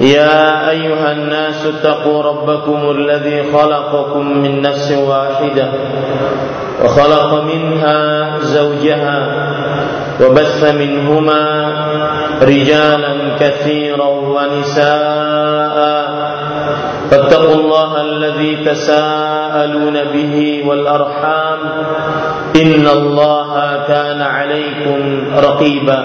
يا أيها الناس اتقوا ربكم الذي خلقكم من نفس واحدة وخلق منها زوجها وبث منهما رجالا كثيرا ونساء فاتقوا الله الذي تساءلون به والأرحام إن الله كان عليكم رقيبا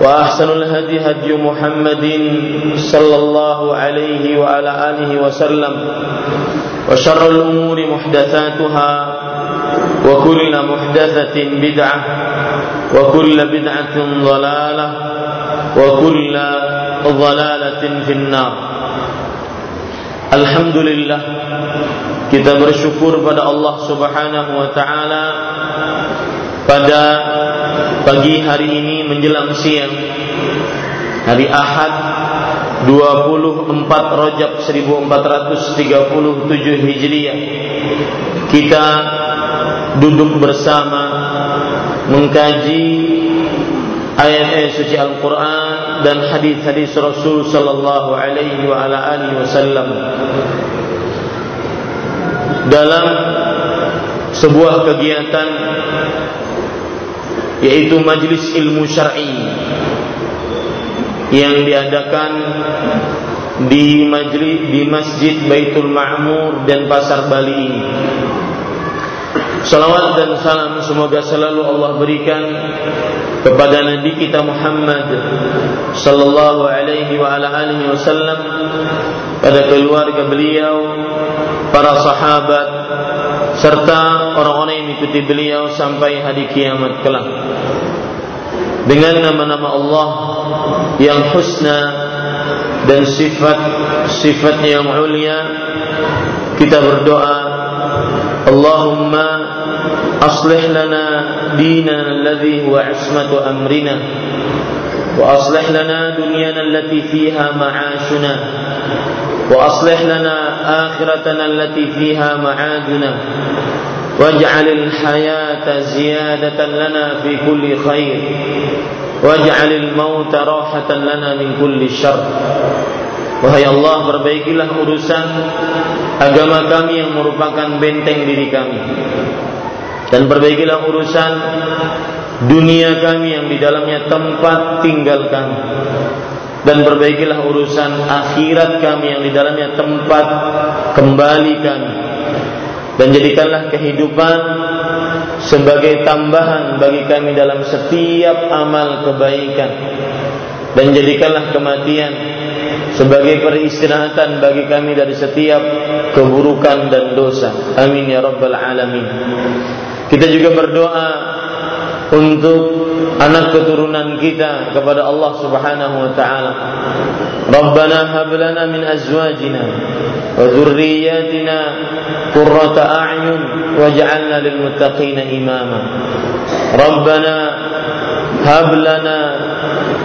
وأحسن الهدي هدي محمد صلى الله عليه وعلى آله وسلم وشر الأمور محدثاتها وكل محدثة بدعة وكل بدعة ضلالة وكل ضلالة في النار Alhamdulillah kita bersyukur pada Allah Subhanahu wa taala pada pagi hari ini menjelang siang hari Ahad 24 Rajab 1437 Hijriah. Kita duduk bersama mengkaji ayat-ayat suci Al-Qur'an dan hadis-hadis Rasul sallallahu alaihi wa ala alihi wasallam. Dalam sebuah kegiatan yaitu majlis ilmu syar'i yang diadakan di majlis di Masjid Baitul Ma'mur dan Pasar Bali. Salawat dan salam semoga selalu Allah berikan kepada Nabi kita Muhammad sallallahu alaihi wa ala alihi wasallam pada keluarga beliau, para sahabat serta orang-orang yang mengikuti beliau sampai hari kiamat kelak. Dengan nama-nama Allah yang husna dan sifat-sifatnya yang mulia, kita berdoa, Allahumma aslih lana dinana alladhi huwa ismatu amrina wa aslih lana dunyana allati fiha ma'ashuna وأصلح لنا آخرتنا التي فيها معادنا واجعل الحياة زيادة لنا في كل خير واجعل الموت راحة لنا من كل شر Wahai Allah perbaikilah urusan agama kami yang merupakan benteng diri kami dan perbaikilah urusan dunia kami yang di dalamnya tempat tinggal kami dan perbaikilah urusan akhirat kami yang di dalamnya tempat kembali kami dan jadikanlah kehidupan sebagai tambahan bagi kami dalam setiap amal kebaikan. Dan jadikanlah kematian sebagai peristirahatan bagi kami dari setiap keburukan dan dosa. Amin ya rabbal alamin. Kita juga berdoa untuk anak keturunan kita kepada Allah Subhanahu wa taala. Rabbana hab lana min azwajina wa dhurriyyatina qurrata a'yun waj'alna lil muttaqina imama. Rabbana hab lana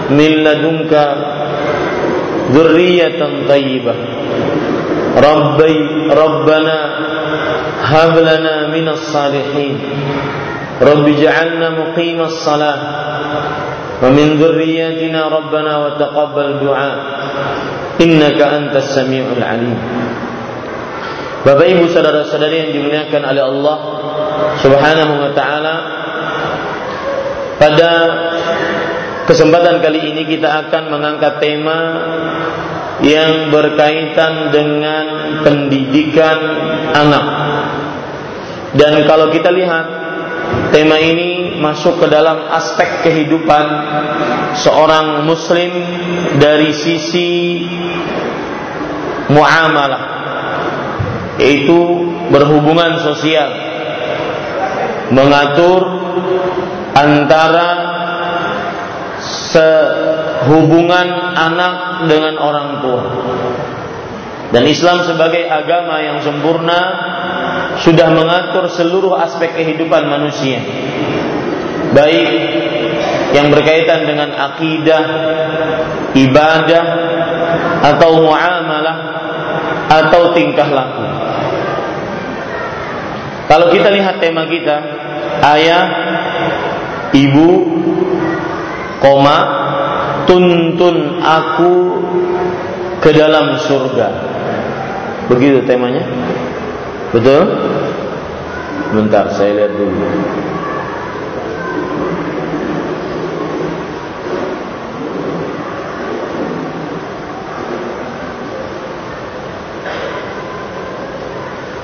min ladunka dhurriyyatan thayyibah. Rabbi Rabbana hab lana min as-salihin. رب اجعلنا مقيم الصلاة ومن ذرياتنا ربنا وتقبل دعاء إنك أنت السميع العليم Bapak Ibu saudara-saudari yang dimuliakan oleh Allah Subhanahu wa taala pada kesempatan kali ini kita akan mengangkat tema yang berkaitan dengan pendidikan anak. Dan kalau kita lihat tema ini masuk ke dalam aspek kehidupan seorang muslim dari sisi muamalah yaitu berhubungan sosial mengatur antara sehubungan anak dengan orang tua dan Islam sebagai agama yang sempurna sudah mengatur seluruh aspek kehidupan manusia baik yang berkaitan dengan akidah, ibadah atau muamalah atau tingkah laku. Kalau kita lihat tema kita, ayah, ibu, koma, tuntun aku ke dalam surga. Begitu temanya? Betul? Bentar, saya lihat dulu.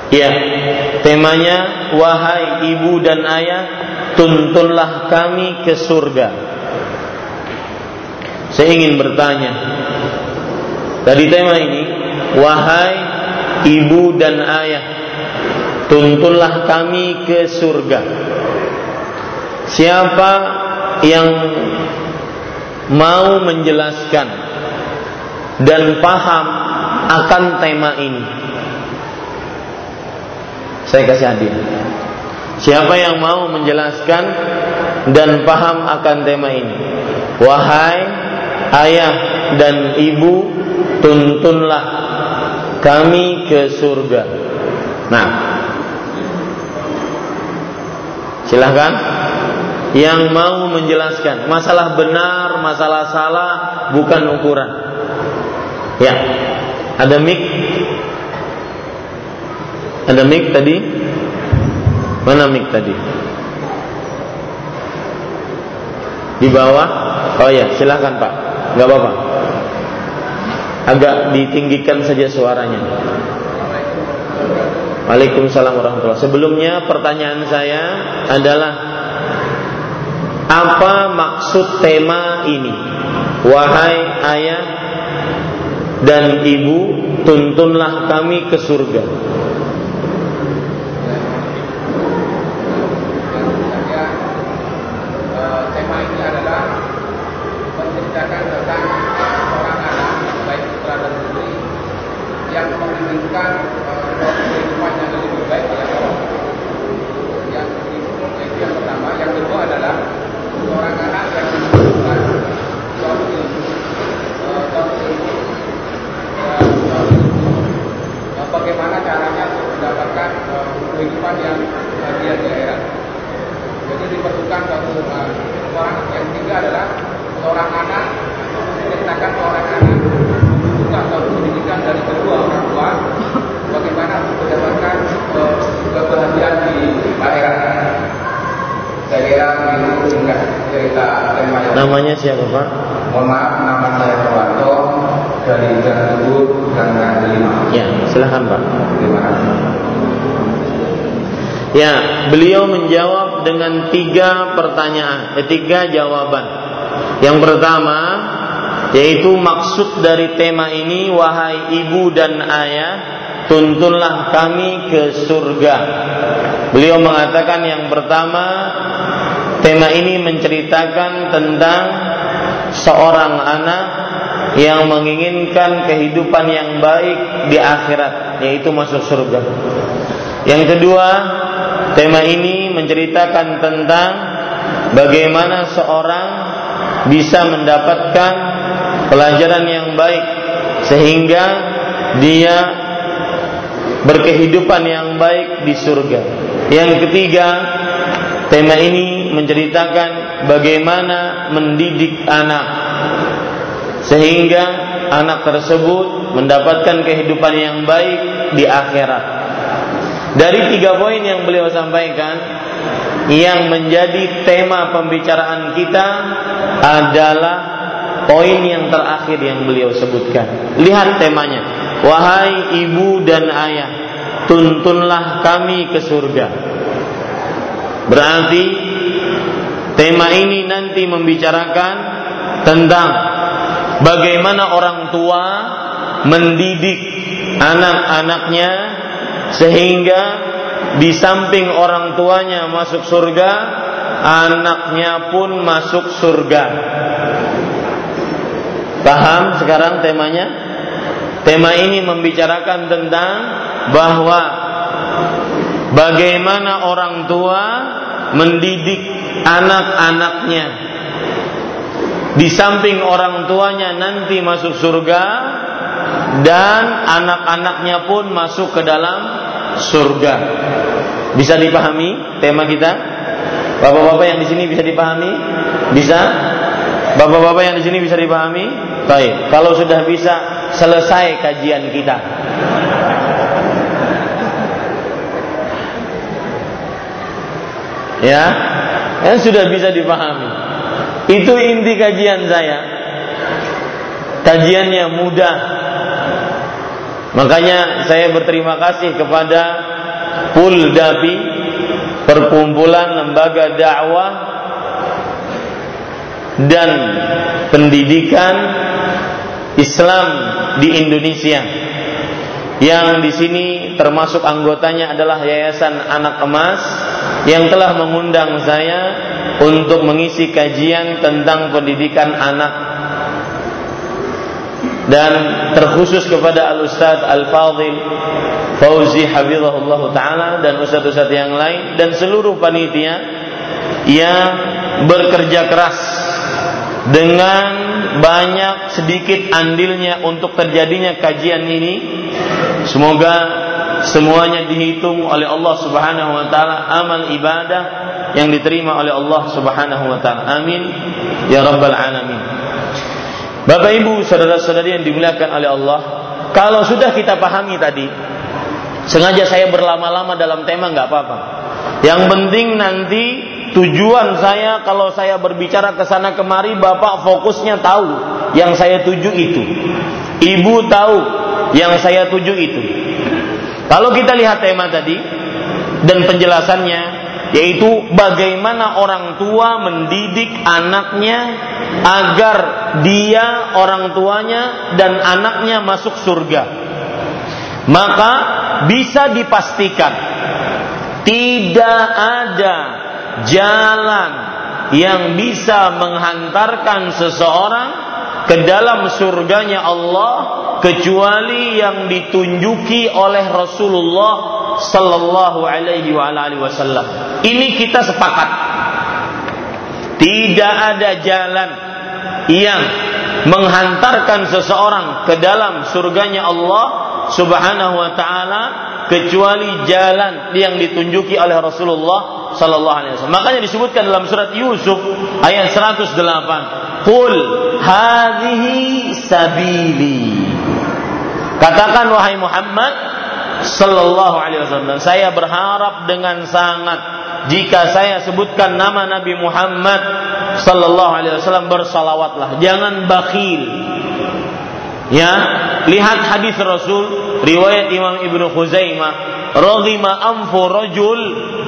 Ya, temanya wahai ibu dan ayah, tuntunlah kami ke surga. Saya ingin bertanya. Tadi tema ini, wahai ibu dan ayah, tuntunlah kami ke surga. Siapa yang mau menjelaskan dan paham akan tema ini? Saya kasih hadiah. Siapa yang mau menjelaskan dan paham akan tema ini? Wahai ayah dan ibu, tuntunlah kami ke surga. Nah, silahkan yang mau menjelaskan masalah benar, masalah salah bukan ukuran. Ya, ada mic ada mic tadi? Mana mic tadi? Di bawah? Oh ya, silakan Pak. Gak apa-apa. Agak ditinggikan saja suaranya. Waalaikumsalam warahmatullahi Sebelumnya pertanyaan saya adalah apa maksud tema ini? Wahai ayah dan ibu, tuntunlah kami ke surga. Namanya siapa Pak? Mohon maaf, nama saya Prawanto dari Jalan Tubur dan Kelima. Ya, silahkan Pak. Terima kasih. Ya, beliau menjawab dengan tiga pertanyaan, eh, tiga jawaban. Yang pertama, yaitu maksud dari tema ini, wahai ibu dan ayah, tuntunlah kami ke surga. Beliau mengatakan yang pertama, tema ini menceritakan tentang seorang anak yang menginginkan kehidupan yang baik di akhirat, yaitu masuk surga. Yang kedua, Tema ini menceritakan tentang bagaimana seorang bisa mendapatkan pelajaran yang baik sehingga dia berkehidupan yang baik di surga. Yang ketiga, tema ini menceritakan bagaimana mendidik anak sehingga anak tersebut mendapatkan kehidupan yang baik di akhirat. Dari tiga poin yang beliau sampaikan, yang menjadi tema pembicaraan kita adalah poin yang terakhir yang beliau sebutkan. Lihat temanya. Wahai ibu dan ayah, tuntunlah kami ke surga. Berarti tema ini nanti membicarakan tentang bagaimana orang tua mendidik anak-anaknya sehingga di samping orang tuanya masuk surga, anaknya pun masuk surga. Paham sekarang temanya? Tema ini membicarakan tentang bahwa bagaimana orang tua mendidik anak-anaknya. Di samping orang tuanya nanti masuk surga dan anak-anaknya pun masuk ke dalam surga. Bisa dipahami tema kita? Bapak-bapak yang di sini bisa dipahami? Bisa? Bapak-bapak yang di sini bisa dipahami? Baik. Kalau sudah bisa, selesai kajian kita. Ya, yang sudah bisa dipahami. Itu inti kajian saya. Kajiannya mudah. Makanya saya berterima kasih kepada Puldapi Perkumpulan Lembaga Dakwah dan Pendidikan Islam di Indonesia. Yang di sini termasuk anggotanya adalah Yayasan Anak Emas yang telah mengundang saya untuk mengisi kajian tentang pendidikan anak. Dan terkhusus kepada Al Ustaz Al Fadil Fauzi Hafizahullah Ta'ala dan ustaz-ustaz yang lain dan seluruh panitia yang bekerja keras dengan banyak sedikit andilnya untuk terjadinya kajian ini. Semoga semuanya dihitung oleh Allah Subhanahu wa taala amal ibadah yang diterima oleh Allah Subhanahu wa taala. Amin. Ya rabbal alamin. Bapak Ibu saudara-saudari yang dimuliakan oleh Allah kalau sudah kita pahami tadi Sengaja saya berlama-lama dalam tema nggak apa-apa. Yang penting nanti tujuan saya kalau saya berbicara ke sana kemari Bapak fokusnya tahu yang saya tuju itu. Ibu tahu yang saya tuju itu. Kalau kita lihat tema tadi dan penjelasannya yaitu bagaimana orang tua mendidik anaknya agar dia orang tuanya dan anaknya masuk surga maka bisa dipastikan tidak ada jalan yang bisa menghantarkan seseorang ke dalam surganya Allah kecuali yang ditunjuki oleh Rasulullah sallallahu alaihi wasallam. Ini kita sepakat. Tidak ada jalan yang menghantarkan seseorang ke dalam surganya Allah Subhanahu wa taala kecuali jalan yang ditunjuki oleh Rasulullah sallallahu alaihi wasallam. Makanya disebutkan dalam surat Yusuf ayat 108, "Qul hadhihi sabili." Katakan wahai Muhammad sallallahu alaihi wasallam, saya berharap dengan sangat jika saya sebutkan nama Nabi Muhammad sallallahu alaihi wasallam bersalawatlah, jangan bakhil Ya, lihat hadis Rasul riwayat Imam Ibnu Khuzaimah, "Raghima anfu rajul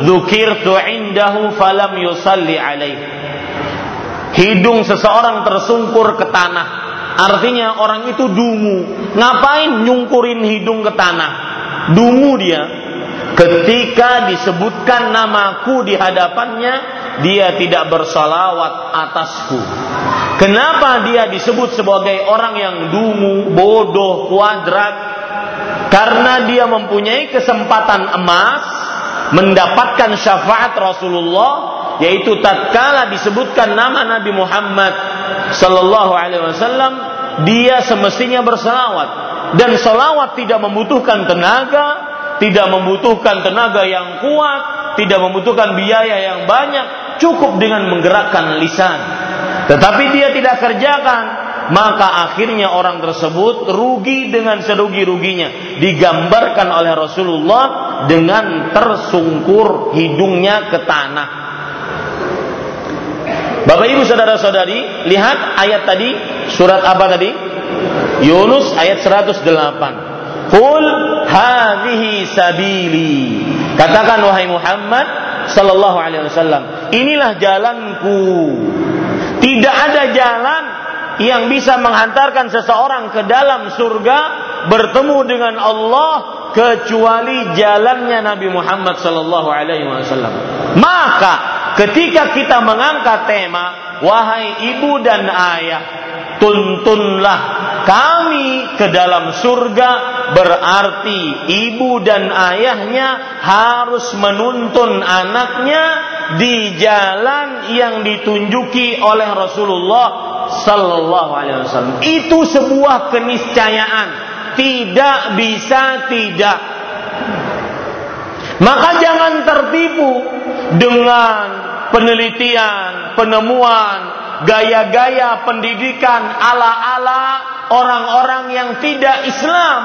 dzukirtu indahu falam yusalli alaih." Hidung seseorang tersungkur ke tanah. Artinya orang itu dungu. Ngapain nyungkurin hidung ke tanah? Dungu dia. Ketika disebutkan namaku di hadapannya, dia tidak bersalawat atasku. Kenapa dia disebut sebagai orang yang dungu, bodoh, kuadrat? Karena dia mempunyai kesempatan emas mendapatkan syafaat Rasulullah yaitu tatkala disebutkan nama Nabi Muhammad sallallahu alaihi wasallam dia semestinya berselawat dan selawat tidak membutuhkan tenaga, tidak membutuhkan tenaga yang kuat, tidak membutuhkan biaya yang banyak, cukup dengan menggerakkan lisan. Tetapi dia tidak kerjakan, maka akhirnya orang tersebut rugi dengan serugi-ruginya. Digambarkan oleh Rasulullah dengan tersungkur hidungnya ke tanah. Bapak Ibu saudara-saudari, lihat ayat tadi, surat apa tadi? Yunus ayat 108. Qul hadhihi sabili. Katakan wahai Muhammad sallallahu alaihi wasallam, inilah jalanku. Tidak ada jalan yang bisa menghantarkan seseorang ke dalam surga bertemu dengan Allah kecuali jalannya Nabi Muhammad sallallahu alaihi wasallam. Maka ketika kita mengangkat tema wahai ibu dan ayah tuntunlah kami ke dalam surga berarti ibu dan ayahnya harus menuntun anaknya di jalan yang ditunjuki oleh Rasulullah sallallahu alaihi wasallam. Itu sebuah keniscayaan, tidak bisa tidak. Maka jangan tertipu dengan penelitian, penemuan, gaya-gaya pendidikan ala-ala orang-orang yang tidak Islam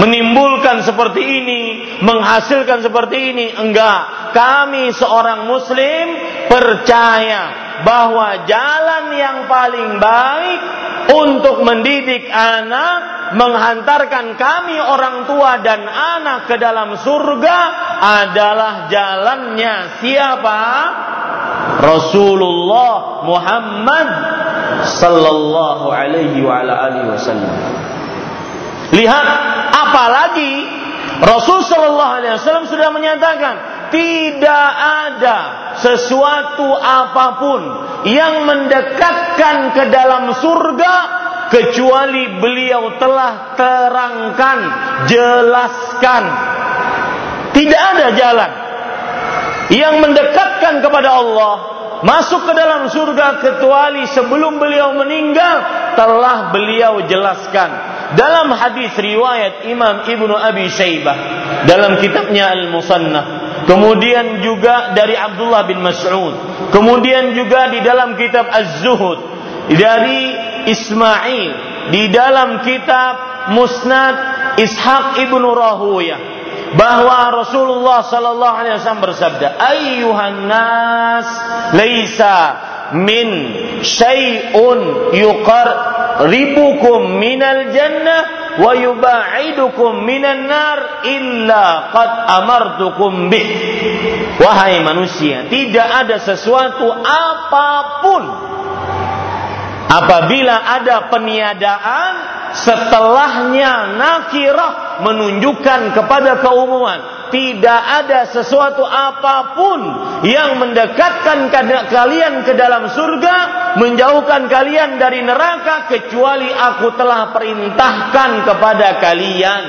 menimbulkan seperti ini, menghasilkan seperti ini. Enggak, kami seorang muslim percaya bahwa jalan yang paling baik untuk mendidik anak, menghantarkan kami orang tua dan anak ke dalam surga adalah jalannya siapa? Rasulullah Muhammad sallallahu alaihi wa ala alihi wasallam. Lihat apalagi Rasul sallallahu alaihi wasallam sudah menyatakan tidak ada sesuatu apa pun yang mendekatkan ke dalam surga kecuali beliau telah terangkan, jelaskan. Tidak ada jalan yang mendekatkan kepada Allah masuk ke dalam surga kecuali sebelum beliau meninggal telah beliau jelaskan dalam hadis riwayat Imam Ibnu Abi Syaibah dalam kitabnya Al-Musannaf. Kemudian juga dari Abdullah bin Mas'ud. Kemudian juga di dalam kitab Az-Zuhud. Dari Ismail. Di dalam kitab Musnad Ishaq ibnu Rahuyah bahwa Rasulullah sallallahu alaihi wasallam bersabda, "Ayyuhan nas, laisa min syai'un yuqarribukum minal jannah wa yuba'idukum minan nar illa qad amartukum bih." Wahai manusia, tidak ada sesuatu apa pun apabila ada peniadaan setelahnya nakirah menunjukkan kepada keumuman. Tidak ada sesuatu apa pun yang mendekatkan kalian ke dalam surga menjauhkan kalian dari neraka kecuali aku telah perintahkan kepada kalian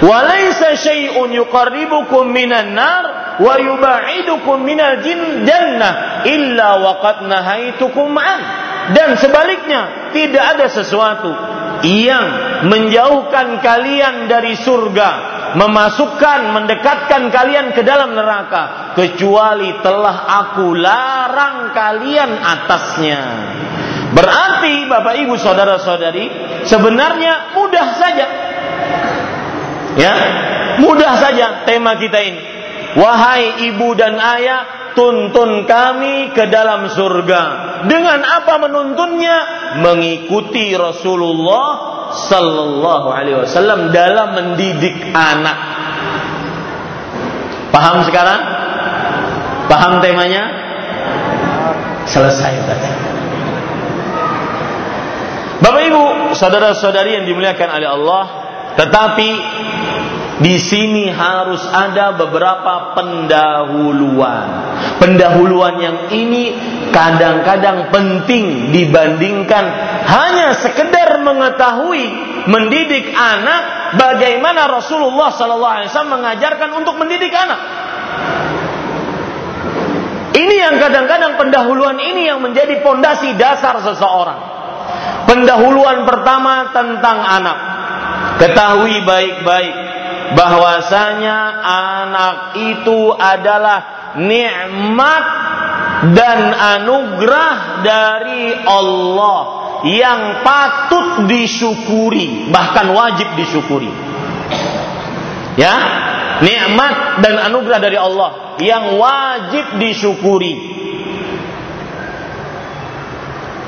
walaysa syai'un yuqarribukum minan nar wa yuba'idukum minal jannah illa waqad nahaitukum an dan sebaliknya tidak ada sesuatu yang menjauhkan kalian dari surga, memasukkan, mendekatkan kalian ke dalam neraka, kecuali telah aku larang kalian atasnya. Berarti Bapak Ibu saudara-saudari, sebenarnya mudah saja. Ya, mudah saja tema kita ini. Wahai ibu dan ayah, tuntun kami ke dalam surga. Dengan apa menuntunnya? Mengikuti Rasulullah sallallahu alaihi wasallam dalam mendidik anak. Paham sekarang? Paham temanya? Selesai tadi. Bapak Ibu, saudara-saudari yang dimuliakan oleh Allah, tetapi di sini harus ada beberapa pendahuluan. Pendahuluan yang ini kadang-kadang penting dibandingkan hanya sekedar mengetahui mendidik anak bagaimana Rasulullah SAW mengajarkan untuk mendidik anak. Ini yang kadang-kadang pendahuluan ini yang menjadi pondasi dasar seseorang. Pendahuluan pertama tentang anak. Ketahui baik-baik bahwasanya anak itu adalah nikmat dan anugerah dari Allah yang patut disyukuri, bahkan wajib disyukuri. Ya, nikmat dan anugerah dari Allah yang wajib disyukuri.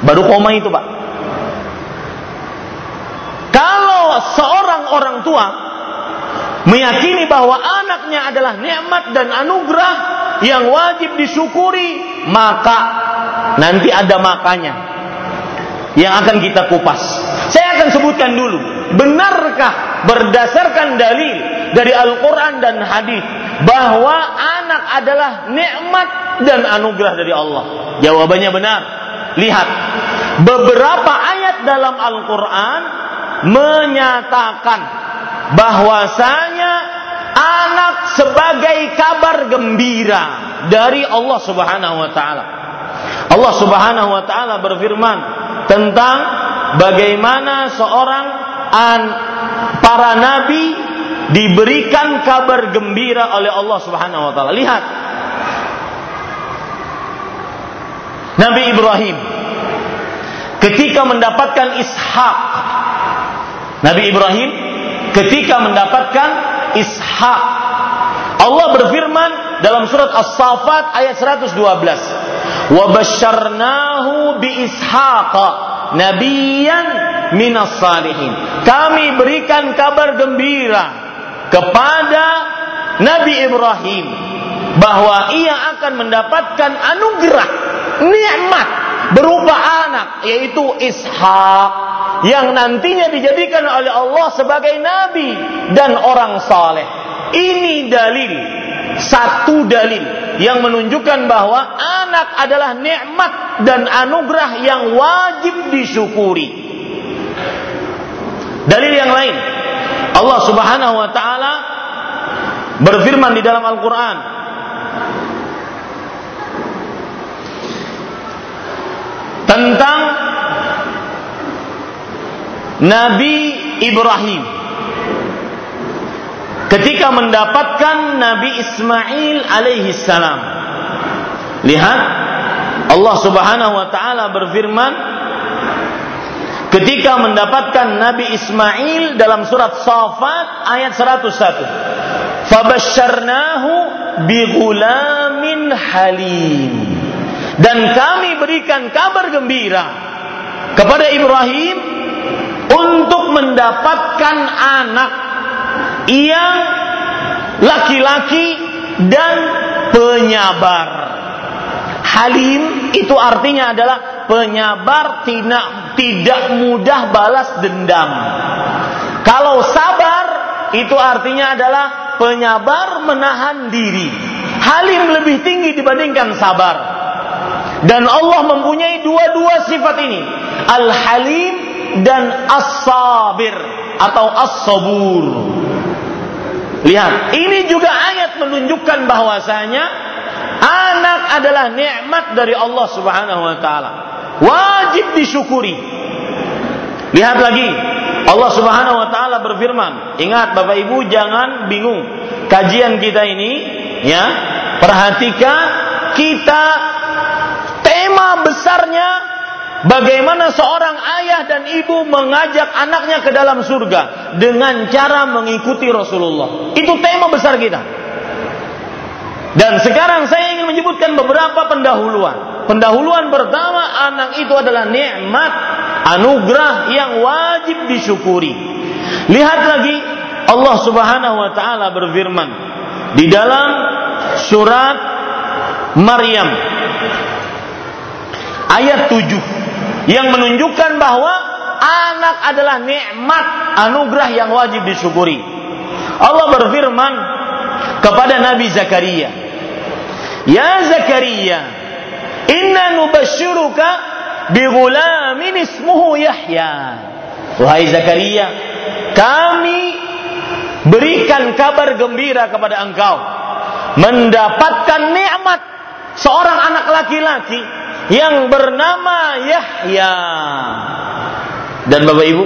Baru koma itu, Pak. Kalau seorang orang tua meyakini bahwa anaknya adalah nikmat dan anugerah yang wajib disyukuri, maka nanti ada makanya yang akan kita kupas. Saya akan sebutkan dulu, benarkah berdasarkan dalil dari Al-Quran dan hadis bahwa anak adalah nikmat dan anugerah dari Allah? Jawabannya benar. Lihat, beberapa ayat dalam Al-Quran menyatakan bahwasanya anak sebagai kabar gembira dari Allah Subhanahu wa taala. Allah Subhanahu wa taala berfirman tentang bagaimana seorang an, para nabi diberikan kabar gembira oleh Allah Subhanahu wa taala. Lihat. Nabi Ibrahim ketika mendapatkan Ishak Nabi Ibrahim ketika mendapatkan Ishak. Allah berfirman dalam surat As-Saffat ayat 112. Wa basyarnahu bi Ishaqa nabiyan minas salihin. Kami berikan kabar gembira kepada Nabi Ibrahim bahwa ia akan mendapatkan anugerah nikmat berupa anak yaitu Ishak yang nantinya dijadikan oleh Allah sebagai nabi dan orang saleh. Ini dalil satu dalil yang menunjukkan bahwa anak adalah nikmat dan anugerah yang wajib disyukuri. Dalil yang lain, Allah Subhanahu wa taala berfirman di dalam Al-Qur'an tentang Nabi Ibrahim ketika mendapatkan Nabi Ismail alaihi salam. Lihat Allah Subhanahu wa taala berfirman ketika mendapatkan Nabi Ismail dalam surat Safat ayat 101. Fabasyarnahu bighulamin halim. Dan kami berikan kabar gembira kepada Ibrahim untuk mendapatkan anak yang laki-laki dan penyabar. Halim itu artinya adalah penyabar tidak tidak mudah balas dendam. Kalau sabar itu artinya adalah penyabar menahan diri. Halim lebih tinggi dibandingkan sabar. Dan Allah mempunyai dua-dua sifat ini. Al-Halim dan as-sabir atau as-sabur. Lihat, ini juga ayat menunjukkan bahwasanya anak adalah nikmat dari Allah Subhanahu wa taala. Wajib disyukuri. Lihat lagi, Allah Subhanahu wa taala berfirman, ingat Bapak Ibu jangan bingung. Kajian kita ini ya, perhatikan kita besarnya Bagaimana seorang ayah dan ibu mengajak anaknya ke dalam surga dengan cara mengikuti Rasulullah. Itu tema besar kita. Dan sekarang saya ingin menyebutkan beberapa pendahuluan. Pendahuluan pertama anak itu adalah nikmat, anugerah yang wajib disyukuri. Lihat lagi Allah Subhanahu wa taala berfirman di dalam surat Maryam ayat 7 yang menunjukkan bahwa anak adalah nikmat anugerah yang wajib disyukuri. Allah berfirman kepada Nabi Zakaria, "Ya Zakaria, inna nubashiruka bighulamin ismuhu Yahya." Wahai Zakaria, kami berikan kabar gembira kepada engkau mendapatkan nikmat seorang anak laki-laki yang bernama Yahya. Dan Bapak Ibu,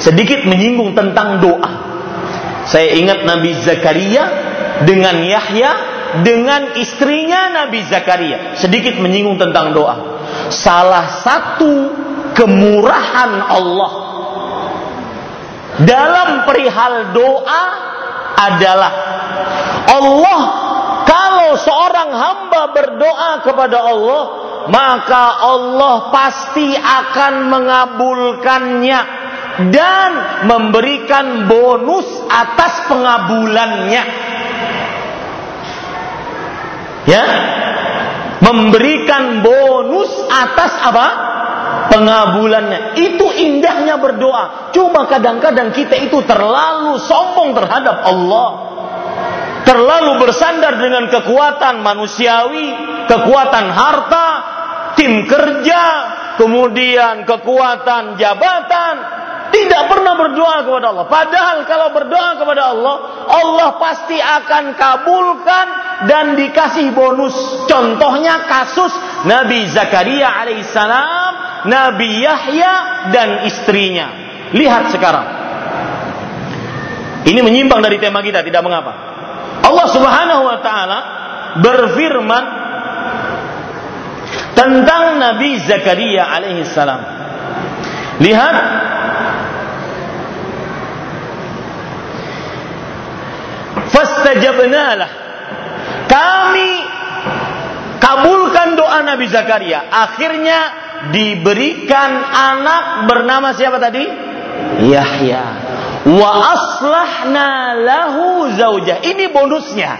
sedikit menyinggung tentang doa. Saya ingat Nabi Zakaria dengan Yahya dengan istrinya Nabi Zakaria. Sedikit menyinggung tentang doa. Salah satu kemurahan Allah dalam perihal doa adalah Allah kalau seorang hamba berdoa kepada Allah maka Allah pasti akan mengabulkannya dan memberikan bonus atas pengabulannya. Ya, memberikan bonus atas apa? Pengabulannya. Itu indahnya berdoa. Cuma kadang-kadang kita itu terlalu sombong terhadap Allah. Terlalu bersandar dengan kekuatan manusiawi, kekuatan harta, tim kerja, kemudian kekuatan jabatan, tidak pernah berdoa kepada Allah. Padahal kalau berdoa kepada Allah, Allah pasti akan kabulkan dan dikasih bonus. Contohnya kasus Nabi Zakaria alaihissalam, Nabi Yahya dan istrinya. Lihat sekarang. Ini menyimpang dari tema kita, tidak mengapa. Allah Subhanahu wa taala berfirman tentang Nabi Zakaria alaihi salam. Lihat Fastajabnalah. Kami kabulkan doa Nabi Zakaria. Akhirnya diberikan anak bernama siapa tadi? Yahya. Wa aslahna lahu zaujah. Ini bonusnya.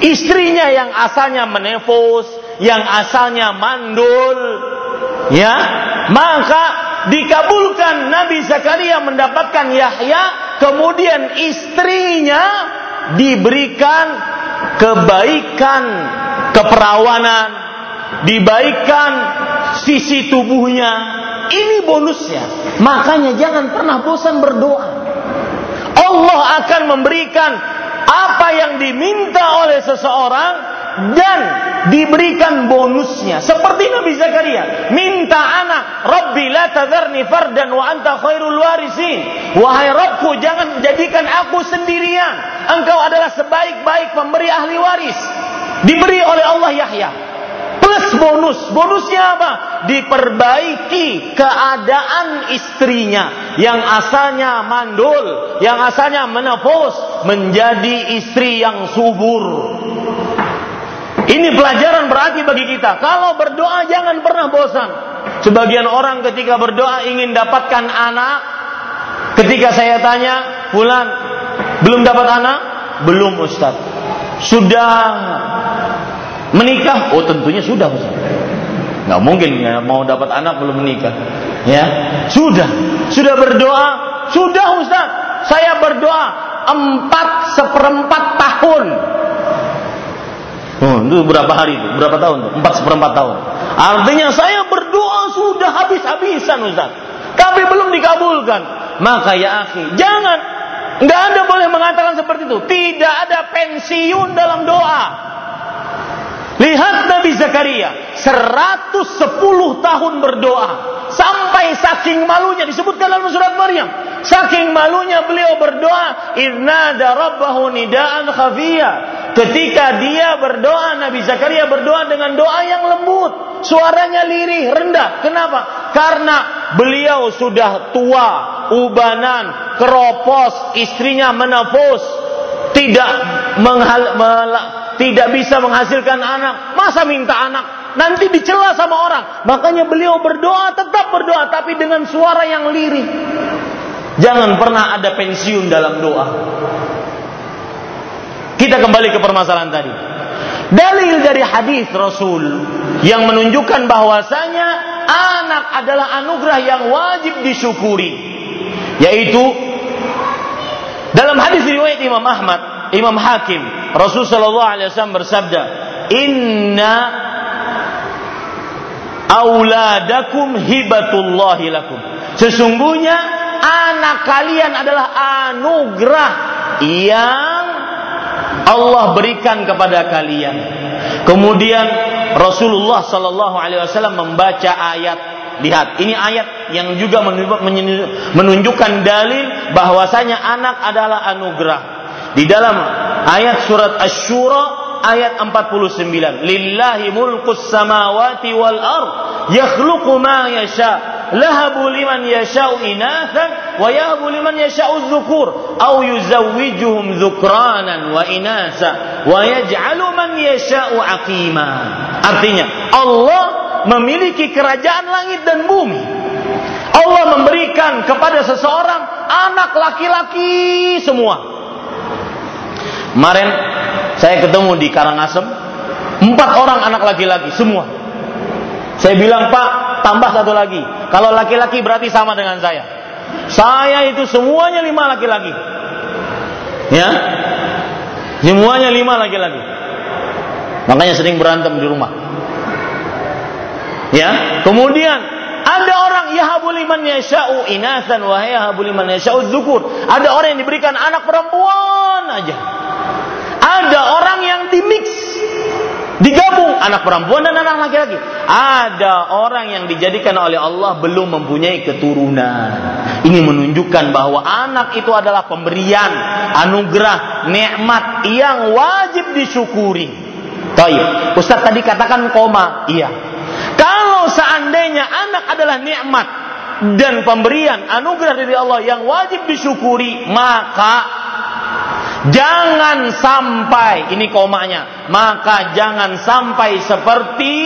Istrinya yang asalnya menefos, yang asalnya mandul, ya, maka dikabulkan Nabi Zakaria mendapatkan Yahya, kemudian istrinya diberikan kebaikan keperawanan, dibaikan sisi tubuhnya. Ini bonusnya. Makanya jangan pernah bosan berdoa. Allah akan memberikan apa yang diminta oleh seseorang dan diberikan bonusnya. Seperti Nabi Zakaria minta anak Rabbi la tadharni fardan wa anta khairul warisin. Wahai Rabbku jangan jadikan aku sendirian. Engkau adalah sebaik-baik pemberi ahli waris. Diberi oleh Allah Yahya plus bonus bonusnya apa diperbaiki keadaan istrinya yang asalnya mandul yang asalnya menepus menjadi istri yang subur ini pelajaran berarti bagi kita. Kalau berdoa jangan pernah bosan. Sebagian orang ketika berdoa ingin dapatkan anak, ketika saya tanya, "Fulan, belum dapat anak?" "Belum, Ustaz." "Sudah menikah?" "Oh, tentunya sudah, Ustaz." Nggak mungkin ya mau dapat anak belum menikah. Ya, sudah. Sudah berdoa? Sudah, Ustaz. Saya berdoa empat seperempat tahun Oh, itu berapa hari itu? Berapa tahun? Empat seperempat tahun. Artinya saya berdoa sudah habis-habisan Ustaz. Tapi belum dikabulkan. Maka ya akhi, jangan. Nggak ada boleh mengatakan seperti itu. Tidak ada pensiun dalam doa. Lihat Nabi Zakaria. 110 tahun berdoa. Sampai saking malunya. Disebutkan dalam surat Maryam. Saking malunya beliau berdoa. Idnada rabbahu nida'an khafiyah Ketika dia berdoa, Nabi Zakaria berdoa dengan doa yang lembut. Suaranya lirih, rendah. Kenapa? Karena beliau sudah tua, ubanan, keropos, istrinya menafus, tidak menghal, mel, tidak bisa menghasilkan anak. Masa minta anak? Nanti dicela sama orang. Makanya beliau berdoa, tetap berdoa, tapi dengan suara yang lirih. Jangan pernah ada pensiun dalam doa. Kita kembali ke permasalahan tadi. Dalil dari hadis Rasul yang menunjukkan bahwasanya anak adalah anugerah yang wajib disyukuri. Yaitu dalam hadis riwayat Imam Ahmad, Imam Hakim, Rasul sallallahu alaihi wasallam bersabda, "Inna auladakum hibatullahi lakum." Sesungguhnya anak kalian adalah anugerah yang Allah berikan kepada kalian. Kemudian Rasulullah Sallallahu Alaihi Wasallam membaca ayat. Lihat, ini ayat yang juga menunjukkan dalil bahwasanya anak adalah anugerah. Di dalam ayat surat Asy-Syura ayat 49. Lillahi mulkus samawati wal ard yakhluqu ma yasha. Lahabu liman yasha'u inathan wa yahabu liman yasha'u dhukur au yuzawwijuhum dhukranan wa inasa wa yaj'alu man yasha'u aqima. Artinya Allah memiliki kerajaan langit dan bumi. Allah memberikan kepada seseorang anak laki-laki semua. Kemarin saya ketemu di Karangasem, empat orang anak laki-laki semua. Saya bilang Pak, tambah satu lagi. Kalau laki-laki berarti sama dengan saya. Saya itu semuanya lima laki-laki. Ya, semuanya lima laki-laki. Makanya sering berantem di rumah. Ya, kemudian ada orang yahabu liman yasha'u inathan wa yahabu liman yasha'u dzukur. Ada orang yang diberikan anak perempuan aja. Ada orang yang dimix, digabung anak perempuan dan anak laki-laki. Ada orang yang dijadikan oleh Allah belum mempunyai keturunan. Ini menunjukkan bahwa anak itu adalah pemberian, anugerah, nikmat yang wajib disyukuri. Taib. Ustaz tadi katakan koma, iya. Kalau seandainya anak adalah nikmat dan pemberian anugerah dari Allah yang wajib disyukuri, maka Jangan sampai ini komanya, maka jangan sampai seperti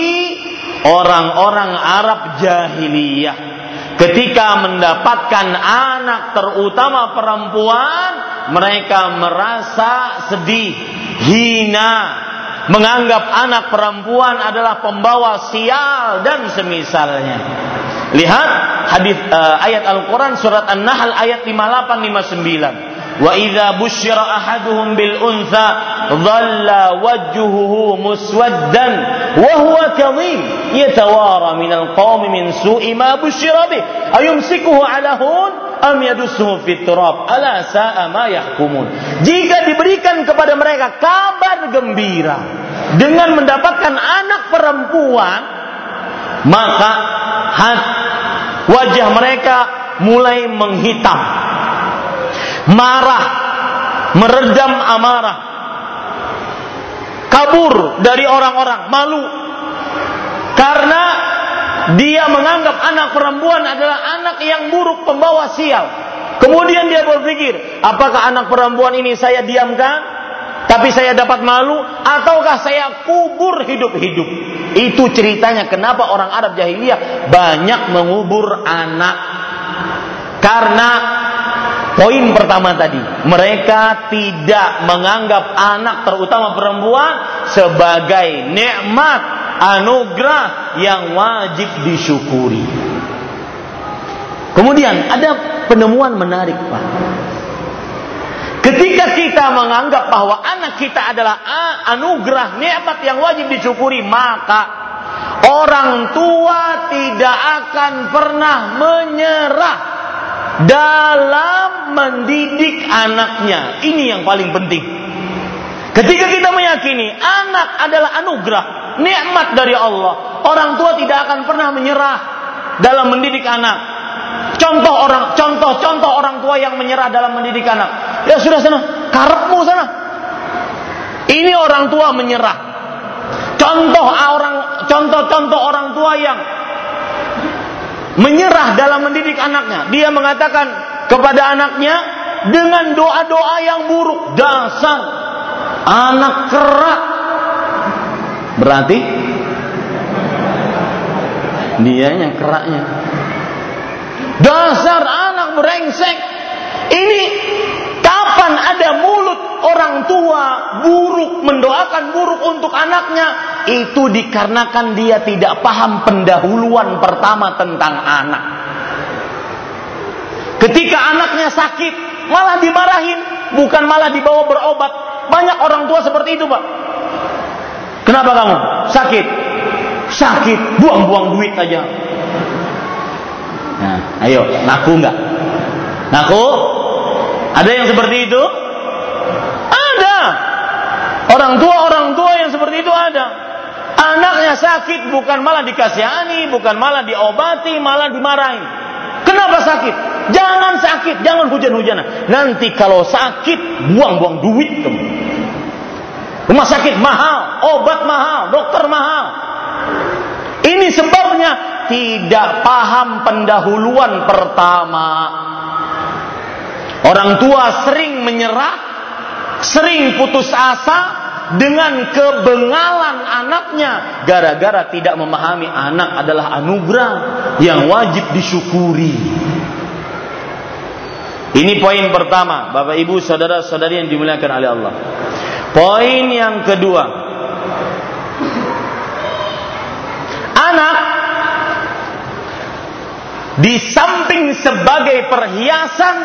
orang-orang Arab jahiliyah ketika mendapatkan anak terutama perempuan mereka merasa sedih, hina, menganggap anak perempuan adalah pembawa sial dan semisalnya. Lihat hadis uh, ayat Al-Qur'an surat An-Nahl ayat 58 59. وإذا بشر أحدهم بالأنثى ظل وجهه مسودا وهو كظيم يتوارى من القوم من سوء ما بشر به أيمسكه على هون أم ayumsikuhu في التراب ألا ساء ما يحكمون jika diberikan kepada mereka kabar gembira dengan mendapatkan anak perempuan maka hat wajah mereka mulai menghitam marah, meredam amarah, kabur dari orang-orang, malu karena dia menganggap anak perempuan adalah anak yang buruk pembawa sial. Kemudian dia berpikir, apakah anak perempuan ini saya diamkan? Tapi saya dapat malu ataukah saya kubur hidup-hidup? Itu ceritanya kenapa orang Arab jahiliyah banyak mengubur anak. Karena Poin pertama tadi, mereka tidak menganggap anak terutama perempuan sebagai nikmat anugerah yang wajib disyukuri. Kemudian ada penemuan menarik, Pak. Ketika kita menganggap bahwa anak kita adalah anugerah nikmat yang wajib disyukuri, maka orang tua tidak akan pernah menyerah dalam mendidik anaknya. Ini yang paling penting. Ketika kita meyakini anak adalah anugerah, nikmat dari Allah, orang tua tidak akan pernah menyerah dalam mendidik anak. Contoh orang, contoh, contoh orang tua yang menyerah dalam mendidik anak. Ya sudah sana, karepmu sana. Ini orang tua menyerah. Contoh orang, contoh-contoh orang tua yang menyerah dalam mendidik anaknya. Dia mengatakan kepada anaknya dengan doa-doa yang buruk, dasar anak kerak. Berarti dia yang keraknya. Dasar anak brengsek. Ini kapan ada mulut orang tua buruk mendoakan buruk untuk anaknya itu dikarenakan dia tidak paham pendahuluan pertama tentang anak. Ketika anaknya sakit, malah dimarahin, bukan malah dibawa berobat. Banyak orang tua seperti itu, Pak. Kenapa kamu? Sakit. Sakit, buang-buang duit aja. Nah, ayo, ngaku nggak? Ngaku? Ada yang seperti itu? Ada. Orang tua orang tua yang seperti itu ada. Anaknya sakit bukan malah dikasihani, bukan malah diobati, malah dimarahi. Kenapa sakit? Jangan sakit, jangan hujan-hujanan. Nanti kalau sakit, buang-buang duit kamu. Rumah sakit mahal, obat mahal, dokter mahal. Ini sebabnya tidak paham pendahuluan pertama. Orang tua sering menyerah, sering putus asa dengan kebengalan anaknya gara-gara tidak memahami anak adalah anugerah yang wajib disyukuri. Ini poin pertama, Bapak Ibu, saudara-saudari yang dimuliakan oleh Allah. Poin yang kedua, anak di samping sebagai perhiasan,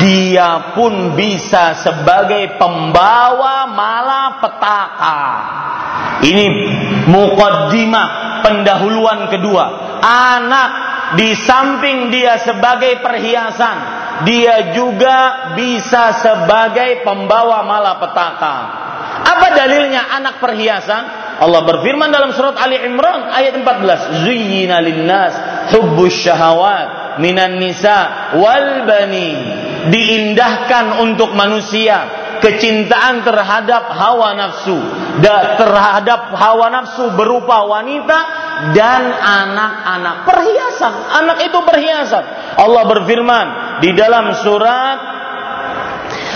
dia pun bisa sebagai pembawa malapetaka. Ini mukaddimah pendahuluan kedua. Anak di samping dia sebagai perhiasan, dia juga bisa sebagai pembawa malapetaka. Apa dalilnya anak perhiasan? Allah berfirman dalam surat Ali Imran ayat 14, "Zuyyina lin-nas hubbus syahawat minan nisa wal bani." Diindahkan untuk manusia kecintaan terhadap hawa nafsu. Dan terhadap hawa nafsu berupa wanita dan anak-anak. Perhiasan. Anak itu perhiasan. Allah berfirman di dalam surat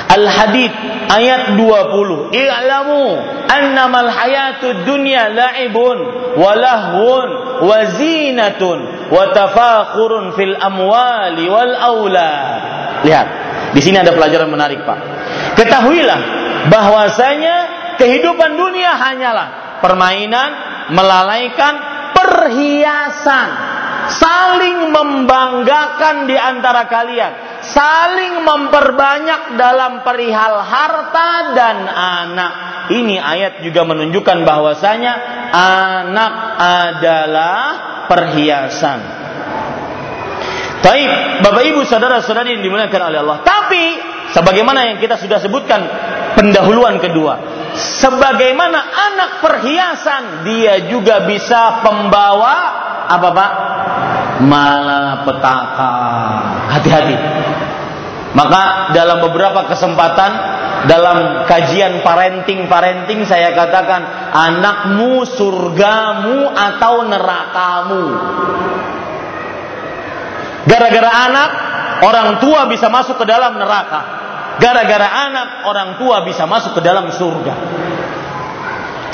Al-Hadid ayat 20. I'lamu annamal hayatud dunya la'ibun wa lahwun wa zinatun wa tafakhurun fil amwali wal aulad. Lihat, di sini ada pelajaran menarik, Pak. Ketahuilah bahwasanya kehidupan dunia hanyalah permainan, melalaikan perhiasan, saling membanggakan di antara kalian saling memperbanyak dalam perihal harta dan anak. Ini ayat juga menunjukkan bahwasanya anak adalah perhiasan. Baik, Bapak Ibu saudara-saudari yang dimuliakan oleh Allah. Tapi sebagaimana yang kita sudah sebutkan pendahuluan kedua, sebagaimana anak perhiasan dia juga bisa pembawa apa Pak? Malapetaka. Hati-hati. Maka dalam beberapa kesempatan dalam kajian parenting-parenting saya katakan anakmu surgamu atau nerakamu. Gara-gara anak orang tua bisa masuk ke dalam neraka. Gara-gara anak orang tua bisa masuk ke dalam surga.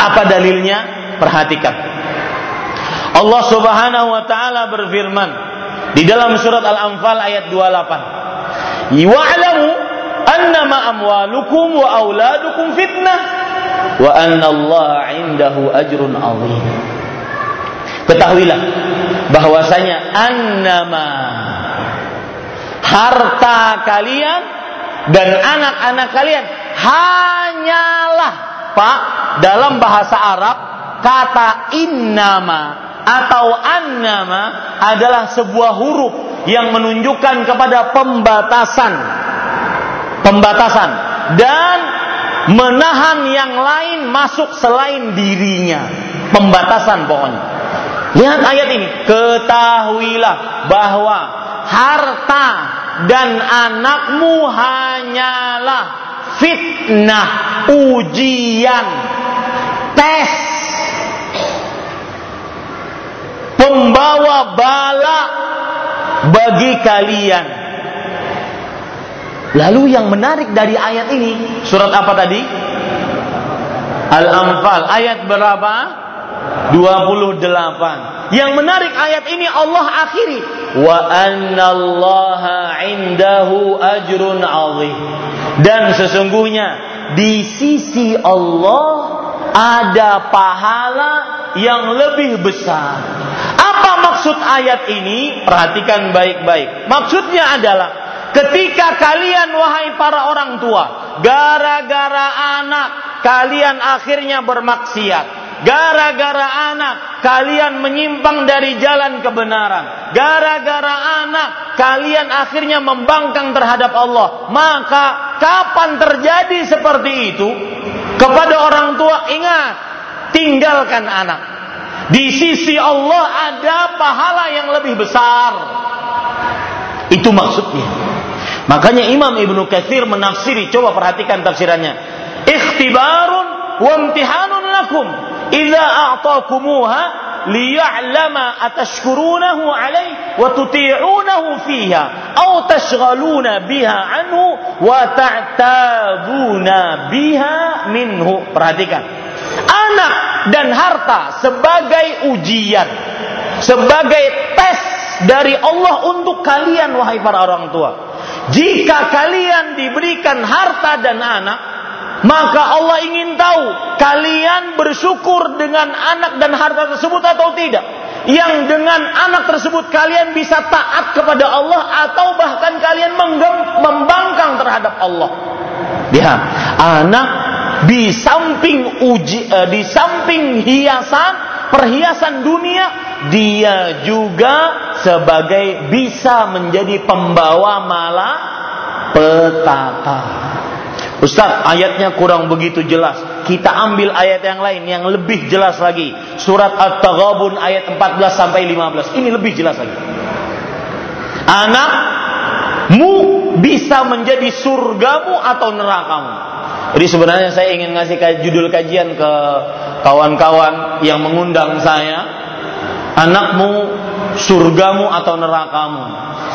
Apa dalilnya? Perhatikan. Allah Subhanahu wa taala berfirman di dalam surat Al-Anfal ayat 28 wa'lamu annama amwalukum wa auladukum fitnah wa anna Allah indahu ajrun azim. Ketahuilah bahwasanya annama harta kalian dan anak-anak kalian hanyalah Pak dalam bahasa Arab kata innama atau annama adalah sebuah huruf yang menunjukkan kepada pembatasan. Pembatasan. Dan menahan yang lain masuk selain dirinya. Pembatasan pokoknya. Lihat ayat ini. Ketahuilah bahwa harta dan anakmu hanyalah fitnah ujian tes pembawa bala bagi kalian. Lalu yang menarik dari ayat ini, surat apa tadi? Al-Anfal ayat berapa? 28. Yang menarik ayat ini Allah akhiri wa annallaha indahu ajrun azim. Dan sesungguhnya di sisi Allah ada pahala yang lebih besar apa maksud ayat ini? Perhatikan baik-baik. Maksudnya adalah ketika kalian wahai para orang tua, gara-gara anak kalian akhirnya bermaksiat. Gara-gara anak kalian menyimpang dari jalan kebenaran. Gara-gara anak kalian akhirnya membangkang terhadap Allah. Maka kapan terjadi seperti itu kepada orang tua ingat tinggalkan anak di sisi Allah ada pahala yang lebih besar. Itu maksudnya. Makanya Imam Ibnu Katsir menafsiri, coba perhatikan tafsirannya. Ikhtibarun wa imtihanun lakum idza a'takumuha liya'lama atashkurunahu alayhi wa tuti'unahu fiha aw tashghaluna biha anhu wa ta'tabuna biha minhu perhatikan. Anak dan harta sebagai ujian sebagai tes dari Allah untuk kalian wahai para orang tua. Jika kalian diberikan harta dan anak maka Allah ingin tahu kalian bersyukur dengan anak dan harta tersebut atau tidak. Yang dengan anak tersebut kalian bisa taat kepada Allah atau bahkan kalian membangkang terhadap Allah. Lihat, anak di samping uji, eh, di samping hiasan, perhiasan dunia, dia juga sebagai bisa menjadi pembawa malah petaka. Ustaz, ayatnya kurang begitu jelas. Kita ambil ayat yang lain yang lebih jelas lagi. Surat At-Taghabun ayat 14 sampai 15. Ini lebih jelas lagi. Anakmu bisa menjadi surgamu atau nerakamu. Jadi sebenarnya saya ingin ngasih judul kajian ke kawan-kawan yang mengundang saya. Anakmu surgamu atau nerakamu.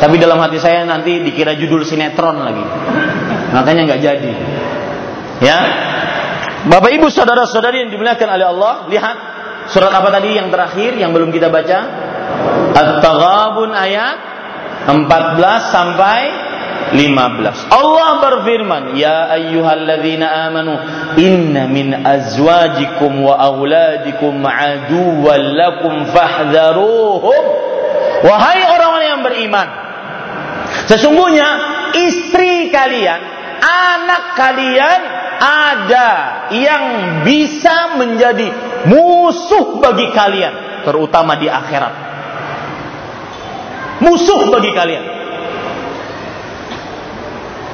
Tapi dalam hati saya nanti dikira judul sinetron lagi. Makanya nggak jadi. Ya. Bapak Ibu saudara-saudari yang dimuliakan oleh Allah, lihat surat apa tadi yang terakhir yang belum kita baca? At-Taghabun ayat 14 sampai 15. Allah berfirman, "Ya ayyuhalladzina amanu, inna min azwajikum wa auladikum aduwwan lakum fahdharuhum." Wahai orang-orang yang beriman, sesungguhnya istri kalian, anak kalian ada yang bisa menjadi musuh bagi kalian, terutama di akhirat. Musuh bagi kalian.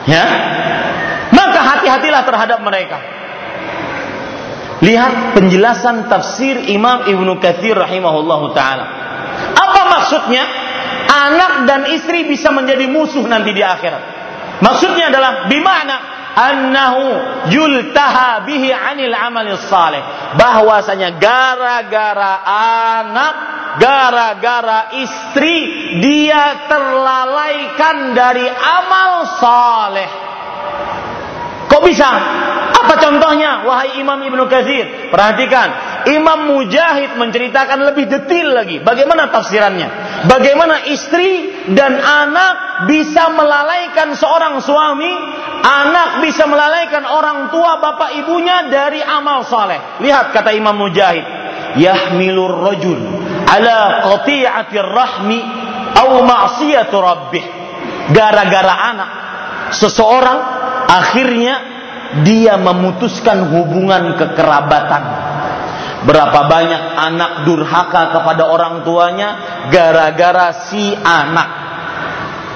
Ya. Maka hati-hatilah terhadap mereka. Lihat penjelasan tafsir Imam Ibnu Katsir rahimahullahu taala. Apa maksudnya? Anak dan istri bisa menjadi musuh nanti di akhirat. Maksudnya adalah bimana annahu yultaha bihi anil amal salih. Bahwasanya gara-gara anak gara-gara istri dia terlalaikan dari amal saleh. Kok bisa apa contohnya wahai Imam Ibnu Katsir perhatikan Imam Mujahid menceritakan lebih detail lagi bagaimana tafsirannya. Bagaimana istri dan anak bisa melalaikan seorang suami, anak bisa melalaikan orang tua bapak ibunya dari amal saleh. Lihat kata Imam Mujahid, yahmilur rajul ala qati'atir rahmi au ma'siyatu rabbih. Gara-gara anak seseorang akhirnya dia memutuskan hubungan kekerabatan Berapa banyak anak durhaka kepada orang tuanya gara-gara si anak.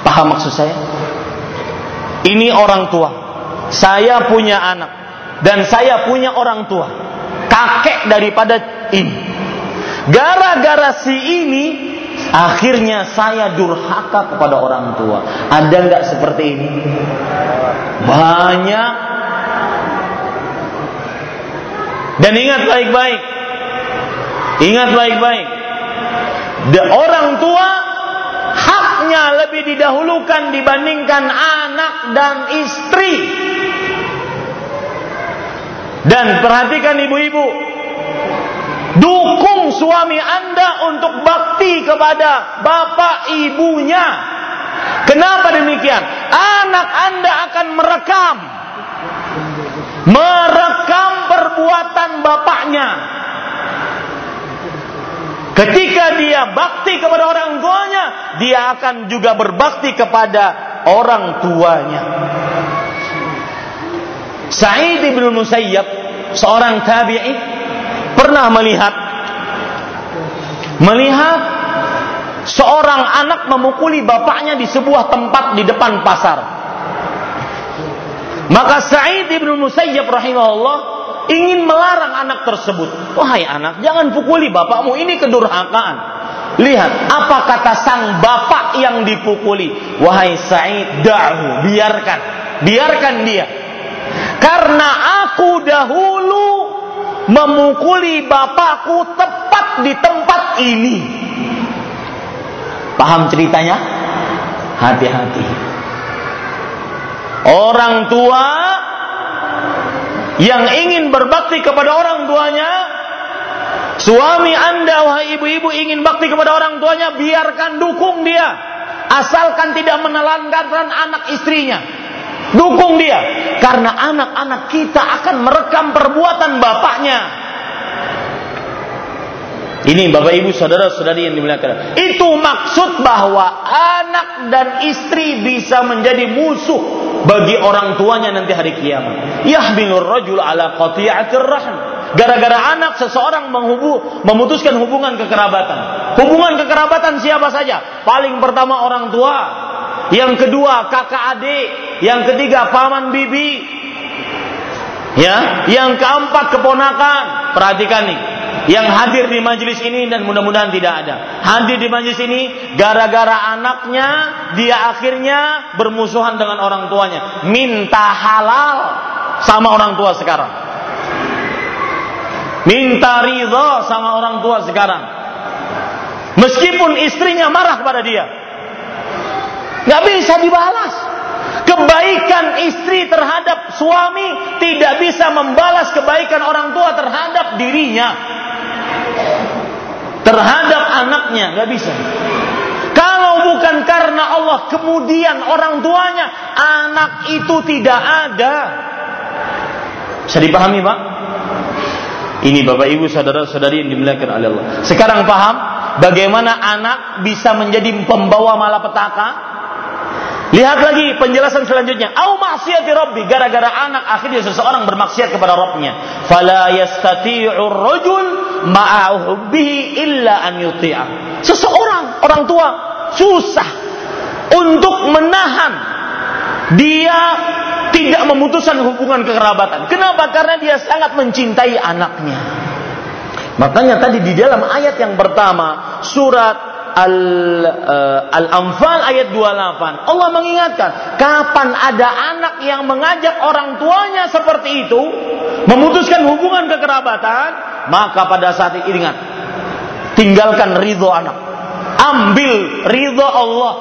Paham maksud saya? Ini orang tua. Saya punya anak dan saya punya orang tua. Kakek daripada ini. Gara-gara si ini akhirnya saya durhaka kepada orang tua. Ada nggak seperti ini? Banyak. Dan ingat baik-baik, Ingat baik-baik. Orang tua haknya lebih didahulukan dibandingkan anak dan istri. Dan perhatikan ibu-ibu, dukung suami Anda untuk bakti kepada bapak ibunya. Kenapa demikian? Anak Anda akan merekam merekam perbuatan bapaknya Ketika dia bakti kepada orang tuanya, dia akan juga berbakti kepada orang tuanya. Sa'id bin Musayyab, seorang tabi'i, pernah melihat melihat seorang anak memukuli bapaknya di sebuah tempat di depan pasar. Maka Sa'id bin Musayyab rahimahullah ingin melarang anak tersebut. Wahai anak, jangan pukuli bapakmu, ini kedurhakaan. Lihat, apa kata sang bapak yang dipukuli? Wahai Sa'id, da'hu, biarkan. Biarkan dia. Karena aku dahulu memukuli bapakku tepat di tempat ini. Paham ceritanya? Hati-hati. Orang tua yang ingin berbakti kepada orang tuanya, suami Anda wahai ibu-ibu ingin bakti kepada orang tuanya, biarkan dukung dia. Asalkan tidak menelantarkan anak istrinya. Dukung dia karena anak-anak kita akan merekam perbuatan bapaknya. Ini Bapak Ibu saudara-saudari yang dimuliakan. Itu maksud bahwa anak dan istri bisa menjadi musuh bagi orang tuanya nanti hari kiamat. Yahbilur rajul ala qati'atir rahm. Gara-gara anak seseorang menghubu, memutuskan hubungan kekerabatan. Hubungan kekerabatan siapa saja? Paling pertama orang tua, yang kedua kakak adik, yang ketiga paman bibi, ya, yang keempat keponakan. Perhatikan nih, yang hadir di majelis ini dan mudah-mudahan tidak ada. Hadir di majelis ini gara-gara anaknya dia akhirnya bermusuhan dengan orang tuanya, minta halal sama orang tua sekarang. Minta ridho sama orang tua sekarang. Meskipun istrinya marah pada dia. Gak bisa dibalas. Kebaikan istri terhadap suami tidak bisa membalas kebaikan orang tua terhadap dirinya. Terhadap anaknya nggak bisa. Kalau bukan karena Allah kemudian orang tuanya anak itu tidak ada. Bisa dipahami pak? Ini bapak ibu saudara saudari yang dimuliakan oleh Allah. Sekarang paham bagaimana anak bisa menjadi pembawa malapetaka Lihat lagi penjelasan selanjutnya. Au maksiati rabbi gara-gara anak akhirnya seseorang bermaksiat kepada Rabbnya. Fala yastati'ur rajul ma'a illa an yuti'a. Seseorang orang tua susah untuk menahan dia tidak memutuskan hubungan kekerabatan. Kenapa? Karena dia sangat mencintai anaknya. Makanya tadi di dalam ayat yang pertama surat Al, uh, Al-Anfal ayat 28. Allah mengingatkan, kapan ada anak yang mengajak orang tuanya seperti itu, memutuskan hubungan kekerabatan, maka pada saat itu ingat, tinggalkan ridho anak. Ambil ridho Allah.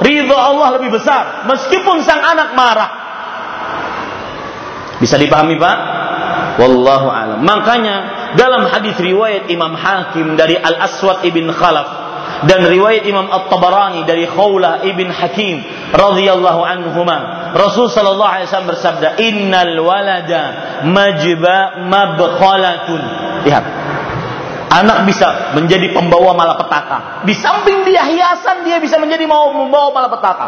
Ridho Allah lebih besar, meskipun sang anak marah. Bisa dipahami Pak? Wallahu alam. Makanya dalam hadis riwayat Imam Hakim dari Al Aswad ibn Khalaf dan riwayat Imam At-Tabarani dari Khawla ibn Hakim radhiyallahu anhuma. Rasul sallallahu alaihi wasallam bersabda innal walada majba mabkhalatun. Lihat. Anak bisa menjadi pembawa malapetaka. Di samping dia hiasan dia bisa menjadi mau membawa malapetaka.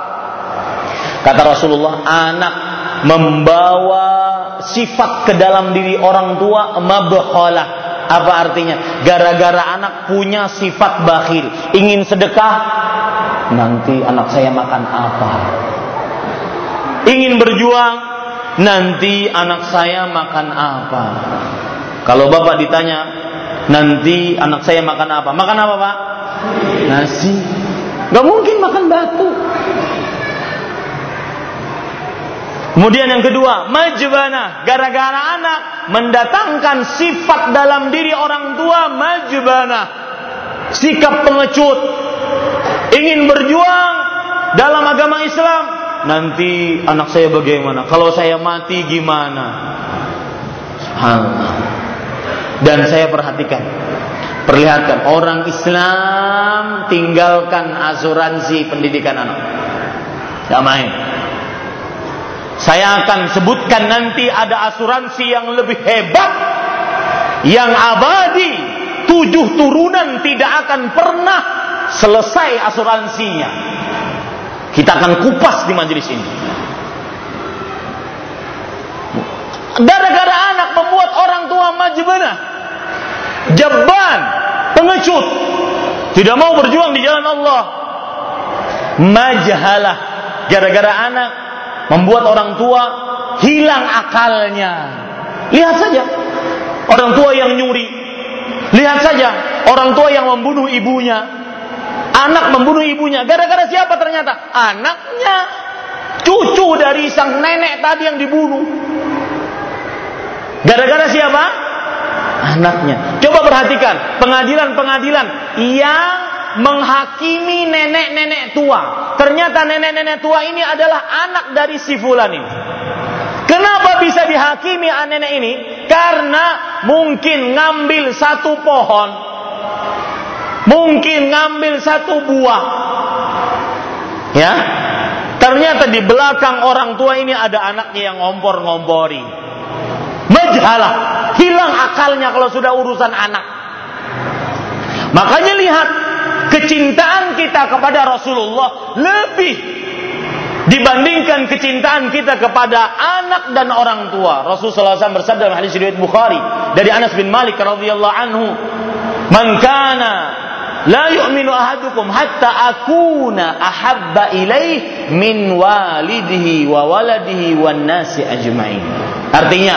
Kata Rasulullah anak membawa sifat ke dalam diri orang tua mabkhalah apa artinya? Gara-gara anak punya sifat bakhil, ingin sedekah, nanti anak saya makan apa? Ingin berjuang, nanti anak saya makan apa? Kalau bapak ditanya, nanti anak saya makan apa? Makan apa pak? Nasi. Gak mungkin makan batu. Kemudian yang kedua, majbana, gara-gara anak mendatangkan sifat dalam diri orang tua majbana. Sikap pengecut, ingin berjuang dalam agama Islam. Nanti anak saya bagaimana? Kalau saya mati gimana? Dan saya perhatikan, perlihatkan orang Islam tinggalkan asuransi pendidikan anak. Gak main. Saya akan sebutkan nanti ada asuransi yang lebih hebat, yang abadi, tujuh turunan tidak akan pernah selesai asuransinya. Kita akan kupas di majelis ini. Gara-gara anak membuat orang tua majibana, jaban, pengecut, tidak mau berjuang di jalan Allah. Majahalah gara-gara anak membuat orang tua hilang akalnya. Lihat saja orang tua yang nyuri. Lihat saja orang tua yang membunuh ibunya. Anak membunuh ibunya. Gara-gara siapa ternyata? Anaknya. Cucu dari sang nenek tadi yang dibunuh. Gara-gara siapa? anaknya. Coba perhatikan pengadilan-pengadilan yang menghakimi nenek-nenek tua. Ternyata nenek-nenek tua ini adalah anak dari si fulan ini. Kenapa bisa dihakimi nenek ini? Karena mungkin ngambil satu pohon, mungkin ngambil satu buah, ya. Ternyata di belakang orang tua ini ada anaknya yang ngompor-ngompori. Majalah, hilang akalnya kalau sudah urusan anak. Makanya lihat kecintaan kita kepada Rasulullah lebih dibandingkan kecintaan kita kepada anak dan orang tua. Rasulullah SAW bersabda dalam hadis riwayat Bukhari dari Anas bin Malik radhiyallahu anhu, "Man kana la yu'minu ahadukum hatta akuna ahabba ilaih min walidihi wa waladihi wan nasi ajma'in." Artinya,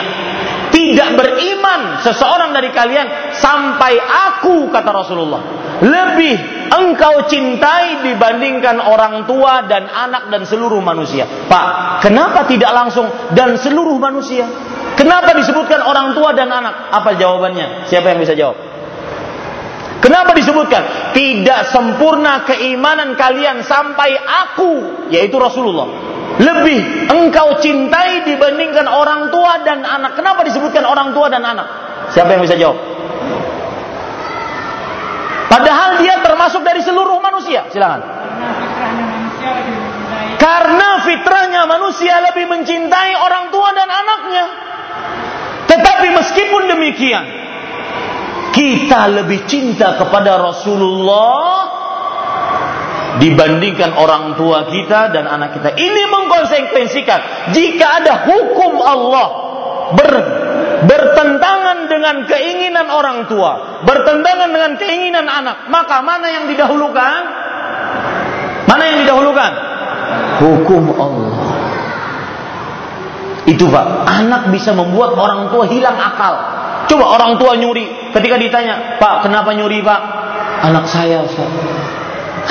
tidak beriman seseorang dari kalian sampai aku kata Rasulullah lebih engkau cintai dibandingkan orang tua dan anak dan seluruh manusia. Pak, kenapa tidak langsung dan seluruh manusia? Kenapa disebutkan orang tua dan anak? Apa jawabannya? Siapa yang bisa jawab? Kenapa disebutkan? Tidak sempurna keimanan kalian sampai aku, yaitu Rasulullah. Lebih engkau cintai dibandingkan orang tua dan anak. Kenapa disebutkan orang tua dan anak? Siapa yang bisa jawab? Padahal dia termasuk dari seluruh manusia. Silakan. Karena fitrahnya manusia lebih mencintai orang tua dan anaknya. Tetapi meskipun demikian, kita lebih cinta kepada Rasulullah dibandingkan orang tua kita dan anak kita. Ini mengkonsekuensikan jika ada hukum Allah ber bertentangan dengan keinginan orang tua, bertentangan dengan keinginan anak, maka mana yang didahulukan? Mana yang didahulukan? Hukum Allah. Itu Pak, anak bisa membuat orang tua hilang akal. Coba orang tua nyuri, ketika ditanya, Pak, kenapa nyuri Pak? Anak saya, Ustaz.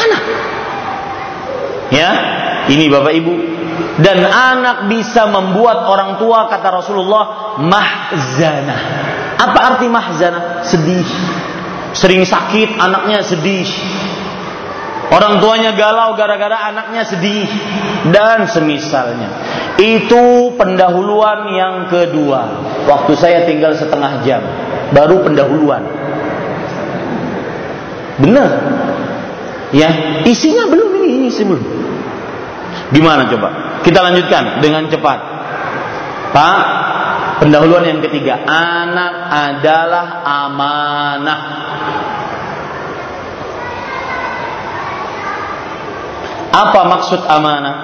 Anak. Ya, ini Bapak Ibu, dan anak bisa membuat orang tua kata Rasulullah mahzana. Apa arti mahzana? Sedih. Sering sakit anaknya sedih. Orang tuanya galau gara-gara anaknya sedih dan semisalnya. Itu pendahuluan yang kedua. Waktu saya tinggal setengah jam, baru pendahuluan. Benar. Ya, isinya belum ini, ini sebelum. Gimana coba? Kita lanjutkan dengan cepat. Pak, pendahuluan yang ketiga, anak adalah amanah. Apa maksud amanah?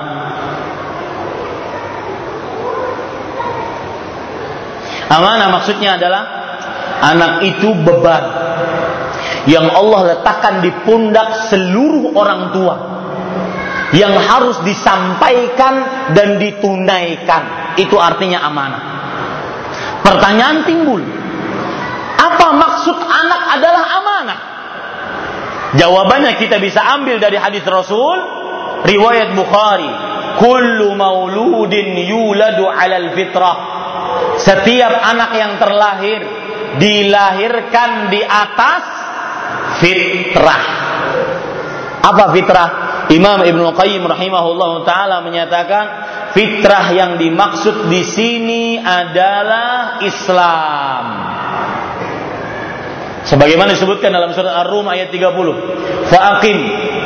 Amanah maksudnya adalah anak itu beban yang Allah letakkan di pundak seluruh orang tua yang harus disampaikan dan ditunaikan. Itu artinya amanah. Pertanyaan timbul. Apa maksud anak adalah amanah? Jawabannya kita bisa ambil dari hadis Rasul riwayat Bukhari. Kullu mauludin yuladu 'alal fitrah. Setiap anak yang terlahir dilahirkan di atas fitrah. Apa fitrah? Imam Ibnu Qayyim rahimahullah taala menyatakan fitrah yang dimaksud di sini adalah Islam. Sebagaimana disebutkan dalam surat Ar-Rum ayat 30. Fa'aqim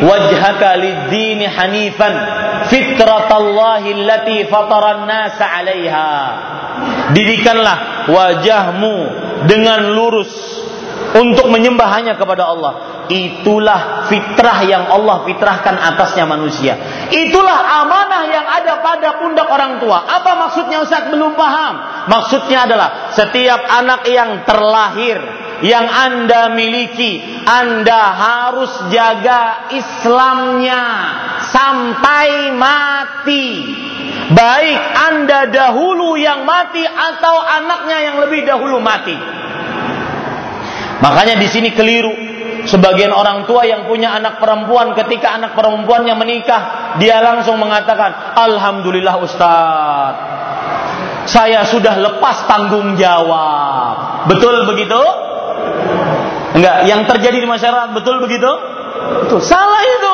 wajhaka lid-dini hanifan fitratallahi allati fataran nasa 'alaiha. Didikanlah wajahmu dengan lurus untuk menyembah hanya kepada Allah Itulah fitrah yang Allah fitrahkan atasnya manusia. Itulah amanah yang ada pada pundak orang tua. Apa maksudnya Ustaz? Belum paham. Maksudnya adalah setiap anak yang terlahir yang Anda miliki, Anda harus jaga Islamnya sampai mati. Baik Anda dahulu yang mati atau anaknya yang lebih dahulu mati. Makanya di sini keliru sebagian orang tua yang punya anak perempuan ketika anak perempuannya menikah dia langsung mengatakan alhamdulillah ustaz saya sudah lepas tanggung jawab. Betul begitu? Enggak, yang terjadi di masyarakat betul begitu? Betul. Salah itu.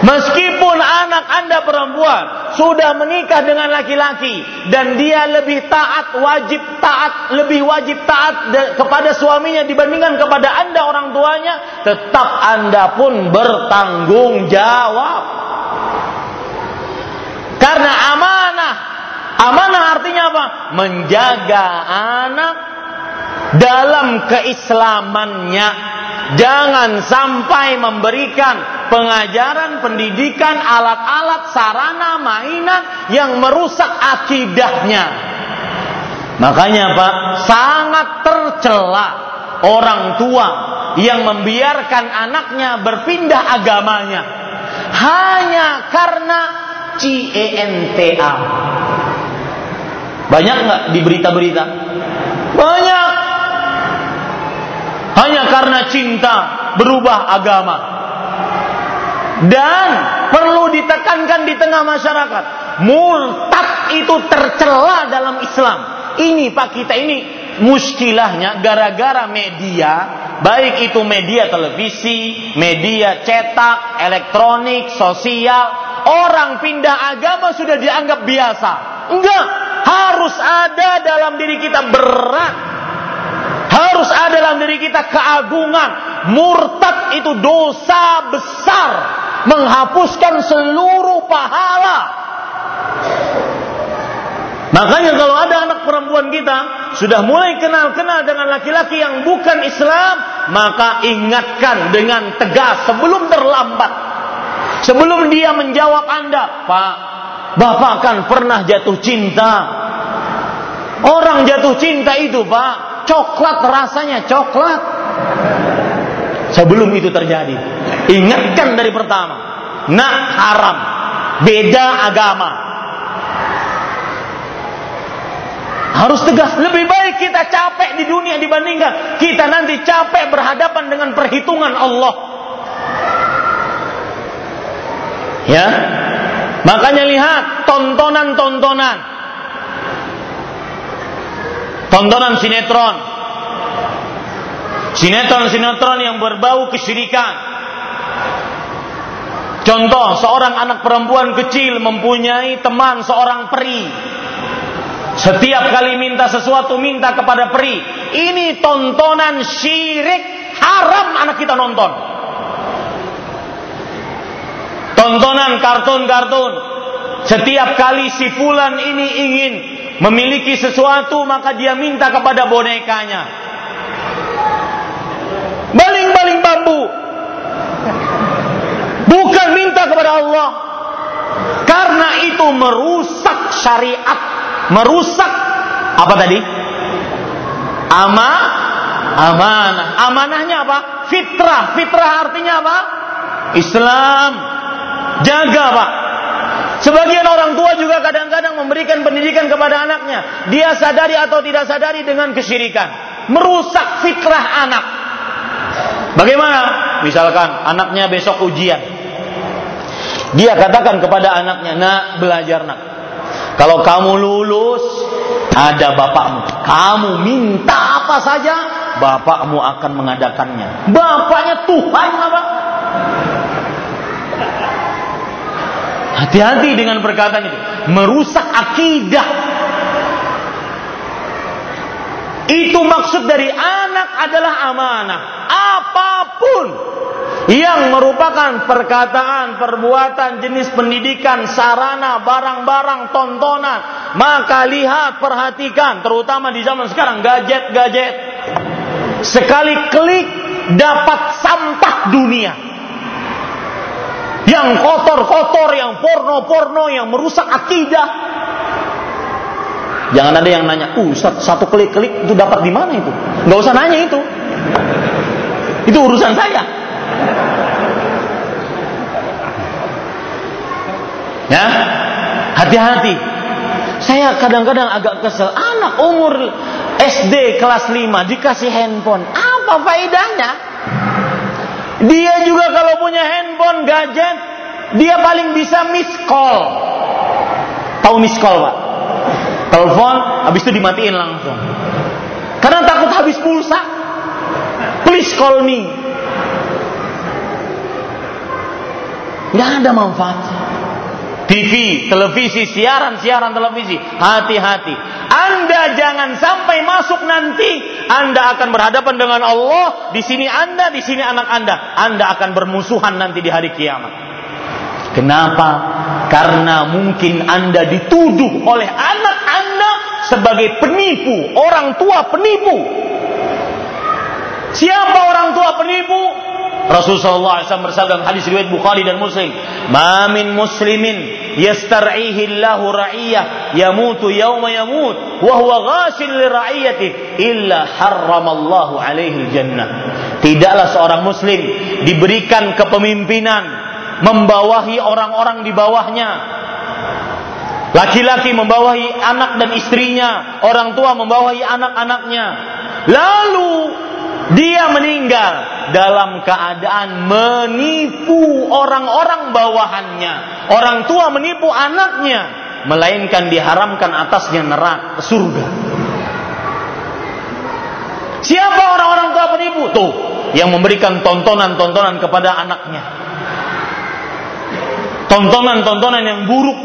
Meskipun anak Anda perempuan sudah menikah dengan laki-laki dan dia lebih taat, wajib taat, lebih wajib taat kepada suaminya dibandingkan kepada Anda orang tuanya, tetap Anda pun bertanggung jawab. Karena amanah. Amanah artinya apa? Menjaga anak dalam keislamannya. Jangan sampai memberikan pengajaran, pendidikan, alat-alat, sarana, mainan yang merusak akidahnya. Makanya Pak, sangat tercela orang tua yang membiarkan anaknya berpindah agamanya hanya karena CENTA. Banyak nggak di berita-berita? Banyak. Hanya karena cinta berubah agama. Dan perlu ditekankan di tengah masyarakat. Murtad itu tercela dalam Islam. Ini Pak kita ini muskilahnya gara-gara media, baik itu media televisi, media cetak, elektronik, sosial, orang pindah agama sudah dianggap biasa. Enggak, harus ada dalam diri kita berat. Harus ada dalam diri kita keagungan. Murtad itu dosa besar. Menghapuskan seluruh pahala. Makanya kalau ada anak perempuan kita sudah mulai kenal-kenal dengan laki-laki yang bukan Islam, maka ingatkan dengan tegas sebelum terlambat. Sebelum dia menjawab Anda, Pak, Bapak kan pernah jatuh cinta. Orang jatuh cinta itu, Pak, coklat rasanya coklat. Sebelum itu terjadi, ingatkan dari pertama. Nak haram, beda agama. Harus tegas, lebih baik kita capek di dunia dibandingkan kita nanti capek berhadapan dengan perhitungan Allah. Ya, Makanya lihat tontonan-tontonan. Tontonan sinetron. Sinetron-sinetron yang berbau kesyirikan. Contoh, seorang anak perempuan kecil mempunyai teman seorang peri. Setiap kali minta sesuatu minta kepada peri. Ini tontonan syirik haram anak kita nonton. Tontonan kartun-kartun. Setiap kali si fulan ini ingin memiliki sesuatu maka dia minta kepada bonekanya. Baling-baling bambu. Bukan minta kepada Allah. Karena itu merusak syariat, merusak apa tadi? Ama amanah. Amanahnya apa? Fitrah. Fitrah artinya apa? Islam. Jaga pak. Sebagian orang tua juga kadang-kadang memberikan pendidikan kepada anaknya. Dia sadari atau tidak sadari dengan kesyirikan. Merusak fitrah anak. Bagaimana? Misalkan anaknya besok ujian. Dia katakan kepada anaknya, nak belajar nak. Kalau kamu lulus, ada bapakmu. Kamu minta apa saja, bapakmu akan mengadakannya. Bapaknya Tuhan apa? Hati-hati dengan perkataan itu. Merusak akidah. Itu maksud dari anak adalah amanah. Apa pun yang merupakan perkataan, perbuatan, jenis pendidikan, sarana, barang-barang, tontonan, maka lihat, perhatikan, terutama di zaman sekarang, gadget-gadget. Sekali klik dapat sampah dunia yang kotor-kotor, yang porno-porno, yang merusak akidah. Jangan ada yang nanya, uh, satu klik-klik itu dapat di mana itu? Nggak usah nanya itu. Itu urusan saya. Ya, hati-hati. Saya kadang-kadang agak kesel. Anak umur SD kelas 5 dikasih handphone. Apa faedahnya? Dia juga kalau punya handphone, gadget, dia paling bisa miss call. Tahu miss call, Pak? Telepon, habis itu dimatiin langsung. Karena takut habis pulsa. Please call me. Nggak ada manfaatnya. TV, televisi, siaran-siaran televisi. Hati-hati. Anda jangan sampai masuk nanti Anda akan berhadapan dengan Allah, di sini Anda, di sini anak Anda. Anda akan bermusuhan nanti di hari kiamat. Kenapa? Karena mungkin Anda dituduh oleh anak Anda sebagai penipu, orang tua penipu. Siapa orang tua penipu? Rasulullah SAW bersabda dalam hadis riwayat Bukhari dan Muslim, "Ma min muslimin yastar'ihi Allahu ra'iyah yamutu yawma yamut wa huwa ghasil li ra'iyati illa harramallahu alaihi jannah." Tidaklah seorang muslim diberikan kepemimpinan membawahi orang-orang di bawahnya. Laki-laki membawahi anak dan istrinya, orang tua membawahi anak-anaknya. Lalu dia meninggal dalam keadaan menipu orang-orang bawahannya. Orang tua menipu anaknya, melainkan diharamkan atasnya neraka surga. Siapa orang-orang tua penipu? Tuh, yang memberikan tontonan-tontonan kepada anaknya. Tontonan-tontonan yang buruk.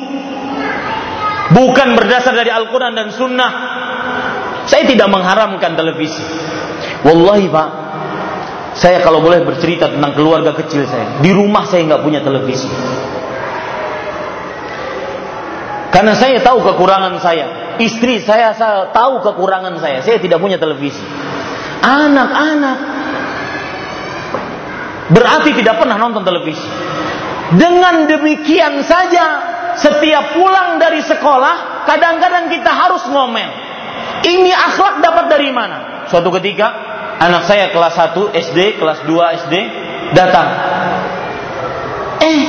Bukan berdasar dari Al-Quran dan Sunnah. Saya tidak mengharamkan televisi. Wallahi pak, saya kalau boleh bercerita tentang keluarga kecil saya, di rumah saya nggak punya televisi. Karena saya tahu kekurangan saya, istri saya, saya tahu kekurangan saya, saya tidak punya televisi. Anak-anak berarti tidak pernah nonton televisi. Dengan demikian saja, setiap pulang dari sekolah, kadang-kadang kita harus ngomel. Ini akhlak dapat dari mana? Suatu ketika anak saya kelas 1 SD, kelas 2 SD datang. Eh,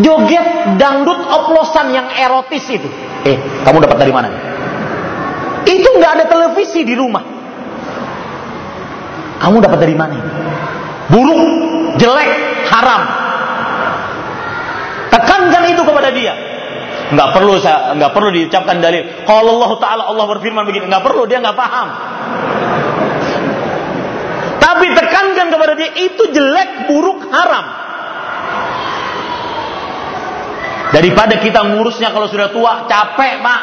joget dangdut oplosan yang erotis itu. Eh, kamu dapat dari mana? Itu nggak ada televisi di rumah. Kamu dapat dari mana? Buruk, jelek, haram. Tekankan itu kepada dia. Nggak perlu saya, nggak perlu diucapkan dalil. Kalau Allah Taala Allah berfirman begini, nggak perlu dia nggak paham. Tapi tekankan kepada dia itu jelek, buruk, haram. Daripada kita ngurusnya kalau sudah tua, capek, Pak.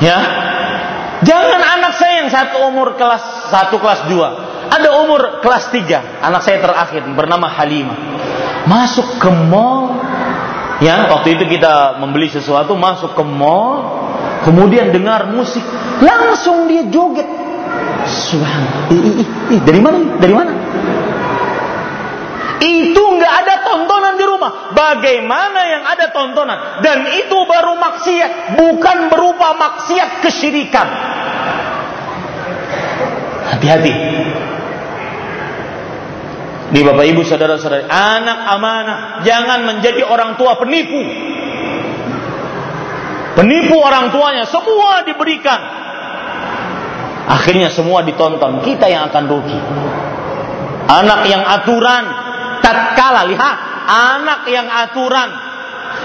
Ya. Jangan anak saya yang satu umur kelas satu kelas dua, Ada umur kelas tiga, anak saya terakhir bernama Halimah. Masuk ke mall, ya waktu itu kita membeli sesuatu masuk ke mall, kemudian dengar musik, langsung dia joget Subhanallah. dari mana? Dari mana? Itu nggak ada tontonan di rumah. Bagaimana yang ada tontonan? Dan itu baru maksiat, bukan berupa maksiat kesyirikan. Hati-hati. Di Bapak Ibu saudara-saudari, anak amanah, jangan menjadi orang tua penipu. Penipu orang tuanya, semua diberikan Akhirnya semua ditonton, kita yang akan rugi. Anak yang aturan, tatkala lihat, anak yang aturan,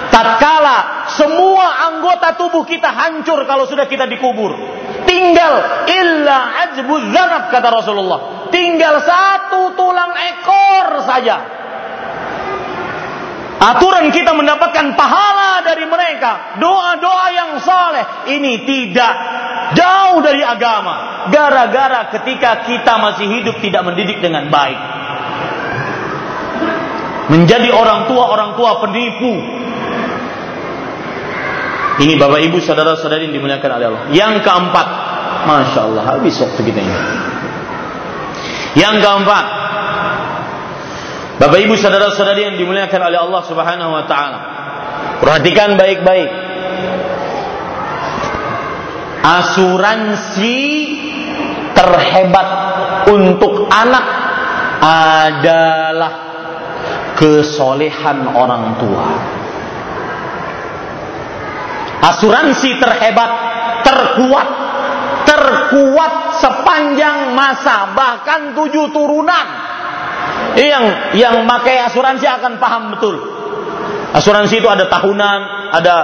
tatkala semua anggota tubuh kita hancur kalau sudah kita dikubur. Tinggal illa ajbu zanab kata Rasulullah. Tinggal satu tulang ekor saja. Aturan kita mendapatkan pahala dari mereka. Doa-doa yang saleh. Ini tidak jauh dari agama. Gara-gara ketika kita masih hidup tidak mendidik dengan baik. Menjadi orang tua orang tua penipu. Ini bapak ibu saudara saudari yang dimuliakan oleh Allah. Yang keempat. Masya Allah habis waktu kita ini. Yang keempat bapak ibu saudara saudari yang dimuliakan oleh Allah subhanahu wa taala perhatikan baik-baik asuransi terhebat untuk anak adalah kesolehan orang tua. Asuransi terhebat, terkuat, terkuat sepanjang masa, bahkan tujuh turunan. Yang yang pakai asuransi akan paham betul. Asuransi itu ada tahunan, ada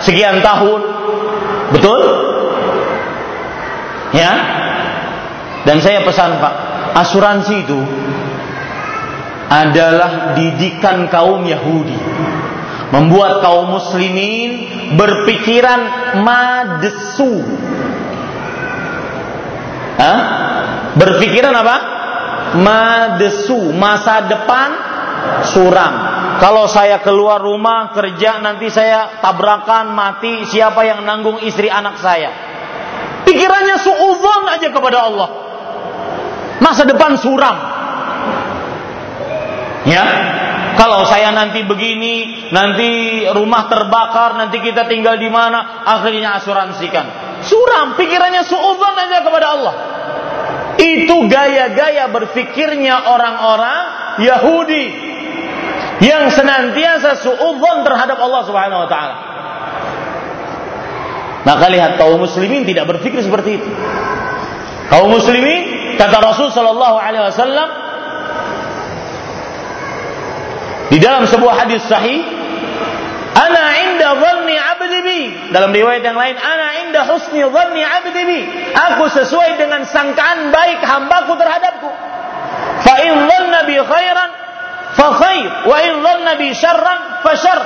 sekian tahun. Betul? Ya. Dan saya pesan Pak, asuransi itu adalah didikan kaum Yahudi. Membuat kaum muslimin berpikiran madesu. Hah? Berpikiran apa? Madesu, masa depan suram. Kalau saya keluar rumah kerja nanti saya tabrakan mati siapa yang nanggung istri anak saya? Pikirannya suudzon aja kepada Allah. Masa depan suram. Ya, kalau saya nanti begini, nanti rumah terbakar, nanti kita tinggal di mana, akhirnya asuransikan. Suram, pikirannya suudzon aja kepada Allah. Itu gaya-gaya berfikirnya orang-orang Yahudi yang senantiasa suudzon terhadap Allah Subhanahu wa taala. Maka lihat kaum muslimin tidak berpikir seperti itu. Kaum muslimin kata Rasul sallallahu alaihi wasallam di dalam sebuah hadis sahih, "Ana inda dhanni 'abdi bi." Dalam riwayat yang lain, "Ana inda husni dhanni 'abdi bi." Aku sesuai dengan sangkaan baik hambaku terhadapku. Fa in dhanna bi khairan fa khair, wa in dhanna bi syarran fa syarr,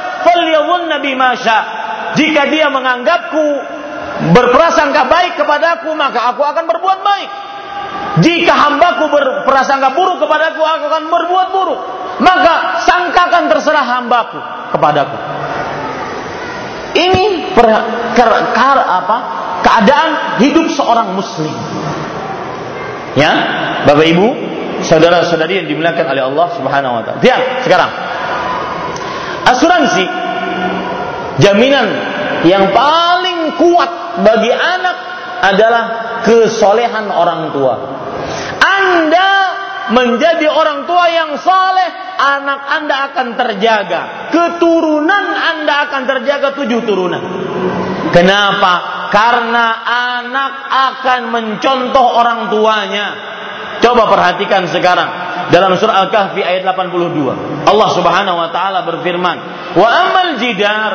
bima sya. Jika dia menganggapku berprasangka baik kepadaku, maka aku akan berbuat baik. Jika hambaku berprasangka buruk kepadaku, aku akan berbuat buruk maka sangkakan terserah hambaku kepadaku. Ini per, ker, kar, apa? keadaan hidup seorang muslim. Ya, Bapak Ibu, saudara-saudari yang dimuliakan oleh Allah Subhanahu wa taala. Lihat sekarang. Asuransi jaminan yang paling kuat bagi anak adalah kesolehan orang tua. Anda menjadi orang tua yang saleh, anak Anda akan terjaga. Keturunan Anda akan terjaga tujuh turunan. Kenapa? Karena anak akan mencontoh orang tuanya. Coba perhatikan sekarang dalam surah Al-Kahfi ayat 82. Allah Subhanahu wa taala berfirman, "Wa amal jidar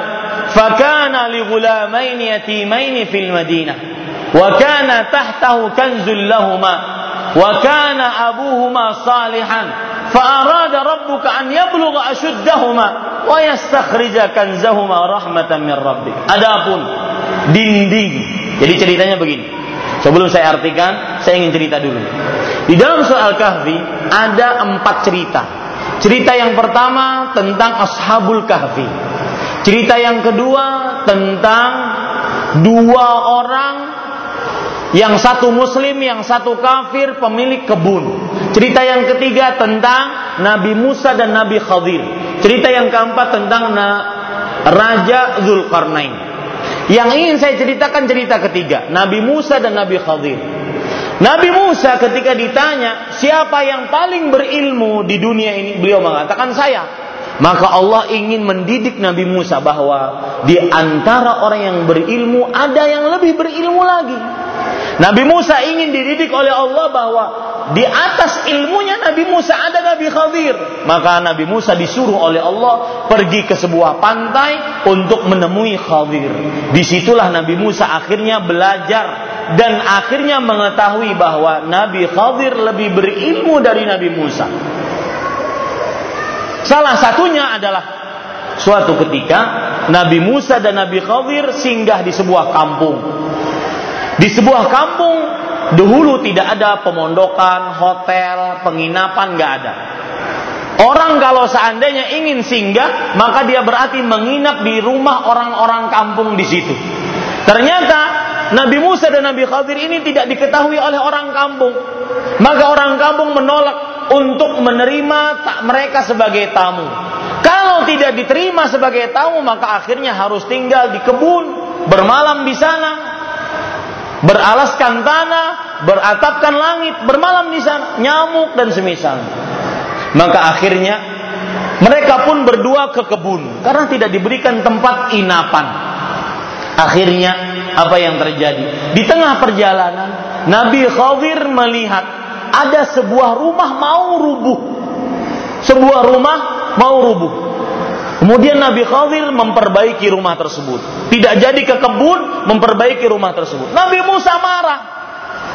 fakana li ghulamain yatimain fil Madinah wa kana tahtahu kanzul lahumā وكان أبوهما صالحا فأراد ربك أن يبلغ أشدهما ويستخرج كنزهما رحمة من ربك Adapun dinding jadi ceritanya begini sebelum saya artikan saya ingin cerita dulu di dalam surah Al-Kahfi ada empat cerita cerita yang pertama tentang Ashabul Kahfi cerita yang kedua tentang dua orang yang satu muslim, yang satu kafir, pemilik kebun. Cerita yang ketiga tentang Nabi Musa dan Nabi Khadir. Cerita yang keempat tentang Raja Zulkarnain. Yang ingin saya ceritakan cerita ketiga, Nabi Musa dan Nabi Khadir. Nabi Musa ketika ditanya siapa yang paling berilmu di dunia ini, beliau mengatakan saya. Maka Allah ingin mendidik Nabi Musa bahwa di antara orang yang berilmu ada yang lebih berilmu lagi. Nabi Musa ingin dididik oleh Allah bahwa di atas ilmunya Nabi Musa ada Nabi Khadir. Maka Nabi Musa disuruh oleh Allah pergi ke sebuah pantai untuk menemui Khadir. Di situlah Nabi Musa akhirnya belajar dan akhirnya mengetahui bahwa Nabi Khadir lebih berilmu dari Nabi Musa. Salah satunya adalah suatu ketika Nabi Musa dan Nabi Khadir singgah di sebuah kampung. Di sebuah kampung dahulu tidak ada pemondokan, hotel, penginapan nggak ada. Orang kalau seandainya ingin singgah, maka dia berarti menginap di rumah orang-orang kampung di situ. Ternyata Nabi Musa dan Nabi Khadir ini tidak diketahui oleh orang kampung. Maka orang kampung menolak untuk menerima mereka sebagai tamu. Kalau tidak diterima sebagai tamu, maka akhirnya harus tinggal di kebun, bermalam di sana, beralaskan tanah, beratapkan langit, bermalam di sana, nyamuk dan semisal. Maka akhirnya mereka pun berdua ke kebun karena tidak diberikan tempat inapan. Akhirnya apa yang terjadi? Di tengah perjalanan Nabi Khadir melihat ada sebuah rumah mau rubuh. Sebuah rumah mau rubuh. Kemudian Nabi Khadir memperbaiki rumah tersebut. Tidak jadi ke kebun, memperbaiki rumah tersebut. Nabi Musa marah.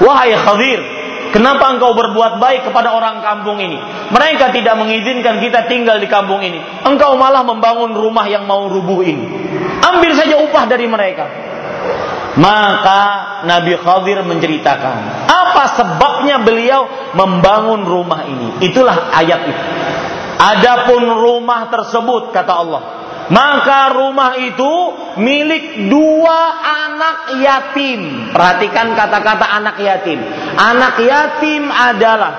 Wahai Khadir, kenapa engkau berbuat baik kepada orang kampung ini? Mereka tidak mengizinkan kita tinggal di kampung ini. Engkau malah membangun rumah yang mau rubuh ini. Ambil saja upah dari mereka. Maka Nabi Khadir menceritakan apa sebabnya beliau membangun rumah ini. Itulah ayat itu. Adapun rumah tersebut kata Allah, maka rumah itu milik dua anak yatim. Perhatikan kata-kata anak yatim. Anak yatim adalah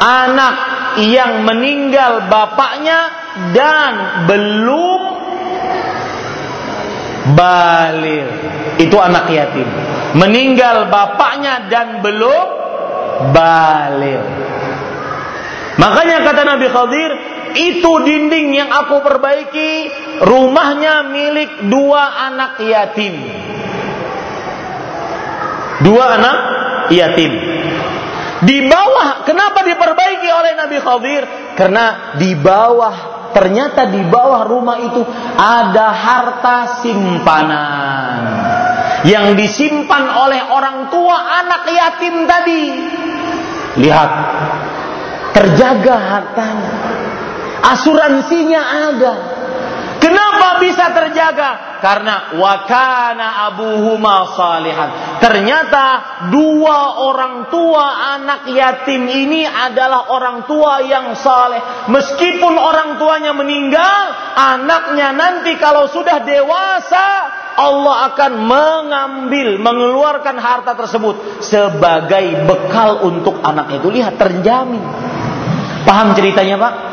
anak yang meninggal bapaknya dan belum balik. Itu anak yatim. Meninggal bapaknya dan belum balik. Makanya kata Nabi Khadir, itu dinding yang aku perbaiki, rumahnya milik dua anak yatim. Dua anak yatim. Di bawah, kenapa diperbaiki oleh Nabi Khadir? Karena di bawah, ternyata di bawah rumah itu ada harta simpanan. Yang disimpan oleh orang tua anak yatim tadi. Lihat, terjaga hartanya. Asuransinya ada. Kenapa bisa terjaga? Karena wakana abuhuma salihan. Ternyata dua orang tua anak yatim ini adalah orang tua yang saleh. Meskipun orang tuanya meninggal, anaknya nanti kalau sudah dewasa, Allah akan mengambil, mengeluarkan harta tersebut sebagai bekal untuk anak itu. Lihat, terjamin. Paham ceritanya Pak?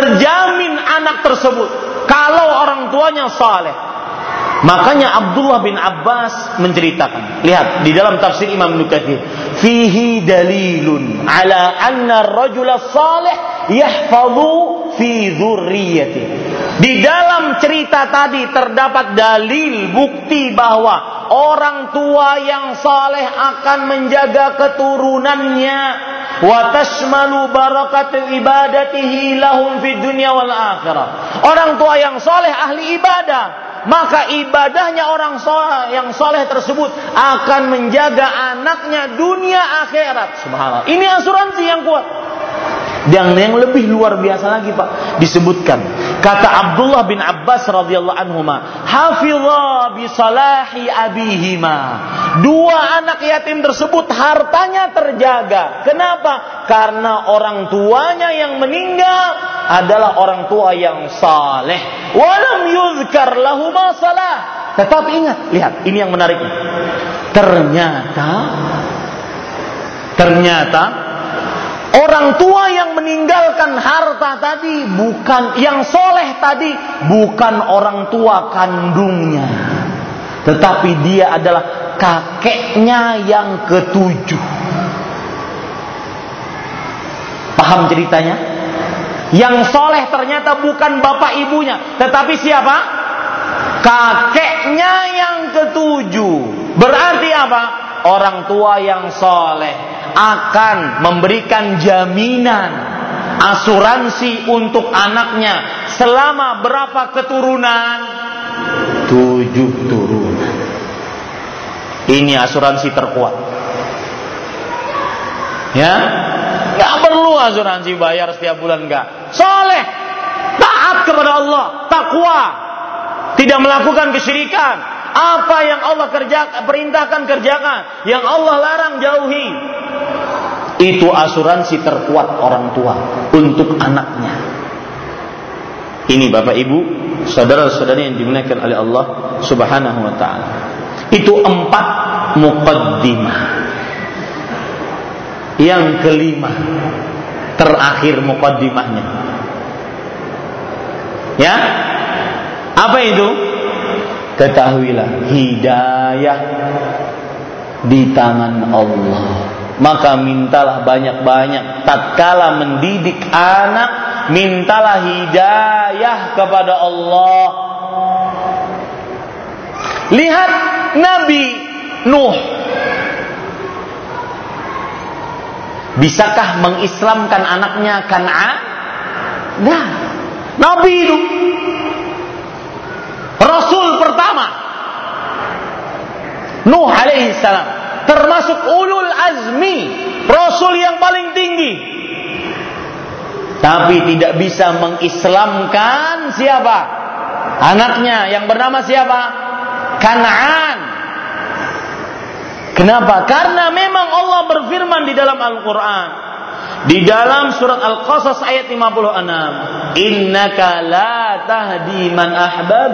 Terjamin anak tersebut kalau orang tuanya saleh. Makanya Abdullah bin Abbas menceritakan. Lihat di dalam tafsir Imam Nukathir. Fihi dalilun ala anna rajula salih yahfadhu fi dzurriyyati. Di dalam cerita tadi terdapat dalil bukti bahwa orang tua yang saleh akan menjaga keturunannya wa tashmalu barakatu ibadatihi lahum fid dunya wal akhirah. Orang tua yang soleh ahli ibadah, maka ibadahnya orang soleh yang soleh tersebut akan menjaga anaknya dunia akhirat. Subhanallah. Ini asuransi yang kuat. Dan yang lebih luar biasa lagi Pak disebutkan kata Abdullah bin Abbas radhiyallahu anhu hafidha bi salahi abihima. Dua anak yatim tersebut hartanya terjaga. Kenapa? Karena orang tuanya yang meninggal adalah orang tua yang saleh. Walam yuzkar lahu salah. Tetapi ingat lihat ini yang menariknya ternyata ternyata Orang tua yang meninggalkan harta tadi bukan yang soleh tadi bukan orang tua kandungnya, tetapi dia adalah kakeknya yang ketujuh. Paham ceritanya? Yang soleh ternyata bukan bapak ibunya, tetapi siapa? Kakeknya yang ketujuh. Berarti apa? Orang tua yang soleh akan memberikan jaminan asuransi untuk anaknya selama berapa keturunan? Tujuh turunan. Ini asuransi terkuat. Ya, nggak perlu asuransi bayar setiap bulan nggak. Soleh, taat kepada Allah, takwa, tidak melakukan kesyirikan. Apa yang Allah kerjakan, perintahkan kerjakan, yang Allah larang jauhi. Itu asuransi terkuat orang tua untuk anaknya. Ini Bapak Ibu, saudara-saudari yang dimuliakan oleh Allah Subhanahu wa taala. Itu empat muqaddimah. Yang kelima, terakhir muqaddimahnya. Ya? Apa itu? Ketahuilah hidayah di tangan Allah. Maka mintalah banyak-banyak. Tatkala mendidik anak mintalah hidayah kepada Allah. Lihat Nabi Nuh. Bisakah mengislamkan anaknya Kan'an nah Nabi Rasul pertama Nuh alaihi salam termasuk ulul azmi, rasul yang paling tinggi. Tapi tidak bisa mengislamkan siapa? Anaknya yang bernama siapa? Kanaan. Kenapa? Karena memang Allah berfirman di dalam Al-Qur'an, di dalam surat Al-Qasas ayat 56, "Innaka la tahdi man ahbab,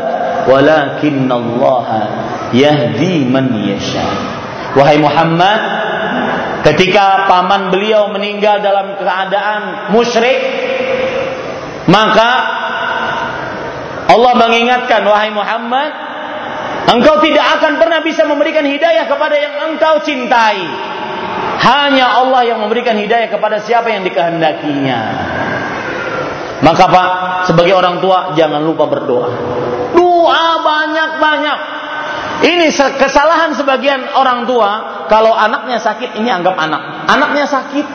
walakinallaha yahdi man yasha." Wahai Muhammad, ketika paman beliau meninggal dalam keadaan musyrik, maka Allah mengingatkan, "Wahai Muhammad, engkau tidak akan pernah bisa memberikan hidayah kepada yang engkau cintai." Hanya Allah yang memberikan hidayah kepada siapa yang dikehendakinya. Maka Pak, sebagai orang tua jangan lupa berdoa. Doa banyak-banyak. Ini kesalahan sebagian orang tua kalau anaknya sakit ini anggap anak. Anaknya sakit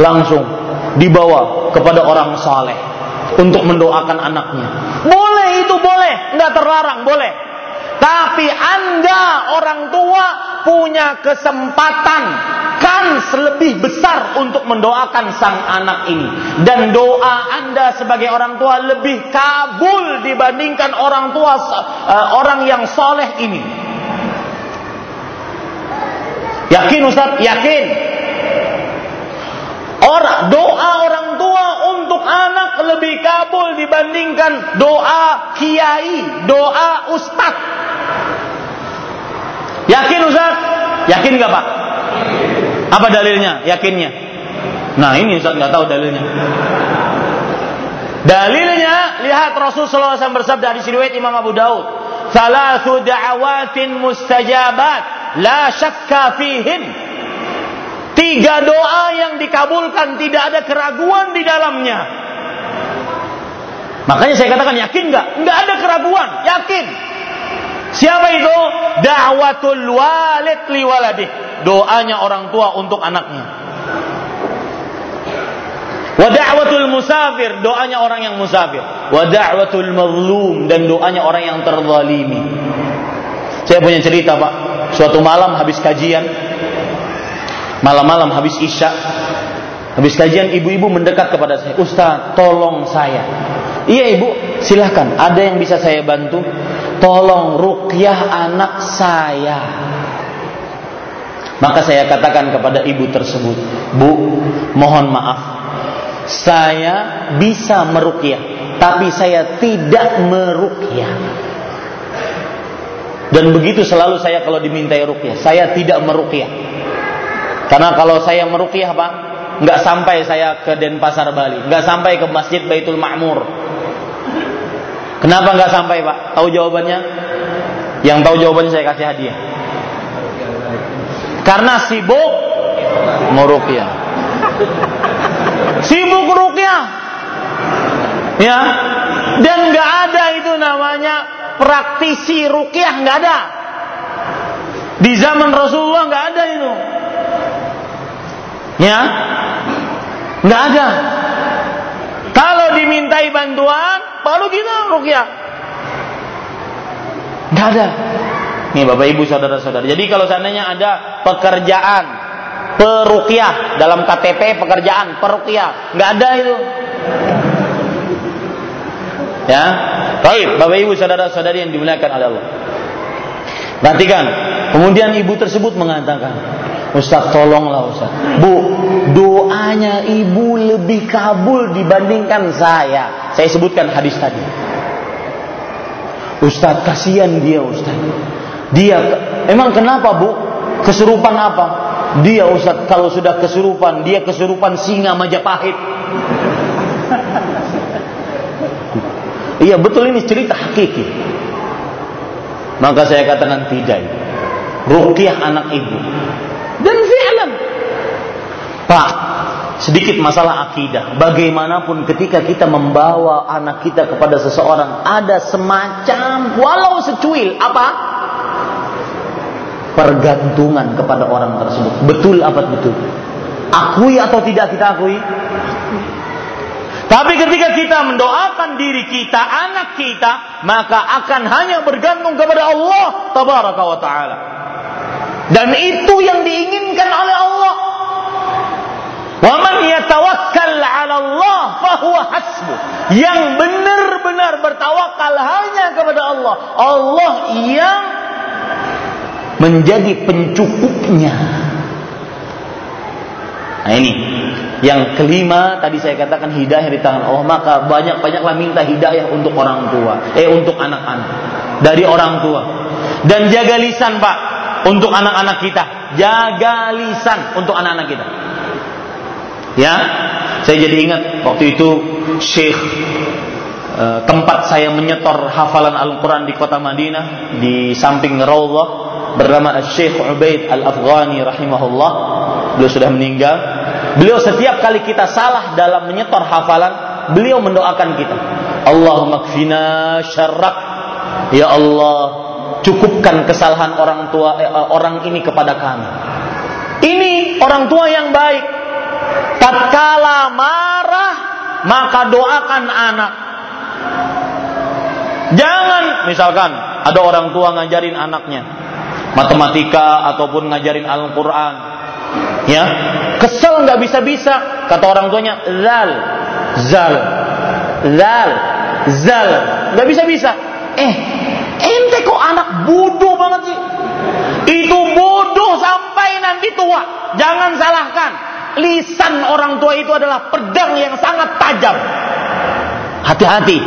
langsung dibawa kepada orang saleh untuk mendoakan anaknya. Boleh itu boleh, nggak terlarang, boleh. Tapi Anda orang tua punya kesempatan kans lebih besar untuk mendoakan sang anak ini dan doa Anda sebagai orang tua lebih kabul dibandingkan orang tua uh, orang yang soleh ini. Yakin Ustaz? Yakin. Orang doa orang tua untuk anak lebih kabul dibandingkan doa kiai, doa ustaz. Yakin Ustaz? Yakin nggak Pak? Apa dalilnya? Yakinnya. Nah ini Ustaz nggak tahu dalilnya. Dalilnya lihat Rasulullah SAW bersabda di riwayat Imam Abu Daud, "Thalathu da'awatin mustajabat la syakka fihin." Tiga doa yang dikabulkan tidak ada keraguan di dalamnya. Makanya saya katakan yakin nggak? Nggak ada keraguan, yakin. Siapa itu? Da'watul walid li waladih doanya orang tua untuk anaknya. Wa da'watul musafir, doanya orang yang musafir. Wa da'watul mazlum dan doanya orang yang terzalimi. Saya punya cerita, Pak. Suatu malam habis kajian, malam-malam habis Isya, habis kajian ibu-ibu mendekat kepada saya, "Ustaz, tolong saya." Iya, Ibu, silahkan. Ada yang bisa saya bantu? Tolong rukyah anak saya. Maka saya katakan kepada ibu tersebut, Bu, mohon maaf. Saya bisa merukyah, tapi saya tidak merukyah. Dan begitu selalu saya kalau dimintai rukyah, saya tidak merukyah. Karena kalau saya merukyah, Pak, nggak sampai saya ke Denpasar Bali, nggak sampai ke Masjid Baitul Ma'mur. Kenapa nggak sampai, Pak? Tahu jawabannya? Yang tahu jawabannya saya kasih hadiah. Karena sibuk meruqyah. Sibuk ruqyah. Ya. Dan nggak ada itu namanya praktisi ruqyah nggak ada. Di zaman Rasulullah nggak ada itu. Ya. Nggak ada. Kalau dimintai bantuan, baru kita ruqyah. Nggak ada. Nih Bapak Ibu saudara-saudara. Jadi kalau seandainya ada pekerjaan perukiah dalam KTP pekerjaan perukiah, nggak ada itu. Ya, baik Bapak Ibu saudara-saudari yang dimuliakan oleh Allah. Perhatikan, kemudian ibu tersebut mengatakan, Ustaz tolonglah Ustaz. Bu, doanya ibu lebih kabul dibandingkan saya. Saya sebutkan hadis tadi. Ustaz kasihan dia Ustaz. Dia emang kenapa bu? Kesurupan apa? Dia Ustaz kalau sudah kesurupan, dia kesurupan singa Majapahit. Iya betul ini cerita hakiki. Maka saya katakan tidak. Rukiah anak ibu. Dan fi'lan. Pak, sedikit masalah akidah. Bagaimanapun ketika kita membawa anak kita kepada seseorang, ada semacam walau secuil apa? pergantungan kepada orang tersebut. Betul apa betul? Akui atau tidak kita akui? Tapi ketika kita mendoakan diri kita, anak kita, maka akan hanya bergantung kepada Allah tabaraka wa taala. Dan itu yang diinginkan oleh Allah. Wa man yatawakkal 'ala Allah fahuwa hasbuh. Yang benar-benar bertawakal hanya kepada Allah. Allah yang menjadi pencukupnya. Nah ini yang kelima tadi saya katakan hidayah di tangan Allah maka banyak-banyaklah minta hidayah untuk orang tua eh untuk anak-anak dari orang tua dan jaga lisan Pak untuk anak-anak kita jaga lisan untuk anak-anak kita Ya, saya jadi ingat waktu itu Syekh eh, tempat saya menyetor hafalan Al-Quran di kota Madinah di samping Raudhah bernama Syekh Ubaid Al-Afghani rahimahullah. Beliau sudah meninggal. Beliau setiap kali kita salah dalam menyetor hafalan, beliau mendoakan kita. Allahumma kfina syarrak. Ya Allah, cukupkan kesalahan orang tua eh, orang ini kepada kami. Ini orang tua yang baik, tatkala marah maka doakan anak. Jangan misalkan ada orang tua ngajarin anaknya matematika ataupun ngajarin Al-Qur'an ya. Kesel nggak bisa-bisa kata orang tuanya zal zal zal zal. Nggak bisa-bisa. Eh ente kok anak bodoh banget sih itu bodoh sampai nanti tua jangan salahkan lisan orang tua itu adalah pedang yang sangat tajam. Hati-hati.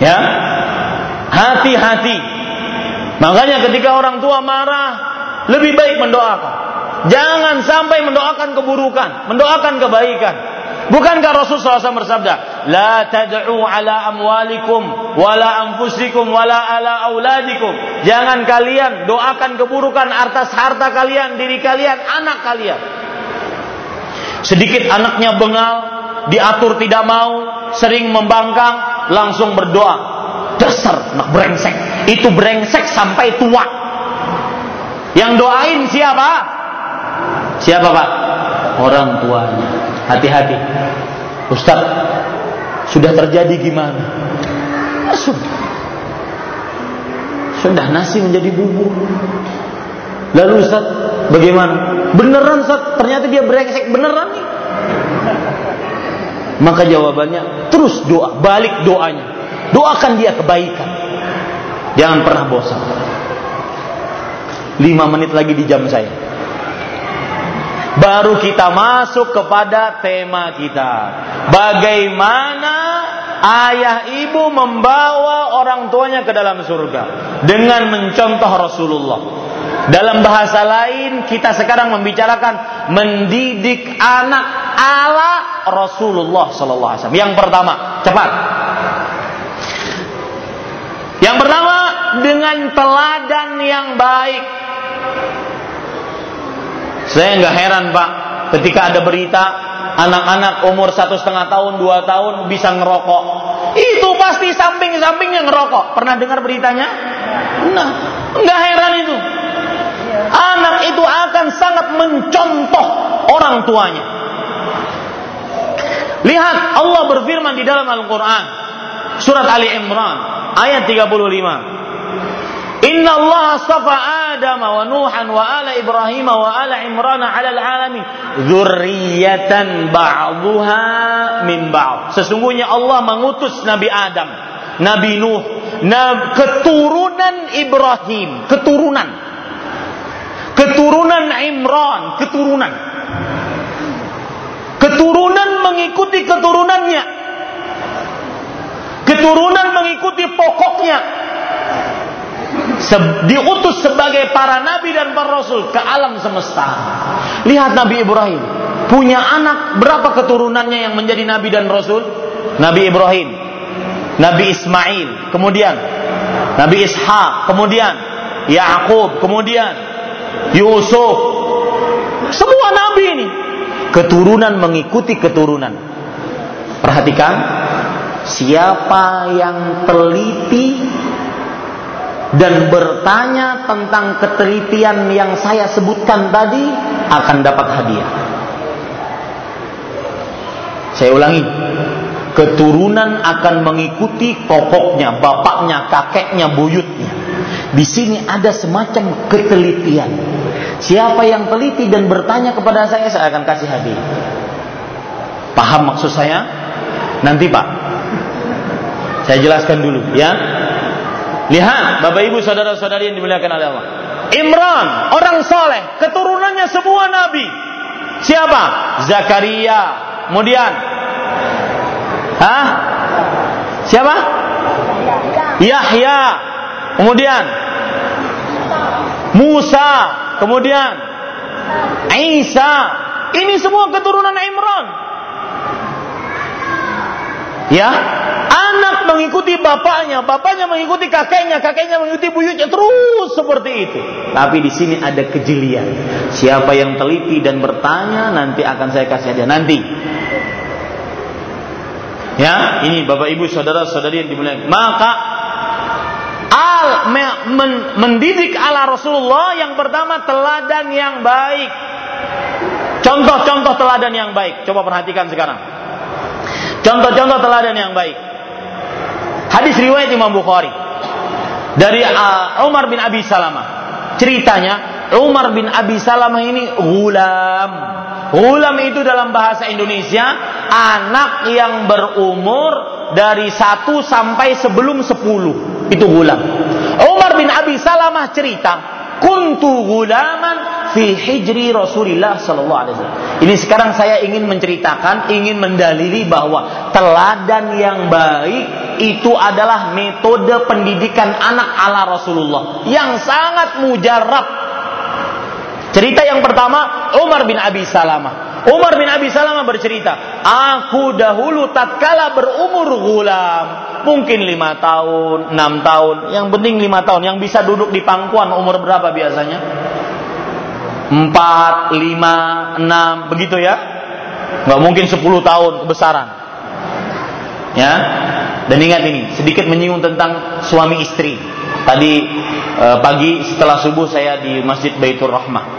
Ya. Hati-hati. Makanya ketika orang tua marah, lebih baik mendoakan. Jangan sampai mendoakan keburukan, mendoakan kebaikan. Bukankah Rasul SAW bersabda, La tad'u ala amwalikum, wala anfusikum, wala ala auladikum. Jangan kalian doakan keburukan atas harta kalian, diri kalian, anak kalian. Sedikit anaknya bengal, diatur tidak mau, sering membangkang, langsung berdoa. Dasar anak brengsek. Itu brengsek sampai tua. Yang doain siapa? Siapa pak? Orang tuanya. Hati-hati. Ustaz, sudah terjadi gimana? Ya, sudah. Sudah nasi menjadi bubur. Lalu Ustaz, bagaimana? Beneran Ustaz, ternyata dia brengsek beneran nih. Maka jawabannya terus doa, balik doanya. Doakan dia kebaikan. Jangan pernah bosan. Lima menit lagi di jam saya baru kita masuk kepada tema kita. Bagaimana ayah ibu membawa orang tuanya ke dalam surga dengan mencontoh Rasulullah. Dalam bahasa lain kita sekarang membicarakan mendidik anak ala Rasulullah sallallahu alaihi wasallam. Yang pertama, cepat. Yang pertama dengan teladan yang baik. Saya nggak heran pak, ketika ada berita anak-anak umur satu setengah tahun, dua tahun bisa ngerokok. Itu pasti samping-sampingnya ngerokok. Pernah dengar beritanya? Nah, nggak heran itu. Anak itu akan sangat mencontoh orang tuanya. Lihat Allah berfirman di dalam Al-Quran. Surat Ali Imran. Ayat 35. Inna Allah astafa Adam wa Nuhan wa ala Ibrahim wa ala Imran ala alamin dzurriyyatan ba'dhuha min ba'd. Sesungguhnya Allah mengutus Nabi Adam, Nabi Nuh, keturunan Ibrahim, keturunan. Keturunan Imran, keturunan. Keturunan mengikuti keturunannya. Keturunan mengikuti pokoknya diutus sebagai para nabi dan para rasul ke alam semesta. Lihat Nabi Ibrahim punya anak berapa keturunannya yang menjadi nabi dan rasul? Nabi Ibrahim, Nabi Ismail, kemudian Nabi Ishak, kemudian Yakub, kemudian Yusuf. Semua nabi ini keturunan mengikuti keturunan. Perhatikan siapa yang teliti dan bertanya tentang ketelitian yang saya sebutkan tadi akan dapat hadiah. Saya ulangi, keturunan akan mengikuti kokoknya, bapaknya, kakeknya, buyutnya. di sini ada semacam ketelitian. Siapa yang teliti dan bertanya kepada saya, saya akan kasih hadiah. Paham maksud saya? Nanti Pak. Saya jelaskan dulu ya. Lihat Bapak Ibu saudara-saudari yang dimuliakan oleh Allah. Imran, orang soleh, keturunannya semua nabi. Siapa? Zakaria. Kemudian, Hah? Siapa? Yahya. Kemudian Musa. Kemudian Isa. Ini semua keturunan Imran. Ya, anak mengikuti bapaknya, bapaknya mengikuti kakeknya, kakeknya mengikuti buyutnya terus seperti itu. Tapi di sini ada kejelian. Siapa yang teliti dan bertanya nanti akan saya kasih dia nanti. Ya, ini Bapak Ibu saudara-saudari yang dimuliakan. Maka al men, mendidik ala Rasulullah yang pertama teladan yang baik. Contoh-contoh teladan yang baik. Coba perhatikan sekarang. Contoh-contoh teladan yang baik. Hadis riwayat Imam Bukhari dari uh, Umar bin Abi Salamah. Ceritanya Umar bin Abi Salamah ini gulam Gulam itu dalam bahasa Indonesia anak yang berumur dari satu sampai sebelum sepuluh. Itu gulam. Umar bin Abi Salamah cerita, kuntu gulaman fi hijri Rasulullah sallallahu alaihi wasallam. Ini sekarang saya ingin menceritakan, ingin mendalili bahwa teladan yang baik itu adalah metode pendidikan anak ala Rasulullah yang sangat mujarab Cerita yang pertama Umar bin Abi Salamah. Umar bin Abi Salamah bercerita, aku dahulu tatkala berumur gulam, mungkin lima tahun, enam tahun, yang penting lima tahun, yang bisa duduk di pangkuan umur berapa biasanya? Empat, lima, enam, begitu ya? Nggak mungkin sepuluh tahun kebesaran. Ya, dan ingat ini, sedikit menyinggung tentang suami istri. Tadi eh, pagi setelah subuh saya di Masjid Baitur Rahmah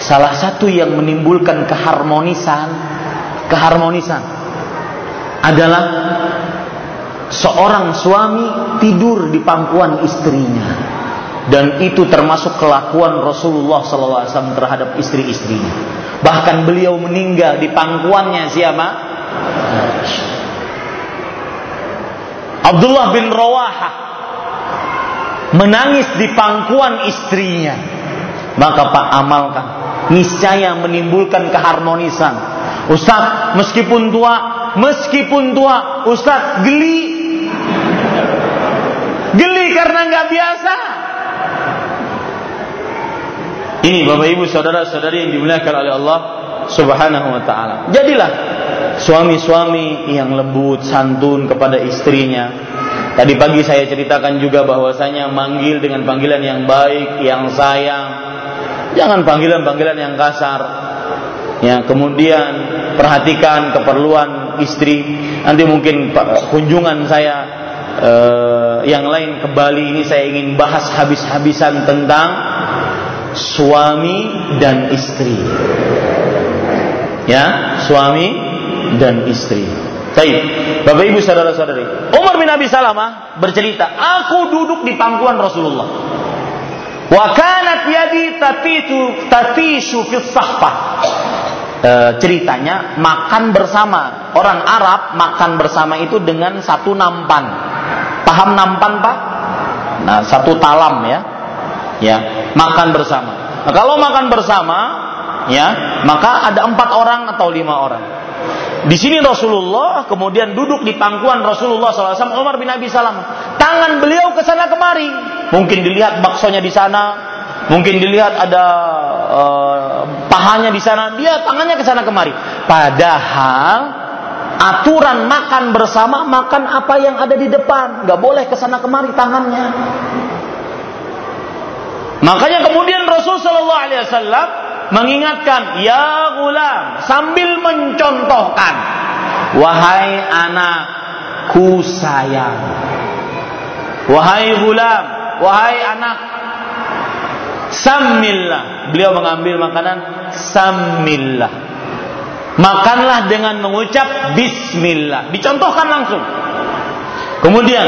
salah satu yang menimbulkan keharmonisan keharmonisan adalah seorang suami tidur di pangkuan istrinya dan itu termasuk kelakuan Rasulullah SAW terhadap istri-istrinya bahkan beliau meninggal di pangkuannya siapa Abdullah bin Rawaha menangis di pangkuan istrinya maka Pak amalkan niscaya menimbulkan keharmonisan. Ustaz, meskipun tua, meskipun tua, Ustaz geli. Geli karena nggak biasa. Ini Bapak Ibu saudara-saudari yang dimuliakan oleh Allah Subhanahu wa taala. Jadilah suami-suami yang lembut, santun kepada istrinya. Tadi pagi saya ceritakan juga bahwasanya manggil dengan panggilan yang baik, yang sayang, Jangan panggilan-panggilan yang kasar. Ya, kemudian perhatikan keperluan istri. Nanti mungkin kunjungan saya eh, yang lain ke Bali ini saya ingin bahas habis-habisan tentang suami dan istri. Ya, suami dan istri. Baik, Bapak Ibu saudara-saudari. Umar bin Abi Salamah bercerita, aku duduk di pangkuan Rasulullah. Wa kanat yadi tatitu tatisu fi sahfah. E, ceritanya makan bersama. Orang Arab makan bersama itu dengan satu nampan. Paham nampan, Pak? Nah, satu talam ya. Ya, makan bersama. Nah, kalau makan bersama, ya, maka ada empat orang atau lima orang. Di sini Rasulullah kemudian duduk di pangkuan Rasulullah SAW Umar bin Abi Salam. Tangan beliau ke sana kemari. Mungkin dilihat baksonya di sana, mungkin dilihat ada uh, pahanya di sana. Dia tangannya ke sana kemari. Padahal aturan makan bersama makan apa yang ada di depan, nggak boleh ke sana kemari tangannya. Makanya kemudian Rasul Shallallahu Alaihi Wasallam mengingatkan, ya gulam, sambil mencontohkan, wahai anakku sayang, wahai gulam, wahai anak, samillah. Beliau mengambil makanan, samillah. Makanlah dengan mengucap Bismillah. Dicontohkan langsung. Kemudian,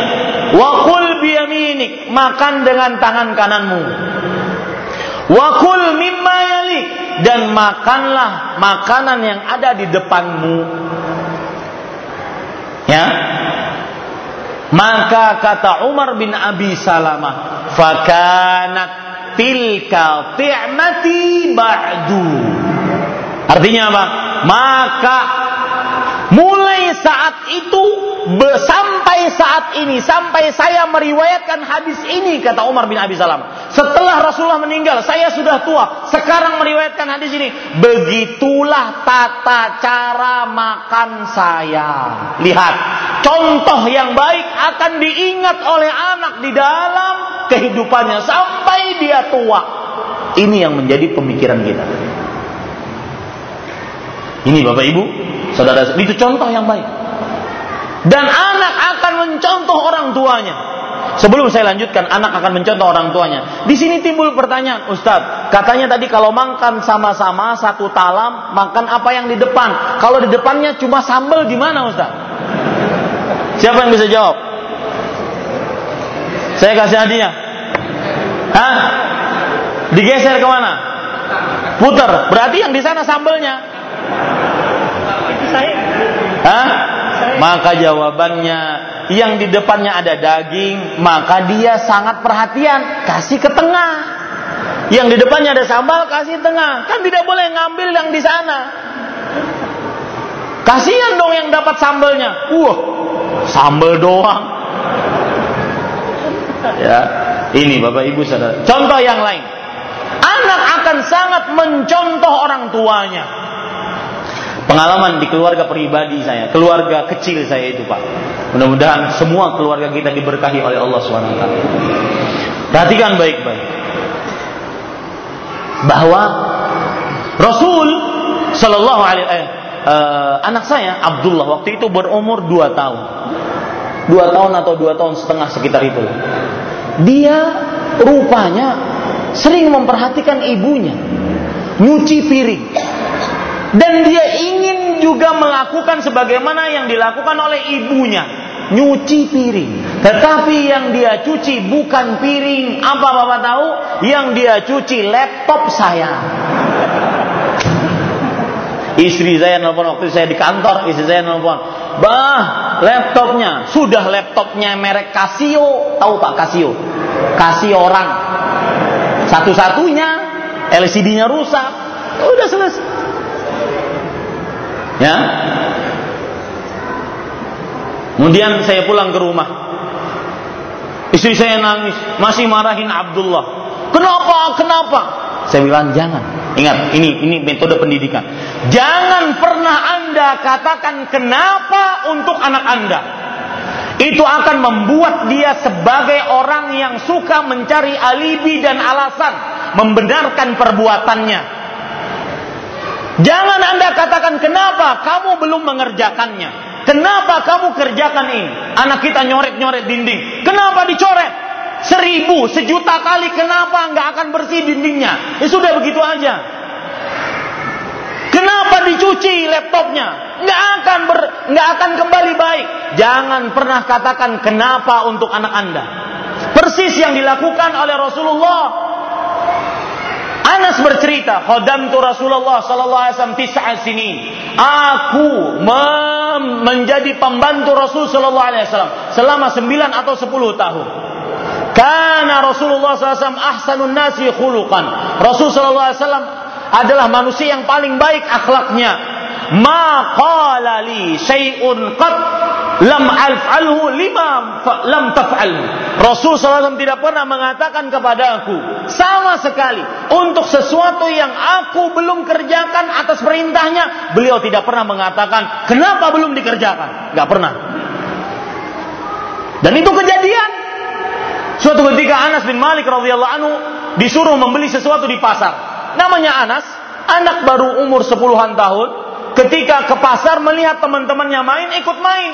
wakul biyaminik, makan dengan tangan kananmu. Wa kul mimma yalik dan makanlah makanan yang ada di depanmu. Ya. Maka kata Umar bin Abi Salamah, "Fakanat tilka ti'mati ba'du." Artinya apa? Maka mulai saat itu sampai saat ini sampai saya meriwayatkan hadis ini kata Umar bin Abi Salam setelah Rasulullah meninggal saya sudah tua. Sekarang meriwayatkan hadis ini. Begitulah tata cara makan saya. Lihat contoh yang baik akan diingat oleh anak di dalam kehidupannya sampai dia tua. Ini yang menjadi pemikiran kita. Ini Bapak Ibu, saudara, itu contoh yang baik. Dan anak akan mencontoh orang tuanya. Sebelum saya lanjutkan, anak akan mencontoh orang tuanya. Di sini timbul pertanyaan, Ustadz, katanya tadi kalau makan sama-sama satu talam, makan apa yang di depan? Kalau di depannya cuma sambal gimana, Ustadz? Siapa yang bisa jawab? Saya kasih hadiah. Hah? Digeser ke mana? Putar. Berarti yang di sana sambelnya. Hah? Maka jawabannya yang di depannya ada daging, maka dia sangat perhatian, kasih ke tengah. Yang di depannya ada sambal, kasih tengah. Kan tidak boleh ngambil yang di sana. Kasihan dong yang dapat sambalnya. Wah, sambal doang. Ya, ini Bapak Ibu Saudara. Contoh yang lain. Anak akan sangat mencontoh orang tuanya pengalaman di keluarga pribadi saya, keluarga kecil saya itu Pak. Mudah-mudahan semua keluarga kita diberkahi oleh Allah SWT. Perhatikan baik-baik. Bahwa Rasul Shallallahu Alaihi eh, eh, anak saya Abdullah waktu itu berumur 2 tahun. 2 tahun atau 2 tahun setengah sekitar itu. Dia rupanya sering memperhatikan ibunya nyuci piring dan dia juga melakukan sebagaimana yang dilakukan oleh ibunya, nyuci piring. Tetapi yang dia cuci bukan piring, apa Bapak tahu? Yang dia cuci laptop saya. Istri saya nelfon waktu saya di kantor, istri saya nelfon, "Bah, laptopnya, sudah laptopnya merek Casio, tahu Pak Casio? Casio orang. Satu-satunya LCD-nya rusak. Udah selesai. Ya. Kemudian saya pulang ke rumah. Istri saya nangis, masih marahin Abdullah. Kenapa? Kenapa? Saya bilang jangan. Ingat, ini ini metode pendidikan. Jangan pernah Anda katakan kenapa untuk anak Anda. Itu akan membuat dia sebagai orang yang suka mencari alibi dan alasan membenarkan perbuatannya. Jangan Anda katakan kenapa kamu belum mengerjakannya. Kenapa kamu kerjakan ini? Anak kita nyoret-nyoret dinding. Kenapa dicoret? Seribu, sejuta kali kenapa nggak akan bersih dindingnya? Ya sudah begitu aja. Kenapa dicuci laptopnya? Nggak akan ber, nggak akan kembali baik. Jangan pernah katakan kenapa untuk anak anda. Persis yang dilakukan oleh Rasulullah Anas bercerita, tu Rasulullah sallallahu alaihi wasallam sini. Aku menjadi pembantu Rasul sallallahu alaihi wasallam selama 9 atau 10 tahun. Karena Rasulullah SAW ahsanun nasi khuluqan. Rasul wasallam adalah manusia yang paling baik akhlaknya. Ma qala li syai'un qat lam alf'alhu lima lam taf'alhu. Rasul SAW tidak pernah mengatakan kepada aku sama sekali untuk sesuatu yang aku belum kerjakan atas perintahnya, beliau tidak pernah mengatakan kenapa belum dikerjakan. Gak pernah. Dan itu kejadian. Suatu ketika Anas bin Malik radhiyallahu anhu disuruh membeli sesuatu di pasar. Namanya Anas, anak baru umur sepuluhan tahun, ketika ke pasar melihat teman-temannya main, ikut main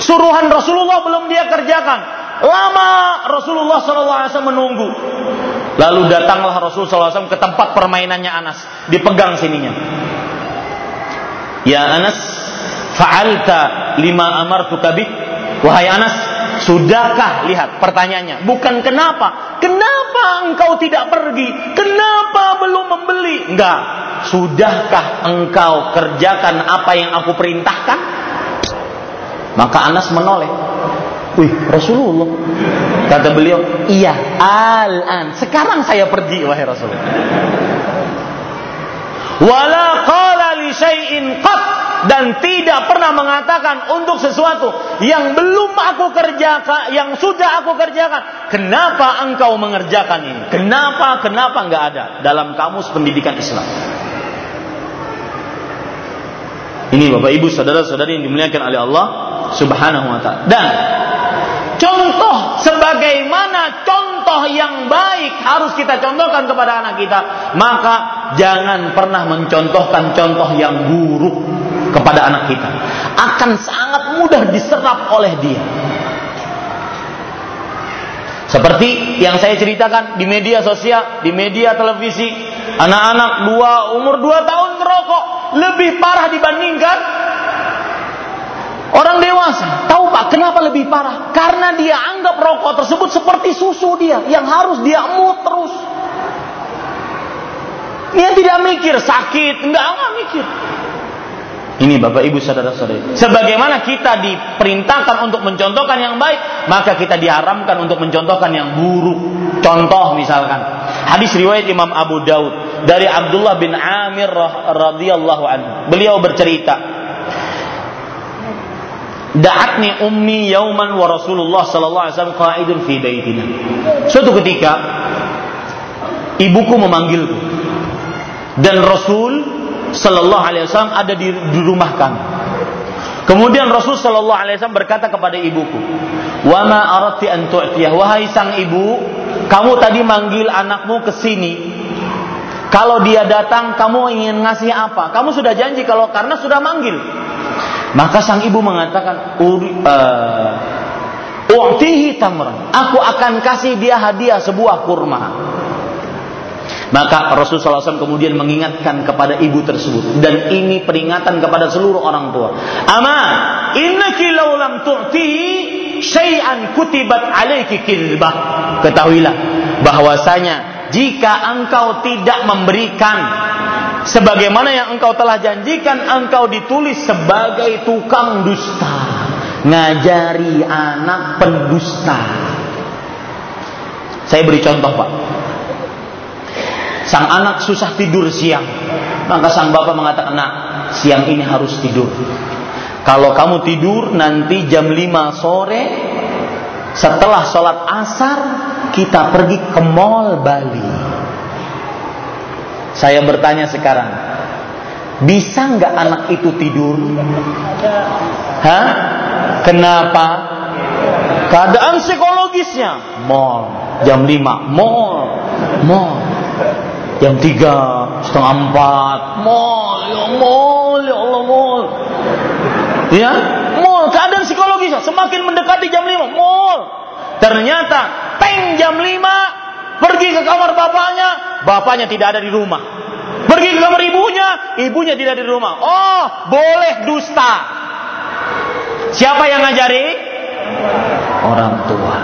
suruhan Rasulullah belum dia kerjakan. Lama Rasulullah SAW menunggu. Lalu datanglah Rasulullah SAW ke tempat permainannya Anas. Dipegang sininya. Ya Anas, fa'alta lima amartu kabik. Wahai Anas, Sudahkah lihat pertanyaannya? Bukan kenapa? Kenapa engkau tidak pergi? Kenapa belum membeli? Enggak. Sudahkah engkau kerjakan apa yang aku perintahkan? Maka Anas menoleh. Wih, Rasulullah. Kata beliau, iya, al-an. Sekarang saya pergi, wahai Rasulullah. Wala syai'in dan tidak pernah mengatakan untuk sesuatu yang belum aku kerjakan, yang sudah aku kerjakan. Kenapa engkau mengerjakan ini? Kenapa? Kenapa enggak ada dalam kamus pendidikan Islam? Ini Bapak Ibu saudara-saudari yang dimuliakan oleh Allah Subhanahu wa taala. Dan contoh sebagaimana contoh yang baik harus kita contohkan kepada anak kita, maka jangan pernah mencontohkan contoh yang buruk kepada anak kita. Akan sangat mudah diserap oleh dia. Seperti yang saya ceritakan di media sosial, di media televisi, anak-anak dua umur dua tahun merokok lebih parah dibandingkan Orang dewasa, tahu Pak, kenapa lebih parah? Karena dia anggap rokok tersebut seperti susu dia yang harus dia emut terus. Dia tidak mikir sakit, enggak enggak mikir. Ini Bapak Ibu saudara-saudari. Sebagaimana kita diperintahkan untuk mencontohkan yang baik, maka kita diharamkan untuk mencontohkan yang buruk. Contoh misalkan, hadis riwayat Imam Abu Daud dari Abdullah bin Amir radhiyallahu anhu. Beliau bercerita, Da'atni ummi yauman wa Rasulullah sallallahu alaihi wasallam qa'idun fi baitina. Suatu ketika ibuku memanggilku dan Rasul sallallahu alaihi wasallam ada di, di rumah kami. Kemudian Rasul sallallahu alaihi wasallam berkata kepada ibuku, "Wa ma aradti an tu'tiyah?" Wahai sang ibu, kamu tadi manggil anakmu ke sini. Kalau dia datang, kamu ingin ngasih apa? Kamu sudah janji kalau karena sudah manggil. Maka sang ibu mengatakan, uh. Aku akan kasih dia hadiah sebuah kurma. Maka Rasulullah SAW kemudian mengingatkan kepada ibu tersebut dan ini peringatan kepada seluruh orang tua. Ama innaki law lam tu'tihi syai'an kutibat alaiki kizbah. Ketahuilah bahwasanya jika engkau tidak memberikan sebagaimana yang engkau telah janjikan engkau ditulis sebagai tukang dusta. Ngajari anak pendusta. Saya beri contoh pak. Sang anak susah tidur siang. Maka sang bapak mengatakan nak siang ini harus tidur. Kalau kamu tidur nanti jam 5 sore setelah sholat asar kita pergi ke mall Bali saya bertanya sekarang, bisa nggak anak itu tidur? Hah? Kenapa? Keadaan psikologisnya. Mall, jam 5, mall, mall. Jam 3, setengah 4, mall, ya mall, ya Allah mall. Ya, mall, keadaan psikologisnya semakin mendekati jam 5, mall. Ternyata, peng jam 5, Pergi ke kamar bapaknya, bapaknya tidak ada di rumah. Pergi ke kamar ibunya, ibunya tidak ada di rumah. Oh, boleh dusta. Siapa yang ngajari? Orang tua.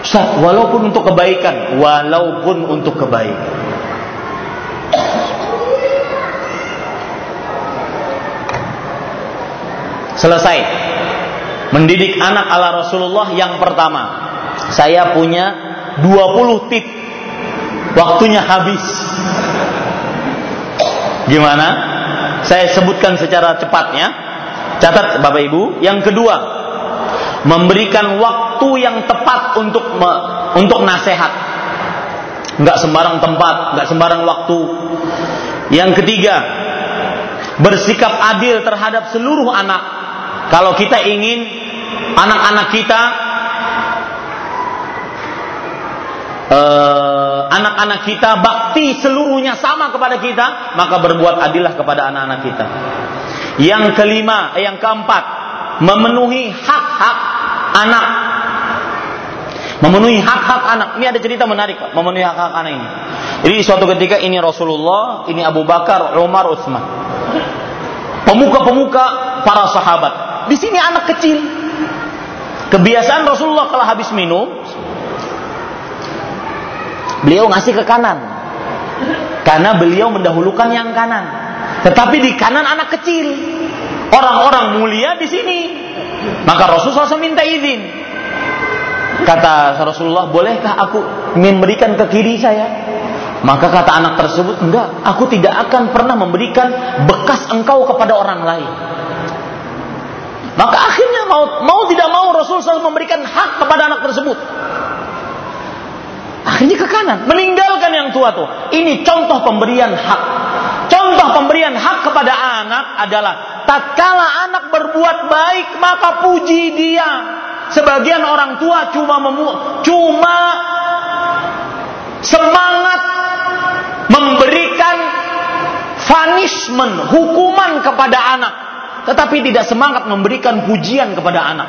Ustaz, walaupun untuk kebaikan, walaupun untuk kebaikan. Selesai. Mendidik anak ala Rasulullah yang pertama saya punya 20 tip. Waktunya habis. Gimana? Saya sebutkan secara cepatnya. Catat Bapak Ibu. Yang kedua, memberikan waktu yang tepat untuk untuk nasihat. Enggak sembarang tempat, enggak sembarang waktu. Yang ketiga, bersikap adil terhadap seluruh anak. Kalau kita ingin anak-anak kita anak-anak uh, kita bakti seluruhnya sama kepada kita, maka berbuat adillah kepada anak-anak kita. Yang kelima, eh, yang keempat, memenuhi hak-hak anak. Memenuhi hak-hak anak. Ini ada cerita menarik, Pak. Memenuhi hak-hak anak ini. Jadi suatu ketika ini Rasulullah, ini Abu Bakar, Umar, Utsman. Pemuka-pemuka para sahabat Di sini anak kecil. Kebiasaan Rasulullah kalau habis minum, beliau ngasih ke kanan. Karena beliau mendahulukan yang kanan. Tetapi di kanan anak kecil. Orang-orang mulia di sini. Maka Rasulullah SAW minta izin. Kata Rasulullah, bolehkah aku memberikan ke kiri saya? Maka kata anak tersebut, enggak, aku tidak akan pernah memberikan bekas engkau kepada orang lain. Maka akhirnya mau mau tidak mau Rasul selalu memberikan hak kepada anak tersebut. Akhirnya ke kanan, meninggalkan yang tua tuh. Ini contoh pemberian hak. Contoh pemberian hak kepada anak adalah tatkala anak berbuat baik maka puji dia. Sebagian orang tua cuma memu cuma semangat memberikan punishment, hukuman kepada anak tetapi tidak semangat memberikan pujian kepada anak.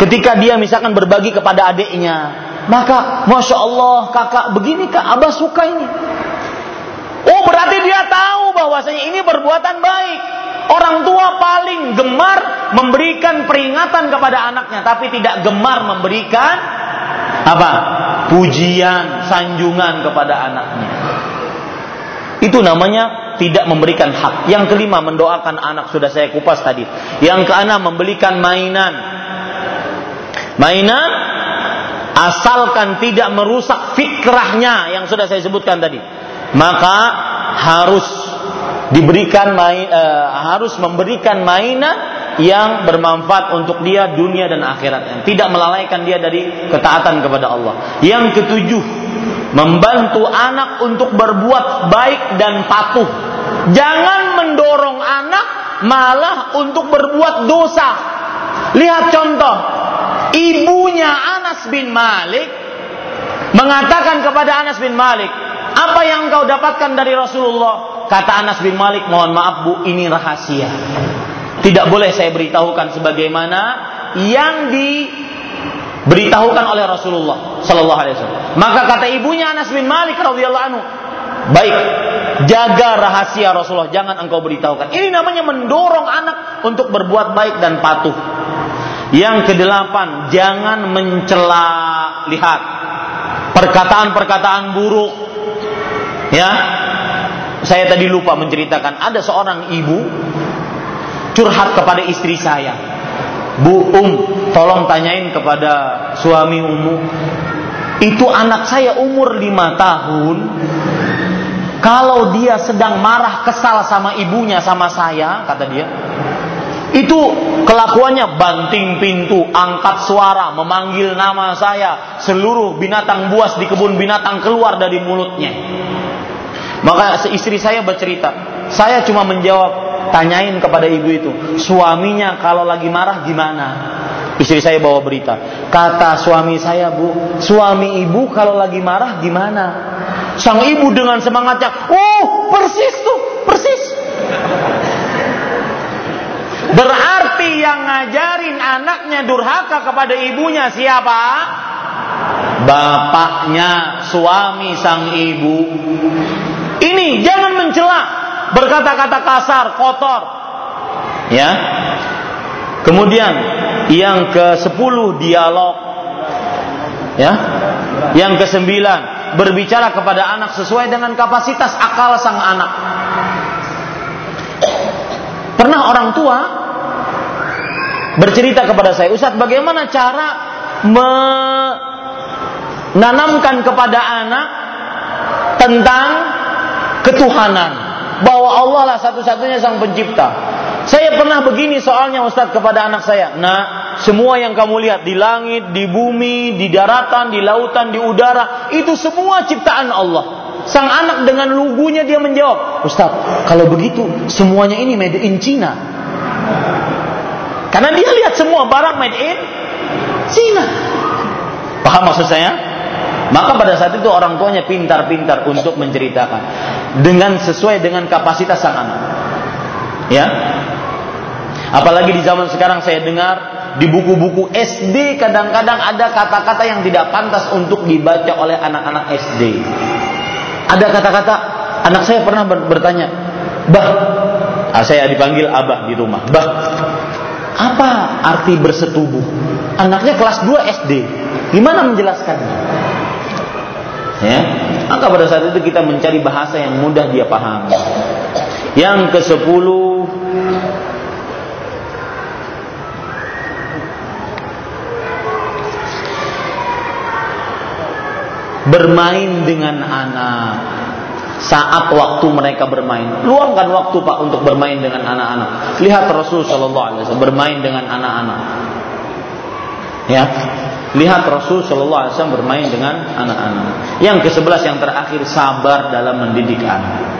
Ketika dia misalkan berbagi kepada adiknya, maka masya Allah kakak begini kak abah suka ini. Oh berarti dia tahu bahwasanya ini perbuatan baik. Orang tua paling gemar memberikan peringatan kepada anaknya, tapi tidak gemar memberikan apa? Pujian, sanjungan kepada anaknya. Itu namanya tidak memberikan hak. Yang kelima mendoakan anak sudah saya kupas tadi. Yang keenam membelikan mainan. Mainan asalkan tidak merusak fikrahnya yang sudah saya sebutkan tadi. Maka harus diberikan main, uh, harus memberikan mainan yang bermanfaat untuk dia dunia dan akhirat. Tidak melalaikan dia dari ketaatan kepada Allah. Yang ketujuh, membantu anak untuk berbuat baik dan patuh. Jangan mendorong anak malah untuk berbuat dosa. Lihat contoh, ibunya Anas bin Malik mengatakan kepada Anas bin Malik, "Apa yang kau dapatkan dari Rasulullah?" Kata Anas bin Malik, "Mohon maaf Bu, ini rahasia." Tidak boleh saya beritahukan sebagaimana yang di beritahukan oleh Rasulullah Sallallahu Alaihi Wasallam. Maka kata ibunya Anas bin Malik radhiyallahu anhu, baik jaga rahasia Rasulullah, jangan engkau beritahukan. Ini namanya mendorong anak untuk berbuat baik dan patuh. Yang kedelapan, jangan mencela. Lihat perkataan-perkataan buruk. Ya, saya tadi lupa menceritakan ada seorang ibu curhat kepada istri saya Bu Um, tolong tanyain kepada suami Umu. Itu anak saya umur lima tahun. Kalau dia sedang marah kesal sama ibunya sama saya, kata dia, itu kelakuannya banting pintu, angkat suara, memanggil nama saya, seluruh binatang buas di kebun binatang keluar dari mulutnya. Maka istri saya bercerita, saya cuma menjawab, tanyain kepada ibu itu, suaminya kalau lagi marah gimana? Istri saya bawa berita. Kata suami saya, Bu, suami ibu kalau lagi marah gimana? Sang ibu dengan semangatnya, "Oh, persis tuh, persis." Berarti yang ngajarin anaknya durhaka kepada ibunya siapa? Bapaknya, suami sang ibu. Ini jangan mencela, berkata-kata kasar, kotor. Ya. Kemudian yang ke-10 dialog. Ya. Yang ke-9 berbicara kepada anak sesuai dengan kapasitas akal sang anak. Pernah orang tua bercerita kepada saya, Ustadz bagaimana cara menanamkan kepada anak tentang ketuhanan bahwa Allah lah satu-satunya sang pencipta. Saya pernah begini soalnya Ustaz kepada anak saya. Nah, semua yang kamu lihat di langit, di bumi, di daratan, di lautan, di udara, itu semua ciptaan Allah. Sang anak dengan lugunya dia menjawab, Ustaz, kalau begitu semuanya ini made in China. Karena dia lihat semua barang made in China. Paham maksud saya? Maka pada saat itu orang tuanya pintar-pintar untuk menceritakan dengan sesuai dengan kapasitas sang anak. Ya. Apalagi di zaman sekarang saya dengar di buku-buku SD kadang-kadang ada kata-kata yang tidak pantas untuk dibaca oleh anak-anak SD. Ada kata-kata anak saya pernah bertanya, "Bah, ah, saya dipanggil abah di rumah. Bah, apa arti bersetubuh? Anaknya kelas 2 SD. Gimana menjelaskannya? Ya, maka pada saat itu kita mencari bahasa yang mudah dia pahami. Yang ke sepuluh bermain dengan anak saat waktu mereka bermain. Luangkan waktu Pak untuk bermain dengan anak-anak. Lihat Rasul Shallallahu Alaihi Wasallam bermain dengan anak-anak. Ya, lihat Rasul Shallallahu Alaihi Wasallam bermain dengan anak-anak. Yang ke sebelas yang terakhir sabar dalam mendidik anak.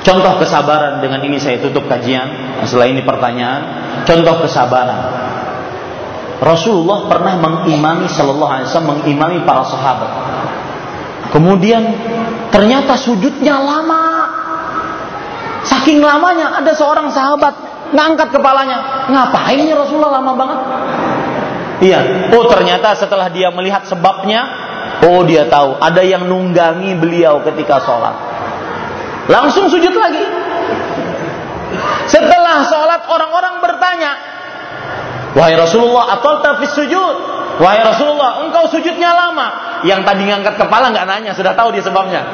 Contoh kesabaran dengan ini saya tutup kajian. Setelah ini pertanyaan. Contoh kesabaran. Rasulullah pernah mengimami Shallallahu Alaihi Wasallam mengimami para sahabat. Kemudian ternyata sujudnya lama. Saking lamanya ada seorang sahabat ngangkat kepalanya. Ngapain ini Rasulullah lama banget? Iya. Oh ternyata setelah dia melihat sebabnya, oh dia tahu ada yang nunggangi beliau ketika sholat. Langsung sujud lagi. Setelah sholat orang-orang bertanya, wahai Rasulullah, atau tafis sujud? Wahai Rasulullah, engkau sujudnya lama. Yang tadi ngangkat kepala nggak nanya, sudah tahu dia sebabnya.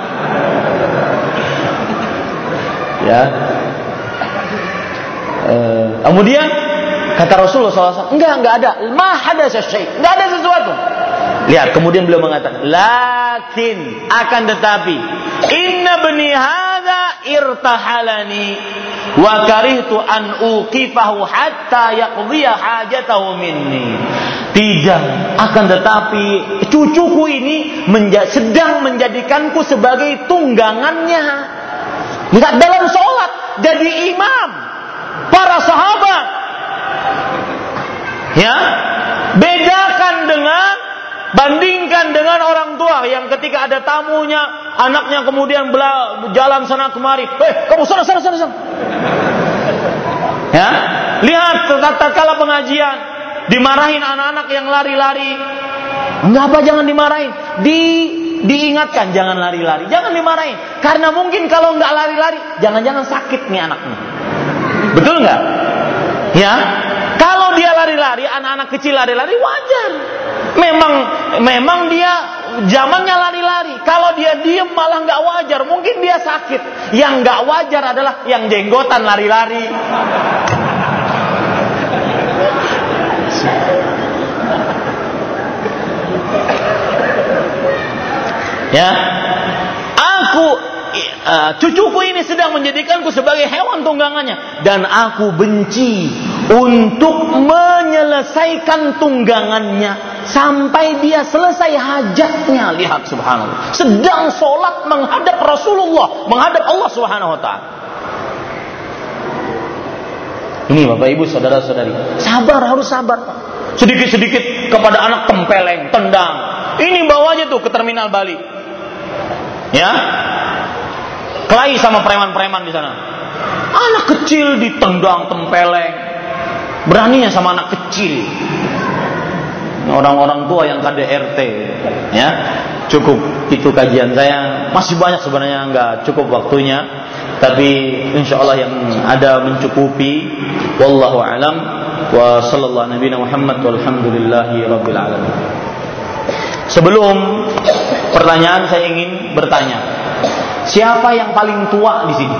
ya. E, kemudian kata Rasulullah SAW, enggak, enggak ada. Ma ada sesuatu, enggak ada sesuatu. Lihat, kemudian beliau mengatakan, lakin akan tetapi, inna bani hadza irtahalani wa karihtu an uqifahu hatta yaqdiya hajatahu minni. Tidak, akan tetapi cucuku ini menja sedang menjadikanku sebagai tunggangannya. Lihat dalam sholat jadi imam para sahabat. Ya, bedakan dengan bandingkan dengan orang tua yang ketika ada tamunya anaknya kemudian jalan sana kemari, eh kamu sana sana sana sana. Ya, lihat tata kala pengajian dimarahin anak-anak yang lari-lari. Enggak apa jangan dimarahin. Di diingatkan jangan lari-lari. Jangan dimarahin. Karena mungkin kalau nggak lari-lari, jangan-jangan sakit nih anaknya. Betul nggak? Ya. Kalau dia lari-lari, anak-anak kecil lari-lari wajar. Memang memang dia zamannya lari-lari. Kalau dia diem malah nggak wajar. Mungkin dia sakit. Yang nggak wajar adalah yang jenggotan lari-lari. Ya. Aku uh, cucuku ini sedang menjadikanku sebagai hewan tunggangannya dan aku benci untuk menyelesaikan tunggangannya sampai dia selesai hajatnya lihat subhanallah sedang sholat menghadap Rasulullah menghadap Allah subhanahu wa taala ini bapak ibu saudara saudari sabar harus sabar sedikit-sedikit kepada anak tempeleng tendang ini bawa aja tuh ke terminal Bali Ya. Kelahi sama preman-preman di sana. Anak kecil ditendang tempeleng. Beraninya sama anak kecil. Orang-orang tua yang KDRT, ya. Cukup itu kajian saya. Masih banyak sebenarnya nggak cukup waktunya. Tapi insya Allah yang ada mencukupi. Wallahu alam wa sallallahu nabi Muhammad walhamdulillahi rabbil alamin. Sebelum pertanyaan saya ingin bertanya. Siapa yang paling tua di sini?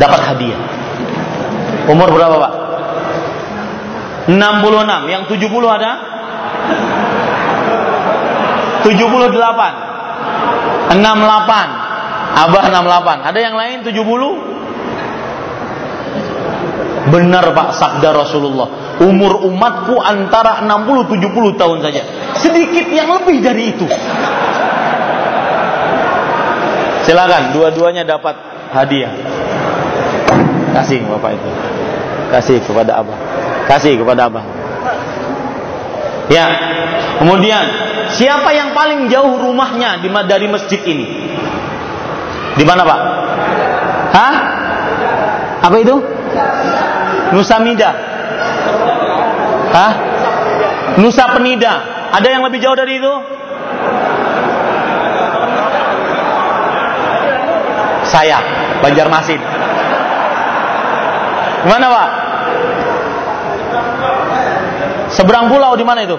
Dapat hadiah. Umur berapa, Pak? 66. Yang 70 ada? 78. 68. Abah 68. Ada yang lain 70? Benar Pak sabda Rasulullah. Umur umatku antara 60-70 tahun saja. Sedikit yang lebih dari itu. Silakan, dua-duanya dapat hadiah. Kasih Bapak itu. Kasih kepada Abah. Kasih kepada Abah. Ya. Kemudian, siapa yang paling jauh rumahnya dari masjid ini? Di mana, Pak? Hah? Apa itu? Nusamida. Hah? Nusa Penida. Ada yang lebih jauh dari itu? Saya, Banjarmasin. Mana Pak? Seberang pulau di mana itu?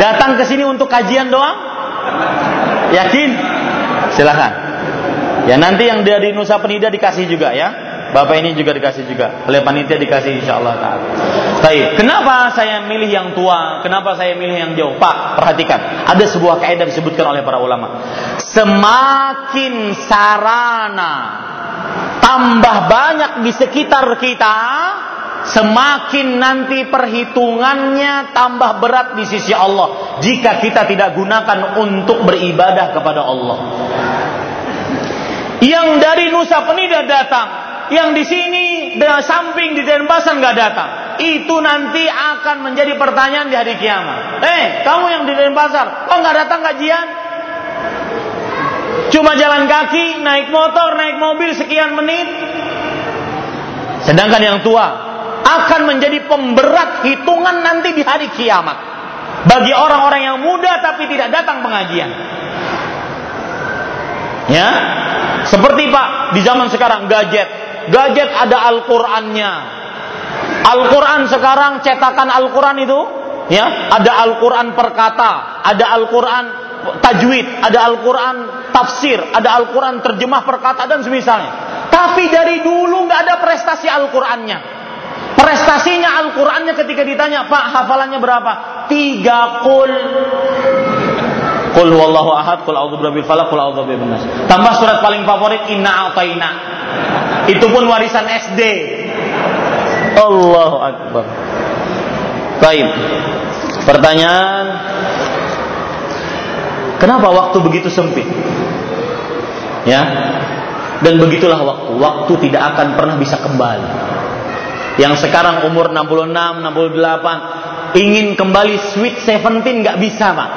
Datang ke sini untuk kajian doang? Yakin? Silahkan. Ya nanti yang dari Nusa Penida dikasih juga ya. Bapak ini juga dikasih juga. Oleh panitia dikasih insya Allah. Baik. Kenapa saya milih yang tua? Kenapa saya milih yang jauh? Pak, perhatikan. Ada sebuah kaidah disebutkan oleh para ulama. Semakin sarana tambah banyak di sekitar kita, semakin nanti perhitungannya tambah berat di sisi Allah jika kita tidak gunakan untuk beribadah kepada Allah. Yang dari Nusa Penida datang, yang di sini dengan samping di Denpasar nggak datang, itu nanti akan menjadi pertanyaan di hari kiamat. Eh, kamu yang di Denpasar, kok nggak datang kajian? Cuma jalan kaki, naik motor, naik mobil sekian menit. Sedangkan yang tua akan menjadi pemberat hitungan nanti di hari kiamat. Bagi orang-orang yang muda tapi tidak datang pengajian. Ya, seperti Pak di zaman sekarang gadget, gadget ada Al-Qur'annya. Al-Qur'an sekarang cetakan Al-Qur'an itu ya, ada Al-Qur'an perkata, ada Al-Qur'an tajwid, ada Al-Quran tafsir, ada Al-Quran terjemah perkata dan semisalnya. Tapi dari dulu nggak ada prestasi Al-Qurannya. Prestasinya Al-Qurannya ketika ditanya, Pak hafalannya berapa? Tiga kul. Kul wallahu ahad, kul a'udzu birabbil falaq, kul birabbin nas. Tambah surat paling favorit Inna A'taina. Itu pun warisan SD. Allahu Akbar. Baik. Pertanyaan Kenapa waktu begitu sempit? Ya. Dan begitulah waktu. Waktu tidak akan pernah bisa kembali. Yang sekarang umur 66, 68, ingin kembali sweet 17 nggak bisa, Pak.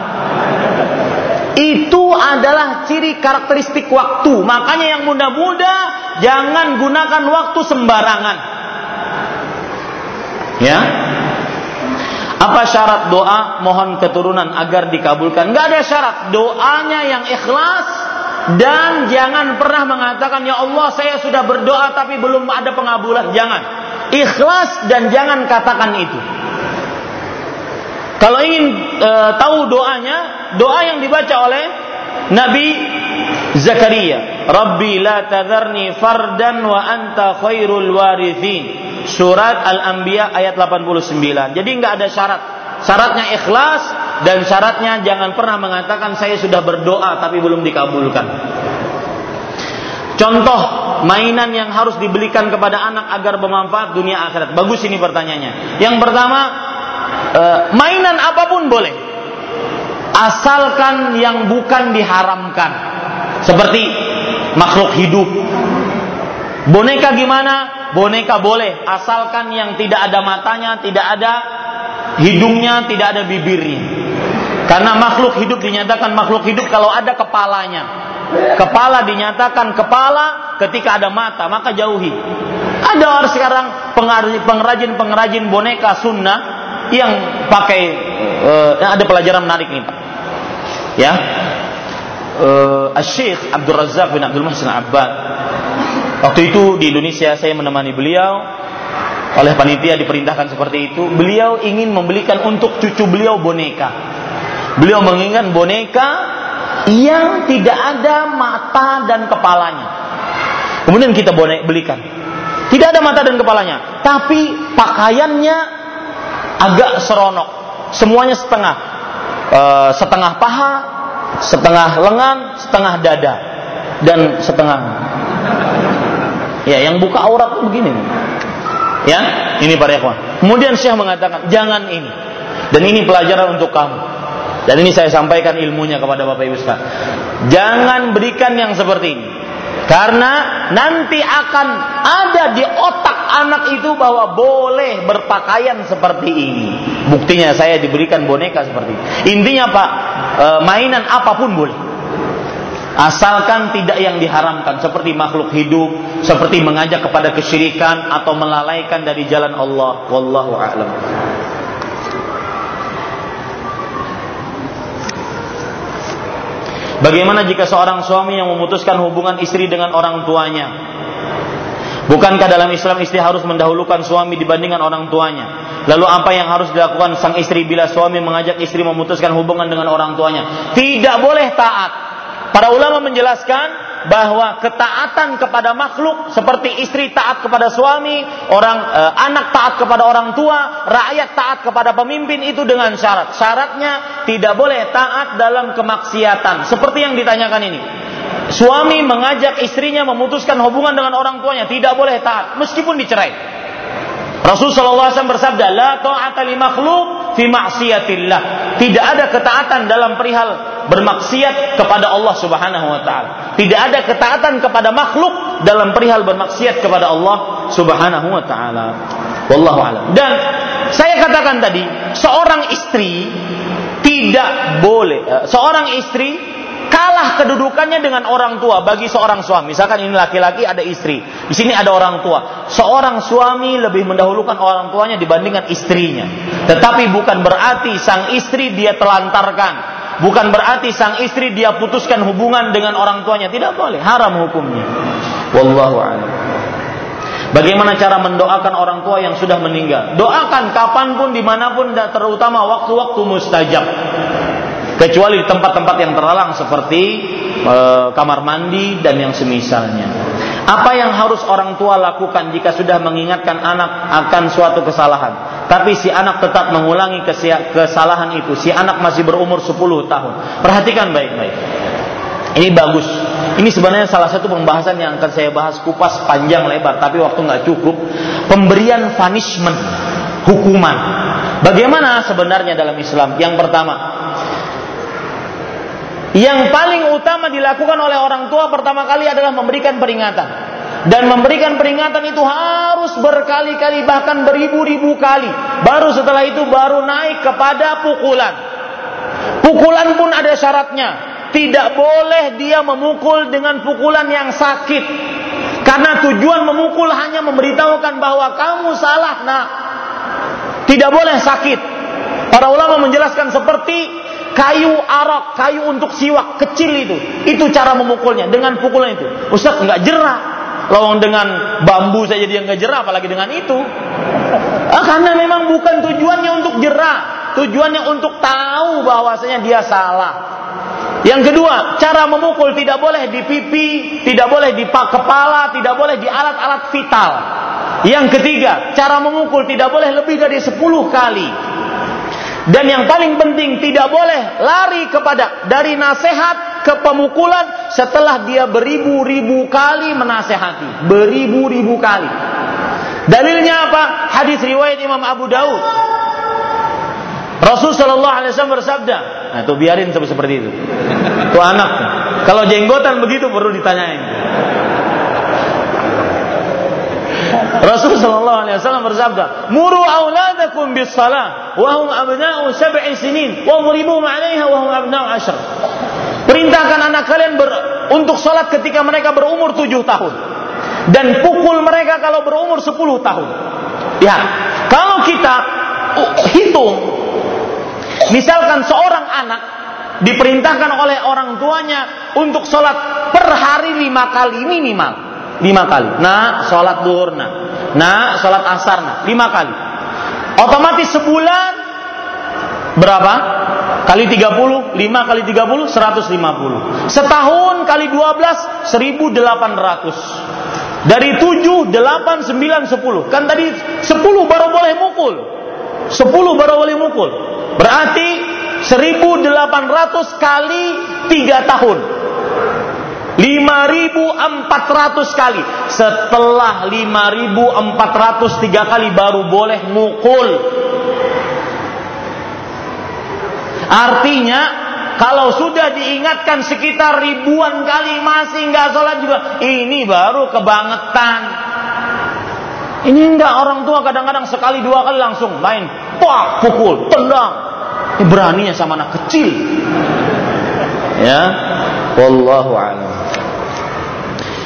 Itu adalah ciri karakteristik waktu. Makanya yang muda-muda jangan gunakan waktu sembarangan. Ya, apa syarat doa mohon keturunan agar dikabulkan? Gak ada syarat. Doanya yang ikhlas dan jangan pernah mengatakan ya Allah saya sudah berdoa tapi belum ada pengabulan. Jangan. Ikhlas dan jangan katakan itu. Kalau ingin e, tahu doanya, doa yang dibaca oleh Nabi Zakaria, Rabbi la tadharni fardan wa anta khairul warithin. Surat Al-Anbiya ayat 89. Jadi nggak ada syarat. Syaratnya ikhlas dan syaratnya jangan pernah mengatakan saya sudah berdoa tapi belum dikabulkan. Contoh mainan yang harus dibelikan kepada anak agar bermanfaat dunia akhirat. Bagus ini pertanyaannya. Yang pertama, eh, mainan apa pun boleh. Asalkan yang bukan diharamkan. Seperti makhluk hidup. Boneka gimana? boneka boleh asalkan yang tidak ada matanya, tidak ada hidungnya, tidak ada bibirnya. Karena makhluk hidup dinyatakan makhluk hidup kalau ada kepalanya. Kepala dinyatakan kepala ketika ada mata, maka jauhi. Ada orang sekarang pengrajin-pengrajin boneka sunnah yang pakai uh, ada pelajaran menarik nih Pak. Ya. Uh, Syekh Abdul Razak bin Abdul Muhsin Abbad Waktu itu di Indonesia saya menemani beliau oleh panitia diperintahkan seperti itu. Beliau ingin membelikan untuk cucu beliau boneka. Beliau menginginkan boneka yang tidak ada mata dan kepalanya. Kemudian kita bonek belikan. Tidak ada mata dan kepalanya, tapi pakaiannya agak seronok. Semuanya setengah. E, setengah paha, setengah lengan, setengah dada dan setengah Ya, yang buka aurat begini. Ya, ini para ikhwan. Kemudian Syekh mengatakan, jangan ini. Dan ini pelajaran untuk kamu. Dan ini saya sampaikan ilmunya kepada Bapak Ibu sekalian. Jangan berikan yang seperti ini. Karena nanti akan ada di otak anak itu bahwa boleh berpakaian seperti ini. Buktinya saya diberikan boneka seperti ini. Intinya Pak, e, mainan apa pun boleh. Asalkan tidak yang diharamkan seperti makhluk hidup, seperti mengajak kepada kesyirikan atau melalaikan dari jalan Allah. Wallahu a'lam. Bagaimana jika seorang suami yang memutuskan hubungan istri dengan orang tuanya? Bukankah dalam Islam istri harus mendahulukan suami dibandingkan orang tuanya? Lalu apa yang harus dilakukan sang istri bila suami mengajak istri memutuskan hubungan dengan orang tuanya? Tidak boleh taat. Para ulama menjelaskan bahwa ketaatan kepada makhluk seperti istri taat kepada suami, orang e, anak taat kepada orang tua, rakyat taat kepada pemimpin itu dengan syarat. Syaratnya tidak boleh taat dalam kemaksiatan. Seperti yang ditanyakan ini. Suami mengajak istrinya memutuskan hubungan dengan orang tuanya, tidak boleh taat meskipun dicerai. Rasul wasallam bersabda, "La ta'ata li makhluq fi ma'siyatillah." Tidak ada ketaatan dalam perihal bermaksiat kepada Allah Subhanahu wa taala. Tidak ada ketaatan kepada makhluk dalam perihal bermaksiat kepada Allah Subhanahu wa taala. Wallahu alam. Dan saya katakan tadi, seorang istri tidak boleh, eh, seorang istri kalah kedudukannya dengan orang tua bagi seorang suami. Misalkan ini laki-laki ada istri, di sini ada orang tua. Seorang suami lebih mendahulukan orang tuanya dibandingkan istrinya. Tetapi bukan berarti sang istri dia telantarkan. Bukan berarti sang istri dia putuskan hubungan dengan orang tuanya. Tidak boleh, haram hukumnya. Wallahu a'lam. Bagaimana cara mendoakan orang tua yang sudah meninggal? Doakan kapan pun, di mana pun, terutama waktu-waktu mustajab kecuali di tempat-tempat yang terlarang seperti e, kamar mandi dan yang semisalnya. Apa yang harus orang tua lakukan jika sudah mengingatkan anak akan suatu kesalahan, tapi si anak tetap mengulangi kesalahan itu, si anak masih berumur 10 tahun. Perhatikan baik-baik. Ini bagus. Ini sebenarnya salah satu pembahasan yang akan saya bahas kupas panjang lebar, tapi waktu nggak cukup. Pemberian punishment, hukuman. Bagaimana sebenarnya dalam Islam? Yang pertama, yang paling utama dilakukan oleh orang tua pertama kali adalah memberikan peringatan. Dan memberikan peringatan itu harus berkali-kali bahkan beribu-ribu kali. Baru setelah itu baru naik kepada pukulan. Pukulan pun ada syaratnya. Tidak boleh dia memukul dengan pukulan yang sakit. Karena tujuan memukul hanya memberitahukan bahwa kamu salah, nak. Tidak boleh sakit. Para ulama menjelaskan seperti kayu arak, kayu untuk siwak kecil itu. Itu cara memukulnya dengan pukulan itu. Ustaz nggak jerah. Lawang dengan bambu saja dia nggak jerah, apalagi dengan itu. Ah, karena memang bukan tujuannya untuk jerah, tujuannya untuk tahu bahwasanya dia salah. Yang kedua, cara memukul tidak boleh di pipi, tidak boleh di kepala, tidak boleh di alat-alat vital. Yang ketiga, cara memukul tidak boleh lebih dari 10 kali. Dan yang paling penting tidak boleh lari kepada dari nasihat ke pemukulan setelah dia beribu-ribu kali menasehati, beribu-ribu kali. Dalilnya apa? Hadis riwayat Imam Abu Daud. Rasul Shallallahu Alaihi Wasallam bersabda, nah itu biarin seperti itu. Itu anak. Kalau jenggotan begitu perlu ditanyain. Rasul sallallahu alaihi wasallam bersabda, "Muru auladakum bis salah wa hum abna'u sab'i sinin wa muribuhum 'alaiha wa hum abna'u ashr." Perintahkan anak kalian ber, untuk salat ketika mereka berumur tujuh tahun dan pukul mereka kalau berumur sepuluh tahun. Ya, kalau kita hitung misalkan seorang anak diperintahkan oleh orang tuanya untuk sholat per hari lima kali minimal lima kali. Nah, sholat duhur nah. Nah, sholat asar nah. Lima kali. Otomatis sebulan berapa? Kali 30, 5 kali 30, 150. Setahun kali 12, 1800. Dari 7, 8, 9, 10. Kan tadi 10 baru boleh mukul. 10 baru boleh mukul. Berarti 1800 kali 3 tahun. 5400 kali. Setelah 5403 kali baru boleh mukul. Artinya kalau sudah diingatkan sekitar ribuan kali masih nggak sholat juga, ini baru kebangetan. Ini enggak orang tua kadang-kadang sekali dua kali langsung main, pak pukul, tendang. Ini beraninya sama anak kecil. Ya, wallahu a'lam.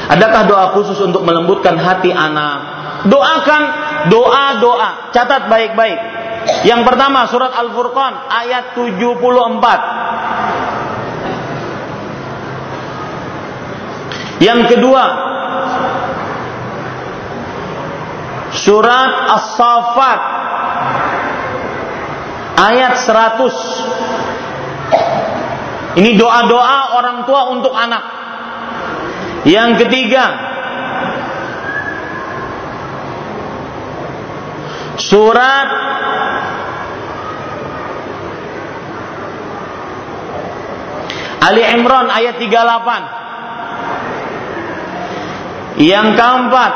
Adakah doa khusus untuk melembutkan hati anak? Doakan doa-doa. Catat baik-baik. Yang pertama surat Al-Furqan ayat 74. Yang kedua Surat As-Saffat ayat 100. Ini doa-doa orang tua untuk anak. Yang ketiga, surat Ali Imran ayat 38. Yang keempat,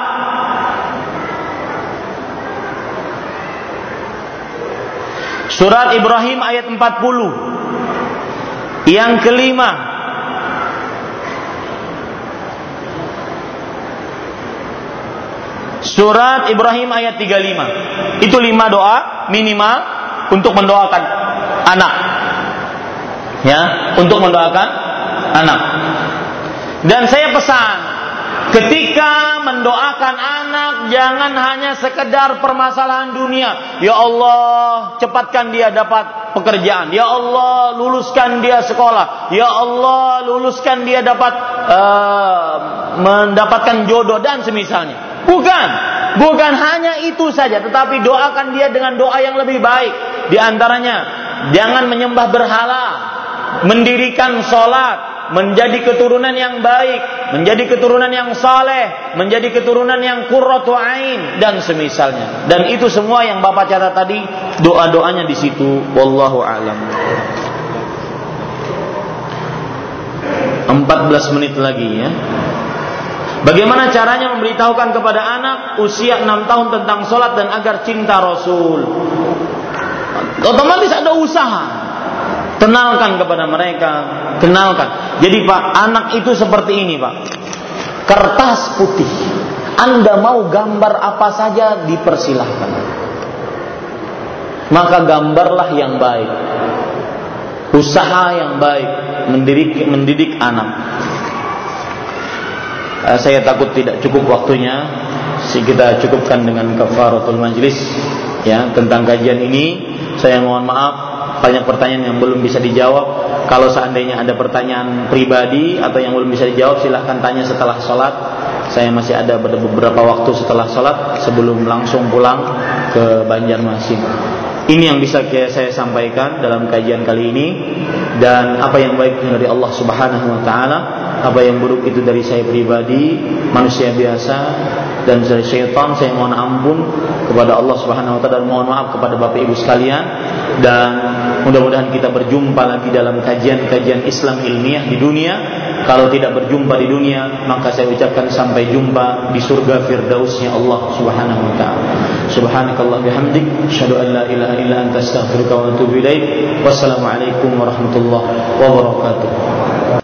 Surat Ibrahim ayat 40. Yang kelima, Surat Ibrahim ayat 35. Itu lima doa minimal untuk mendoakan anak. Ya, untuk mendoakan anak. Dan saya pesan, ketika mendoakan anak jangan hanya sekedar permasalahan dunia. Ya Allah, cepatkan dia dapat pekerjaan. Ya Allah, luluskan dia sekolah. Ya Allah, luluskan dia dapat uh, mendapatkan jodoh dan semisalnya. Bukan, bukan hanya itu saja, tetapi doakan dia dengan doa yang lebih baik. Di antaranya, jangan menyembah berhala, mendirikan sholat, menjadi keturunan yang baik, menjadi keturunan yang saleh, menjadi keturunan yang qurratu ain dan semisalnya. Dan itu semua yang Bapak catat tadi, doa-doanya di situ. Wallahu alam. 14 menit lagi ya. Bagaimana caranya memberitahukan kepada anak usia 6 tahun tentang sholat dan agar cinta Rasul? Otomatis ada usaha. Kenalkan kepada mereka, kenalkan. Jadi Pak, anak itu seperti ini Pak. Kertas putih. Anda mau gambar apa saja dipersilahkan. Maka gambarlah yang baik. Usaha yang baik mendidik mendidik anak uh, saya takut tidak cukup waktunya. Si kita cukupkan dengan kafaratul majlis ya tentang kajian ini. Saya mohon maaf banyak pertanyaan yang belum bisa dijawab. Kalau seandainya ada pertanyaan pribadi atau yang belum bisa dijawab silahkan tanya setelah sholat. Saya masih ada beberapa waktu setelah sholat sebelum langsung pulang ke Banjarmasin ini yang bisa saya sampaikan dalam kajian kali ini dan apa yang baik dari Allah Subhanahu wa taala, apa yang buruk itu dari saya pribadi, manusia biasa dan dari syaitan saya mohon ampun kepada Allah Subhanahu wa taala dan mohon maaf kepada Bapak Ibu sekalian dan mudah-mudahan kita berjumpa lagi dalam kajian-kajian Islam ilmiah di dunia. Kalau tidak berjumpa di dunia, maka saya ucapkan sampai jumpa di surga firdausnya Allah Subhanahu wa taala. Subhanakallah bihamdik, asyhadu an la ilaha illa anta astaghfiruka wa atubu ilaik. Wassalamualaikum warahmatullahi wabarakatuh.